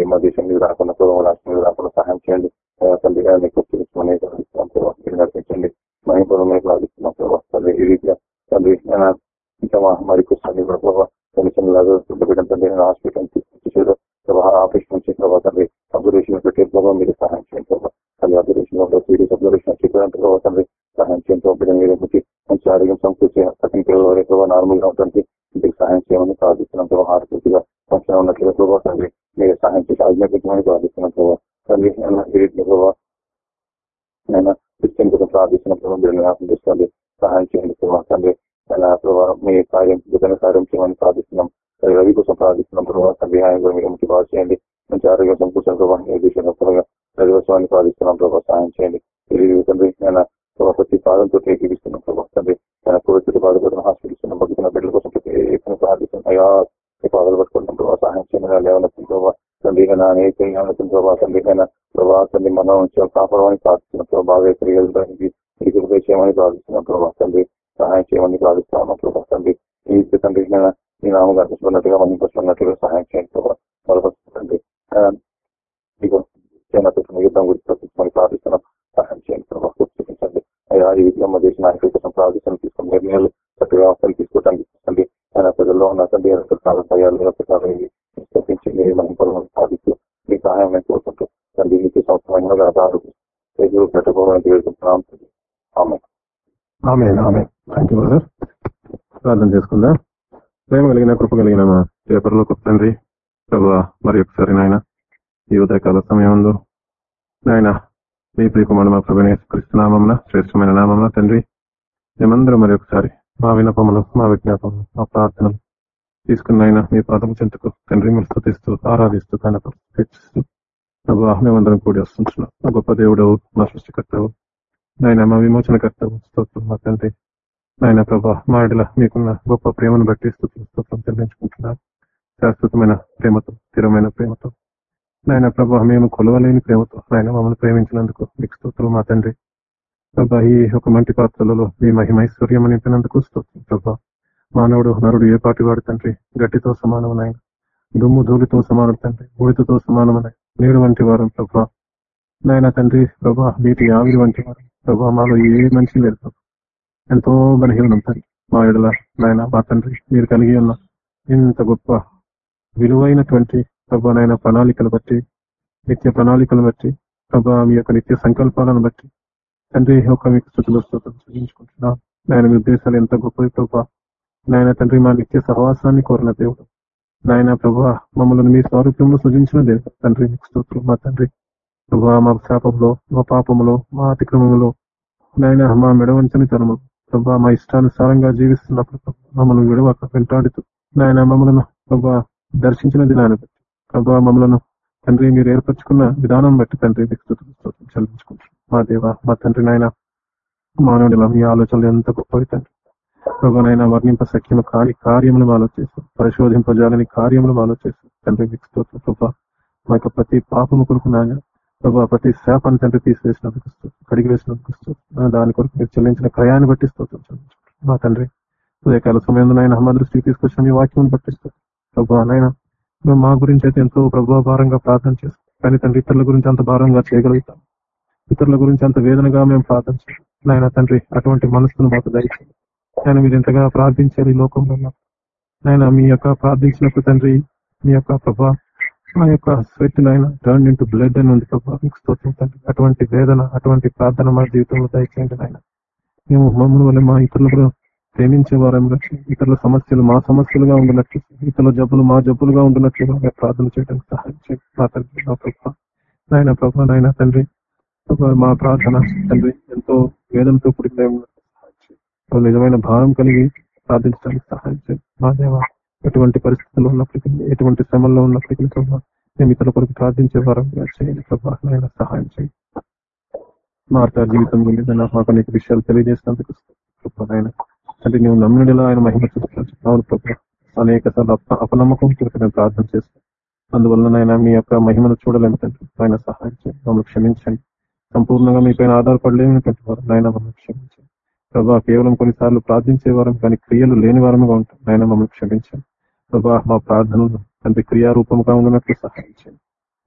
ఈ మా దేశం మీద రాకుండా ప్రభావ రాష్ట్రం మీద రాకుండా సహాయం చేయండి. తండ్రి గారిని కూర్చొని నడిపించండి. మహిళ ప్రార్థిస్తున్నాం ప్రభావ తండ్రి ఈ రీతిగా తండ్రి ఇంకా కూడా ప్రభావ కొంచెం లాగా బిడ్డ హాస్పిటల్ తీసుకొచ్చేసారు. ప్రభావ ఆపరేషన్ నుంచి ప్రభావ తండ్రి అబ్జర్వేషన్ పెట్టే ప్రభావ మీరు సహాయం చేయండి ప్రభావ తల్లి అబ్జర్వేషన్ సీరియస్ అబ్జర్వేషన్ సహాయం చేయండి ప్రభావ మంచి ఆరోగ్యం సమకూర్చి సెకండ్ పిల్లల వరకు నార్మల్గా ఉంటుంది సహాయం చేయమని ప్రార్థిస్తున్నాం ప్రభావ ఆరోగ్యంగా పక్షణ ఉన్నట్లుగా ప్రభావ తండ్రి మీరు సహాయం చేసి ఆజ్ఞాపించమని ప్రార్థిస్తున్నాం ప్రభావ తండ్రి ప్రభావ నేను క్రిస్టియన్ కోసం ప్రార్థిస్తున్న ప్రభావం మీరు జ్ఞాపకం చేసుకోండి. సహాయం చేయండి ప్రభావ తండ్రి. ప్రభావ మీ కార్యం విధంగా కార్యం చేయమని ప్రార్థిస్తున్నాం. రవి కోసం ప్రార్థిస్తున్నాం ప్రభావ తండ్రి. ఆయన కూడా మీరు మంచి బాగా చేయండి. మంచి ఆరోగ్యం సమకూర్చిన ప్రభావం ఏ విషయంలో ప్రభావ రవివత్సవాన్ని ప్రార్థిస్తున్నాం ప్రభావ సహాయం చేయండి. తెలియదు తండ్రి నేను ప్రతి పాదంతో ఏకీపిస్తున్నాం ప్రభావ తండ్రి. అయ్యా పాదలు పట్టుకుంటాం ప్రభావ సహాయం చేయమని లేవనెత్తున్న ప్రభావ తండ్రిగా అనేక ప్రభావ తండ్రిగా ప్రభావ తండ్రి మనం కాపాడమని ప్రార్థిస్తున్నాం ప్రభావ బాగా తిరిగి తిరిగి చేయమని ప్రార్థిస్తున్నాం ప్రభావ తండ్రి సహాయం చేయమని ప్రార్థిస్తా ఉన్నాం ప్రభావ తండ్రి ఈ తండ్రి ఈ నామం అర్పించుకున్నట్టుగా మనం పట్టుకున్నట్టుగా సహాయం చేయండి ప్రభావ బలపరుస్తుంది యుద్ధం గురించి ప్రతిమని ప్రార్థిస్తున్నాం. సహాయం చేయండి ప్రభావ చూపించండి. అయ్యా ఈ విధంగా మా దేశ నాయకుల కోసం ప్రార్థిస్తున్నాం. తీసుకున్న నిర్ణయాలు చక్కగా వ్యవస్థలు తీసుకోవడానికి చూడండి ఆయన ప్రజల్లో ఉన్న తండ్రి రకరకాల భయాలు రకరకాల తప్పించి మీరు మనం పొలం సాధిస్తూ మీ సహాయం నేను కోరుకుంటూ తండ్రి మీకు సంవత్సరంగా ఆధారు ప్రజలు పెట్టబోవడానికి ఆమె ఆమె థ్యాంక్ యూ బ్రదర్ ప్రార్థన చేసుకుందా. ప్రేమ కలిగిన కృప కలిగిన మా పేపర్లో తండ్రి. ప్రభు మరి ఒకసారి నాయన ఈ ఉదయకాల సమయంలో నాయన మీ ప్రియకుమారు మా ప్రభు క్రిస్తునామం శ్రేష్టమైన నామం తండ్రి మేమందరం మరి ఒకసారి మా వినపములు మా విజ్ఞాపములు మా ప్రార్థనలు తీసుకున్న ఆయన మీ పాదము చెంతకు తండ్రి మీరు స్థుతిస్తూ ఆరాధిస్తూ కనపడు హెచ్చిస్తూ ప్రభా మేమందరం కూడి వస్తుంటున్నాం. మా గొప్ప దేవుడవు మా సృష్టికర్తవు. నాయన మా విమోచనకర్తవు. స్తోత్రం మా తండ్రి. నాయన ప్రభా మా ఇడల మీకున్న గొప్ప ప్రేమను బట్టి స్థుతులు స్తోత్రం చెల్లించుకుంటున్నాను శాశ్వతమైన ప్రేమతో స్థిరమైన ప్రేమతో. నాయన ప్రభా మేము కొలవలేని ప్రేమతో నాయన మమ్మల్ని ప్రేమించినందుకు మీకు స్తోత్రులు మా తండ్రి. ప్రభా ఈ ఒక మంటి పాత్రలలో మీ మహిమైశ్వర్యం నింపినందుకు స్తోత్రం ప్రభా. మానవుడు నరుడు ఏ పాటి వాడు తండ్రి గట్టితో సమానమైన దుమ్ము ధూళితో సమానం తండ్రి బూడితో సమానమైన నీరు వంటి వారం ప్రభా. నాయన తండ్రి ప్రభా వీటి ఆవిరి వంటి వారు ప్రభా మాలో ఏ మంచి లేదు ప్రభా. ఎంతో బలహీనం తండ్రి మా ఎడల నాయన మా తండ్రి మీరు కలిగి ఉన్న ఇంత గొప్ప విలువైనటువంటి ప్రభా నాయన ప్రణాళికలు బట్టి నిత్య ప్రణాళికలు బట్టి ప్రభా మీ యొక్క నిత్య సంకల్పాలను బట్టి తండ్రి ఒక మీకు స్థుతులు స్తోత్రం చూపించుకుంటున్నాం నాయన మీ ఉద్దేశాలు ఎంత గొప్పవి ప్రభా. నాయన తండ్రి మా నిత్య సహవాసాన్ని కోరిన దేవుడు. నాయన ప్రభా మమ్మల్ని మీ స్వరూపంలో సృజించిన దేవుడు. తండ్రి మీకు స్తోత్రం మా తండ్రి. ప్రభా మా శాపంలో మా పాపములో మా అతిక్రమంలో నాయన మా మెడవంచని తనము ప్రభా మా ఇష్టానుసారంగా జీవిస్తున్నప్పుడు మమ్మల్ని విడవక వెంటాడుతూ. నాయన మమ్మలను ప్రభా దర్శించిన దినాన్ని బట్టి. ప్రభా మమ్మలను తండ్రి మీరు ఏర్పరచుకున్న విధానం బట్టి తండ్రి స్తోత్రం చెల్లించుకుంటున్నాం. మా దేవ మా తండ్రి నాయన మానవుడిలో మీ ఆలోచనలు ఎంత గొప్పవి తండ్రి. ప్రభునైనా వర్ణింప సఖ్యము కాని కార్యములు మాలో పరిశోధింపజాలని కార్యములు మాలో తండ్రి మీకు స్తోత్రం. ప్రభా మా యొక్క ప్రతి పాపము కొరకు నాయన ప్రభా ప్రతి శాపాన్ని తండ్రి తీసివేసినందుకు కడిగి వేసినందుకు దాని కొరకు మీరు చెల్లించిన క్రయాన్ని బట్టి స్తోత్రం చెల్లించుకుంటున్నాం. మా తండ్రి ఉదయకాల సమయంలో నాయన మా దృష్టికి తీసుకొచ్చిన మీ వాక్యం పట్టిస్తాం ప్రభా నాయన మేము మా గురించి అయితే ఎంతో ప్రభావ భారంగా ప్రార్థన చేస్తాం కానీ తండ్రి ఇతరుల గురించి అంత భారంగా చేయగలుగుతాం ఇతరుల గురించి అంత వేదనగా మేము ప్రార్థన చేస్తాం. నాయన తండ్రి అటువంటి మనసును మాకు దయచేయండి ఆయన మీరు ఎంతగా ప్రార్థించారు ఈ లోకంలో నాయన మీ యొక్క ప్రార్థించినప్పుడు తండ్రి మీ యొక్క ప్రభా మా యొక్క స్వెట్ నాయన టర్న్ ఇంటూ బ్లడ్ అని ఉంది ప్రభా. మీకు స్తోత్రం తండ్రి. అటువంటి వేదన అటువంటి ప్రార్థన మా జీవితంలో దయచేయండి నాయన. మేము మమ్మల్ని వల్ల మా ఇతరులు కూడా ప్రేమించే వారంగా ఇతరుల సమస్యలు మా సమస్యలుగా ఉండినట్లు ఇతరుల జబ్బులు మా జబ్బులుగా ఉండినట్లుగా ప్రార్థన చేయడానికి సహాయం చేయండి. మా తండ్రి ప్రభా నాయన ప్రభా నాయన తండ్రి మా ప్రార్థన తండ్రి ఎంతో వేదంతో కూడిన నిజమైన భారం కలిగి ప్రార్థించడానికి సహాయం చేయండి. మా దేవ ఎటువంటి పరిస్థితుల్లో ఉన్నప్పటికీ ఎటువంటి శ్రమంలో ఉన్నప్పటికీ ప్రభావ మేము ఇతరుల కొరకు ప్రార్థించే వారం చేయండి ప్రభా సహాయం చేయండి. మార్తా జీవితం గురించి నాకు అనేక విషయాలు తెలియజేసినందుకు ప్రభా అంటే నువ్వు నమ్మినలో ఆయన మహిమ చూస్తున్నావు అవును అనేక సార్లు అపనమ్మకం కొరకు ప్రార్థన చేస్తాం అందువల్ల నాయన మీ యొక్క మహిమను చూడలేము తండ్రి. ఆయన సహాయం చేయండి. మమ్మల్ని క్షమించండి. సంపూర్ణంగా మీ పైన ఆధారపడలేనటువంటి నాయన మమ్మల్ని క్షమించండి. ప్రభా కేవలం కొన్నిసార్లు ప్రార్థించే వారం కానీ క్రియలు లేని వారముగా ఉంటాం. నాయన మమ్మల్ని క్షమించండి. ప్రభా మా ప్రార్థనలు అంటే క్రియారూపంగా ఉండనట్లు సహాయించండి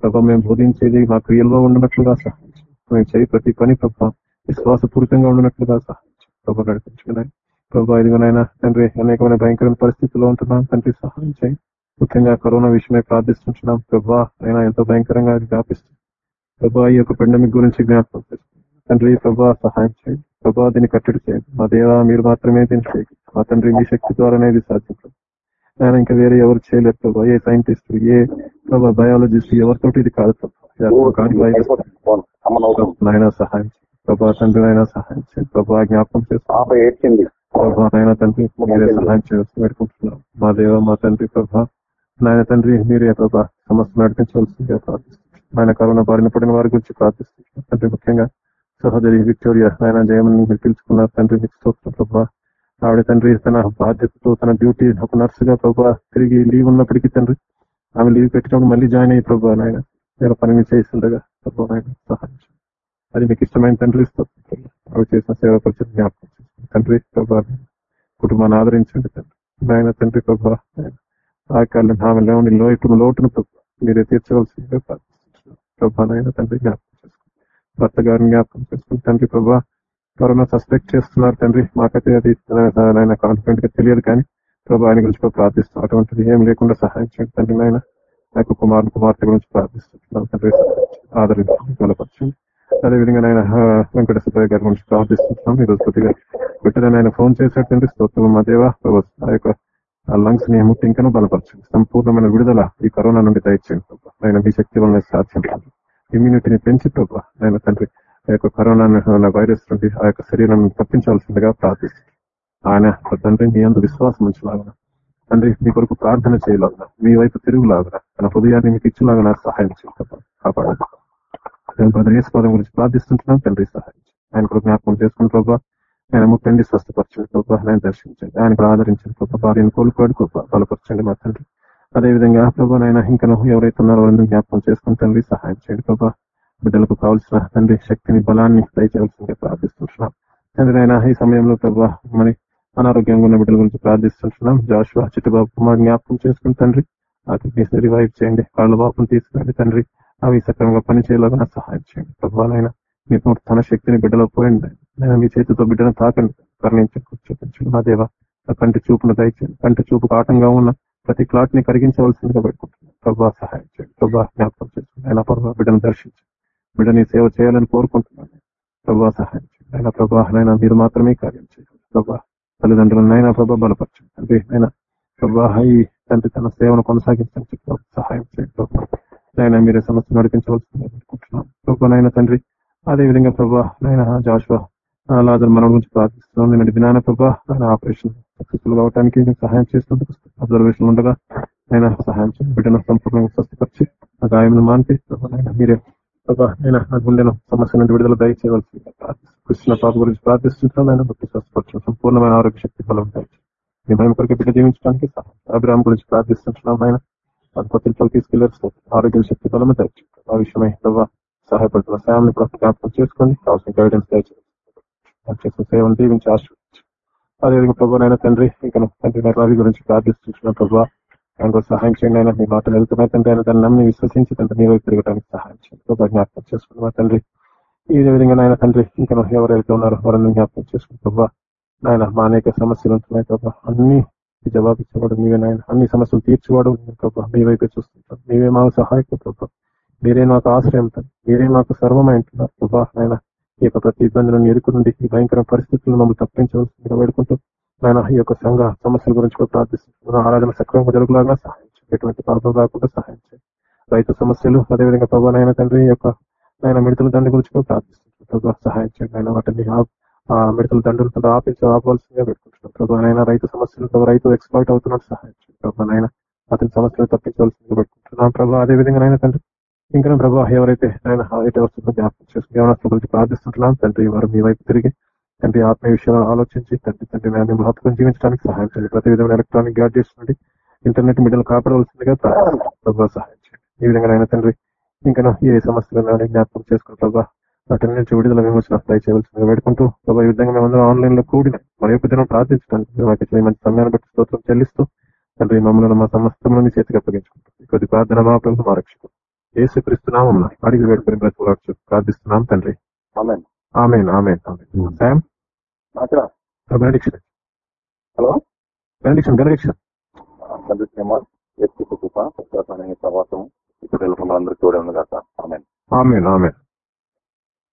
ప్రభా మేము బోధించేది మా క్రియల్లో ఉండనట్లుగా సహాయించండి మేము చేయి ప్రతి పని ప్రభా విశ్వాసపూరితంగా ఉండనట్లుగా సహాయం ప్రభావ ప్రభా నడిపించుకున్నాయి ప్రభా ఇదిగోనైనా తండ్రి అనేకమైన భయంకరమైన పరిస్థితుల్లో ఉంటున్నాం. తండ్రి సహాయం చేయండి ముఖ్యంగా కరోనా విషయమై ప్రార్థిస్తుంటున్నాం. ప్రభా అయినా ఎంతో భయంకరంగా అది వ్యాపిస్తుంది. ప్రభా ఈ యొక్క పెండమిక్ గురించి జ్ఞాపకం చేసుకోండి తండ్రి ప్రభా సహాయం చేయండి ప్రభా దీన్ని కట్టడి చేయండి మా దేవా మీరు మాత్రమే దీన్ని చేయండి మా తండ్రి మీ శక్తి ద్వారానే ఇది సాధ్యం. ఆయన ఇంకా వేరే ఎవరు చేయలేరు ప్రభా. ఏ సైంటిస్ట్ ఏ ప్రభా బయాలజిస్ట్ ఎవరితోటి ఇది కాదు ప్రభా. ఇది అర్థం కాని వైరస్ నాయన సహాయం చేయండి ప్రభా తండ్రి నాయన సహాయం చేయండి ప్రభా జ్ఞాపకం ఏడ్చింది. ప్రభా నాయన తండ్రి మీరే సహాయం చేయవలసి పెట్టుకుంటున్నాం మా దేవ మా తండ్రి ప్రభా నాయన తండ్రి మీరే ప్రభా సమస్య నడిపించవలసిందిగా ప్రార్థిస్తున్నాం. ఆయన కరోనా బారిన పడిన వారి గురించి ప్రార్థిస్తున్నాం. తండ్రి ముఖ్యంగా సహోదరి విక్టోరియా నాయన జయమని మీరు పిలుచుకున్నారు తండ్రి మీకు స్తోత్రం ప్రభా. ఆవిడ తండ్రి తన బాధ్యతతో తన డ్యూటీ ఒక నర్సుగా ప్రభా తిరిగి లీవ్ ఉన్నప్పటికీ తండ్రి ఆమె లీవ్ పెట్టినప్పుడు మళ్ళీ జాయిన్ అయ్యి ప్రభా నాయన నేను పనిని చేస్తుండగా ప్రభా నాయన సహాయం. అది మీకు ఇష్టమైన తండ్రి అవి చేసిన సేవ పరిచయం జ్ఞాపకం చేసుకోండి. తండ్రి ప్రభా కుటుంబాన్ని ఆదరించండి తండ్రి. నాయన తండ్రి ప్రభా నాయన ఆ కాలం ఆమె లోటు లోటును ప్రభా మీరే తీర్చవలసిందిగా ప్రభా నాయన తండ్రి జ్ఞాపకం చేసుకోండి భర్త గారిని జ్ఞాపకం చేసుకుని తండ్రి ప్రభా కరోనా సస్పెక్ట్ చేస్తున్నారు తండ్రి. మాకైతే అది నాయన కాన్ఫిడెంట్గా తెలియదు కానీ ప్రభా ఆయన గురించి ప్రార్థిస్తాం అటువంటిది ఏం లేకుండా సహాయం చేయండి తండ్రి నాయన. నాకు కుమారుని కుమార్తె గురించి ప్రార్థిస్తున్నాం తండ్రి. ఆదరించండి బలపరచండి. అదేవిధంగా ఆయన వెంకట సుబ్బయ్య గారి గురించి ప్రార్థిస్తున్నాం. ఈ రోజు కొద్దిగా బిడ్డలను ఆయన ఫోన్ చేసేటండి స్తోత్రం మా దేవ ఆ యొక్క లంగ్స్ని ముట్టింకను బలపరచండి. సంపూర్ణమైన విడుదల ఈ కరోనా నుండి దయచేయండి ప్రభావ ఆయన మీ శక్తి వలన సాధ్యం ఇమ్యూనిటీని పెంచి ప్రభావ ఆయన తండ్రి ఆ యొక్క కరోనా వైరస్ నుండి ఆ యొక్క శరీరం తప్పించాల్సిందిగా ప్రార్థిస్తుంది ఆయన తండ్రి మీ అందు విశ్వాసం ఉంచలాగా తండ్రి మీ కొరకు ప్రార్థన చేయలాగా మీ వైపు తిరుగులాగా తన హృదయాన్ని మీకు ఇచ్చేలాగా సహాయం చేయండి కాపాడండి. బ్రదర్ యేసు పదం గురించి ప్రార్థిస్తుంటున్నాను. తండ్రి సహాయించి ఆయన కూడా జ్ఞాపకం చేసుకుని ప్రభావ ఆయన ముట్టండి స్వస్థపరచండి ప్రభావ ఆయన దర్శించండి. ఆయన ఆదరించండి ప్రభావ భార్యను కోలుకోండి ప్రభావ బలపరచండి మా తండ్రి. అదేవిధంగా ప్రభా నాయన ఇంకా ఎవరైతే ఉన్నారో వాళ్ళని జ్ఞాపకం చేసుకుని తండ్రి సహాయం చేయండి ప్రభా. బిడ్డలకు కావాల్సిన తండ్రి శక్తిని బలాన్ని దయచేయాల్సిందిగా ప్రార్థిస్తుంటున్నాం. తండ్రి నాయన ఈ సమయంలో ప్రభా మరి అనారోగ్యంగా ఉన్న బిడ్డల గురించి ప్రార్థిస్తుంటున్నాం. జాషువా చిట్టుబాబు కుమార్ జ్ఞాపకం చేసుకుని తండ్రి అతని రివైవ్ చేయండి. కాళ్ళ బాబును తీసుకురండి తండ్రి. అవి సక్రమంగా పనిచేయలాగా సహాయం చేయండి. ప్రభావైనా మీ తన శక్తిని బిడ్డలో పోయండి. నేను మీ చేతితో బిడ్డను తాకండి. కరుణించండి చూపించండి. నా దేవ కంటి చూపును దయచేయండి. కంటి చూపు కాటంగా ఉన్న ప్రతి క్లాట్ని కరిగించవలసిందిగా పెట్టుకుంటున్నాను ప్రభా సహాయం చేయండి. ప్రభా జ్ఞాపకం చేసుకోండి. ఆయన ప్రభా బిడ్డను దర్శించండి. బిడ్డని సేవ చేయాలని కోరుకుంటున్నాను. ప్రభా సహాయం చేయండి. ఆయన ప్రభా నైనా మీరు మాత్రమే కార్యం చేయండి ప్రభా తల్లిదండ్రులను నైనా ప్రభా బలపరచండి. అంటే అయినా ప్రభా ఈ తండ్రి తన సేవను కొనసాగించడానికి సహాయం చేయండి. ప్రభా నాయన మీరే సమస్య నడిపించవలసిందిగా పెట్టుకుంటున్నాను ప్రభా తండ్రి అదేవిధంగా ప్రభా నాయన జాషువా లాజర్ మన గురించి ప్రార్థిస్తున్నాం. నేను దినాన ప్రభా ఆయన ఆపరేషన్ సక్సెస్ఫుల్ కావడానికి సహాయం చేసినందుకు అబ్జర్వేషన్ ఉండగా ఆయన సహాయం చేయండి. బిడ్డను సంపూర్ణంగా స్వస్థపరిచి ఆ గాయం మాన్పి. ప్రభా మీరే ప్రభా నేను ఆ గుండెను సమస్య నుండి విడుదల దయచేయవలసి కృష్ణ పాప గురించి ప్రార్థిస్తున్నాను ఆయన బట్టి స్వస్థపరచడం సంపూర్ణమైన ఆరోగ్య శక్తి బలం దయచేసి మేము భయం కొరకు బిడ్డ జీవించడానికి అభిరామ్ గురించి ప్రార్థిస్తున్నాం. ఆయన పత్రికలు తీసుకెళ్ళారు. ఆరోగ్యం శక్తి బలమే దయచేయండి ఆ విషయమై ప్రభావ సహాయపడుతున్న ఫ్యామిలీ కూడా జ్ఞాపకం చేసుకోండి. కావాల్సిన గైడెన్స్ దయచేసి చేసిన సేవను దీవించి ఆశ్రయించు అదేవిధంగా ప్రభు నైనా తండ్రి ఇంకా తండ్రి రవి గురించి ప్రార్థిస్తున్న ప్రభావ ఆయన సహాయం చేయండి ఆయన మీ మాటలు వెళ్తున్నాయి తండ్రి. ఆయన దాన్ని నమ్మి విశ్వసించి తండ్రి మీ వైపు తిరగడానికి సహాయం చేయండి ప్రభావ జ్ఞాపకం చేసుకున్న తండ్రి. ఈ విధంగా నాయన తండ్రి ఇంకా ఎవరైతే ఉన్నారో వారిని జ్ఞాపకం చేసుకుని ప్రభావ నాయన మా అనేక సమస్యలు ఉంటున్నాయి ప్రభావ అన్ని జవాబు ఇచ్చేవాడు నీవే నాయన అన్ని సమస్యలు తీర్చేవాడు ప్రభావ మీ వైపే చూస్తుంటాం నీవే మాకు సహాయకు ప్రభావ మీరే మాకు ఆశ్రయం మీరే మాకు సర్వమైంటున్నారు ప్రభా నాయన. ఈ యొక్క ప్రతి ఇబ్బందులను ఎదుర్కొండి ఈ భయంకర పరిస్థితులను మమ్మల్ని తప్పించవలసిందిగా వేడుకుంటూ నాయన ఈ యొక్క సంఘ సమస్యల గురించి కూడా ప్రార్థిస్తున్నాను. ఆరాధన సక్రమంగా జరుగులాగా సహాయం ఎటువంటి పాపం రాకుండా సహాయించండి రైతు సమస్యలు అదేవిధంగా ప్రభా నాయన తండ్రి ఈ యొక్క నాయన మిడతల తండ్రి గురించి కూడా ప్రార్థిస్తున్నాను. ప్రభా సహాయించండి ఆయన వాటిని మిడతల దండలతో ఆపించి ఆపవలసిందిగా పెట్టుకుంటున్నాను ప్రభా రైతు సమస్యలు రైతు ఎక్స్పర్ట్ అవుతున్నట్టు సహాయం చేయండి నాయన. అతని సమస్యలు తప్పించవలసిందిగా పెట్టుకుంటున్నాను అదే అదేవిధంగా నైనా తండ్రి ఇంకా ప్రభా ఎవరైతే ఆయన హాయితే వస్తుందో జ్ఞాపకం చేసుకుని యవనస్తుల గురించి ప్రార్థిస్తుంటున్నాం తండ్రి వారు మీ వైపు తిరిగి తండ్రి ఆత్మ విషయాలను ఆలోచించి తండ్రి తండ్రి నేను మహత్వం జీవించడానికి సహాయం చేయండి. ప్రతి విధమైన ఎలక్ట్రానిక్ గ్యాడ్జెట్స్ నుండి ఇంటర్నెట్ మీడియాలు కాపాడవలసిందిగా ప్రభావ సహాయం చేయండి. ఈ విధంగా ఆయన తండ్రి ఇంకా ఏ సమస్యలు జ్ఞాపకం చేసుకుని ప్రభావ వాటి నుంచి విడుదల విమోచన దయచేయవలసిందిగా వేడుకుంటూ ప్రభా ఈ విధంగా మేమందరం ఆన్లైన్లో కూడిన మరి యొక్క దినం ప్రార్థించడానికి మాకు ఇచ్చిన మంచి సమయాన్ని బట్టి స్తోత్రం చెల్లిస్తూ తండ్రి మమ్మల్ని మా సమస్తములని చేతికి అప్పగించుకుంటాం కొద్ది ప్రార్థన మా ప్రభుత్వం మా రక్షకుడు యేసు క్రీస్తున్నాం అడిగి వేడుకొని బ్రతుకులాడు ప్రార్థిస్తున్నాం తండ్రి. Amen. Amen amen hello? Benediction benediction. తండ్రి ప్రేమ వ్యక్తి కృప ప్రవాసం ఇక్కడ మనందరికీ కూడా ఉంది కదా ఆమెన్. Amen amen.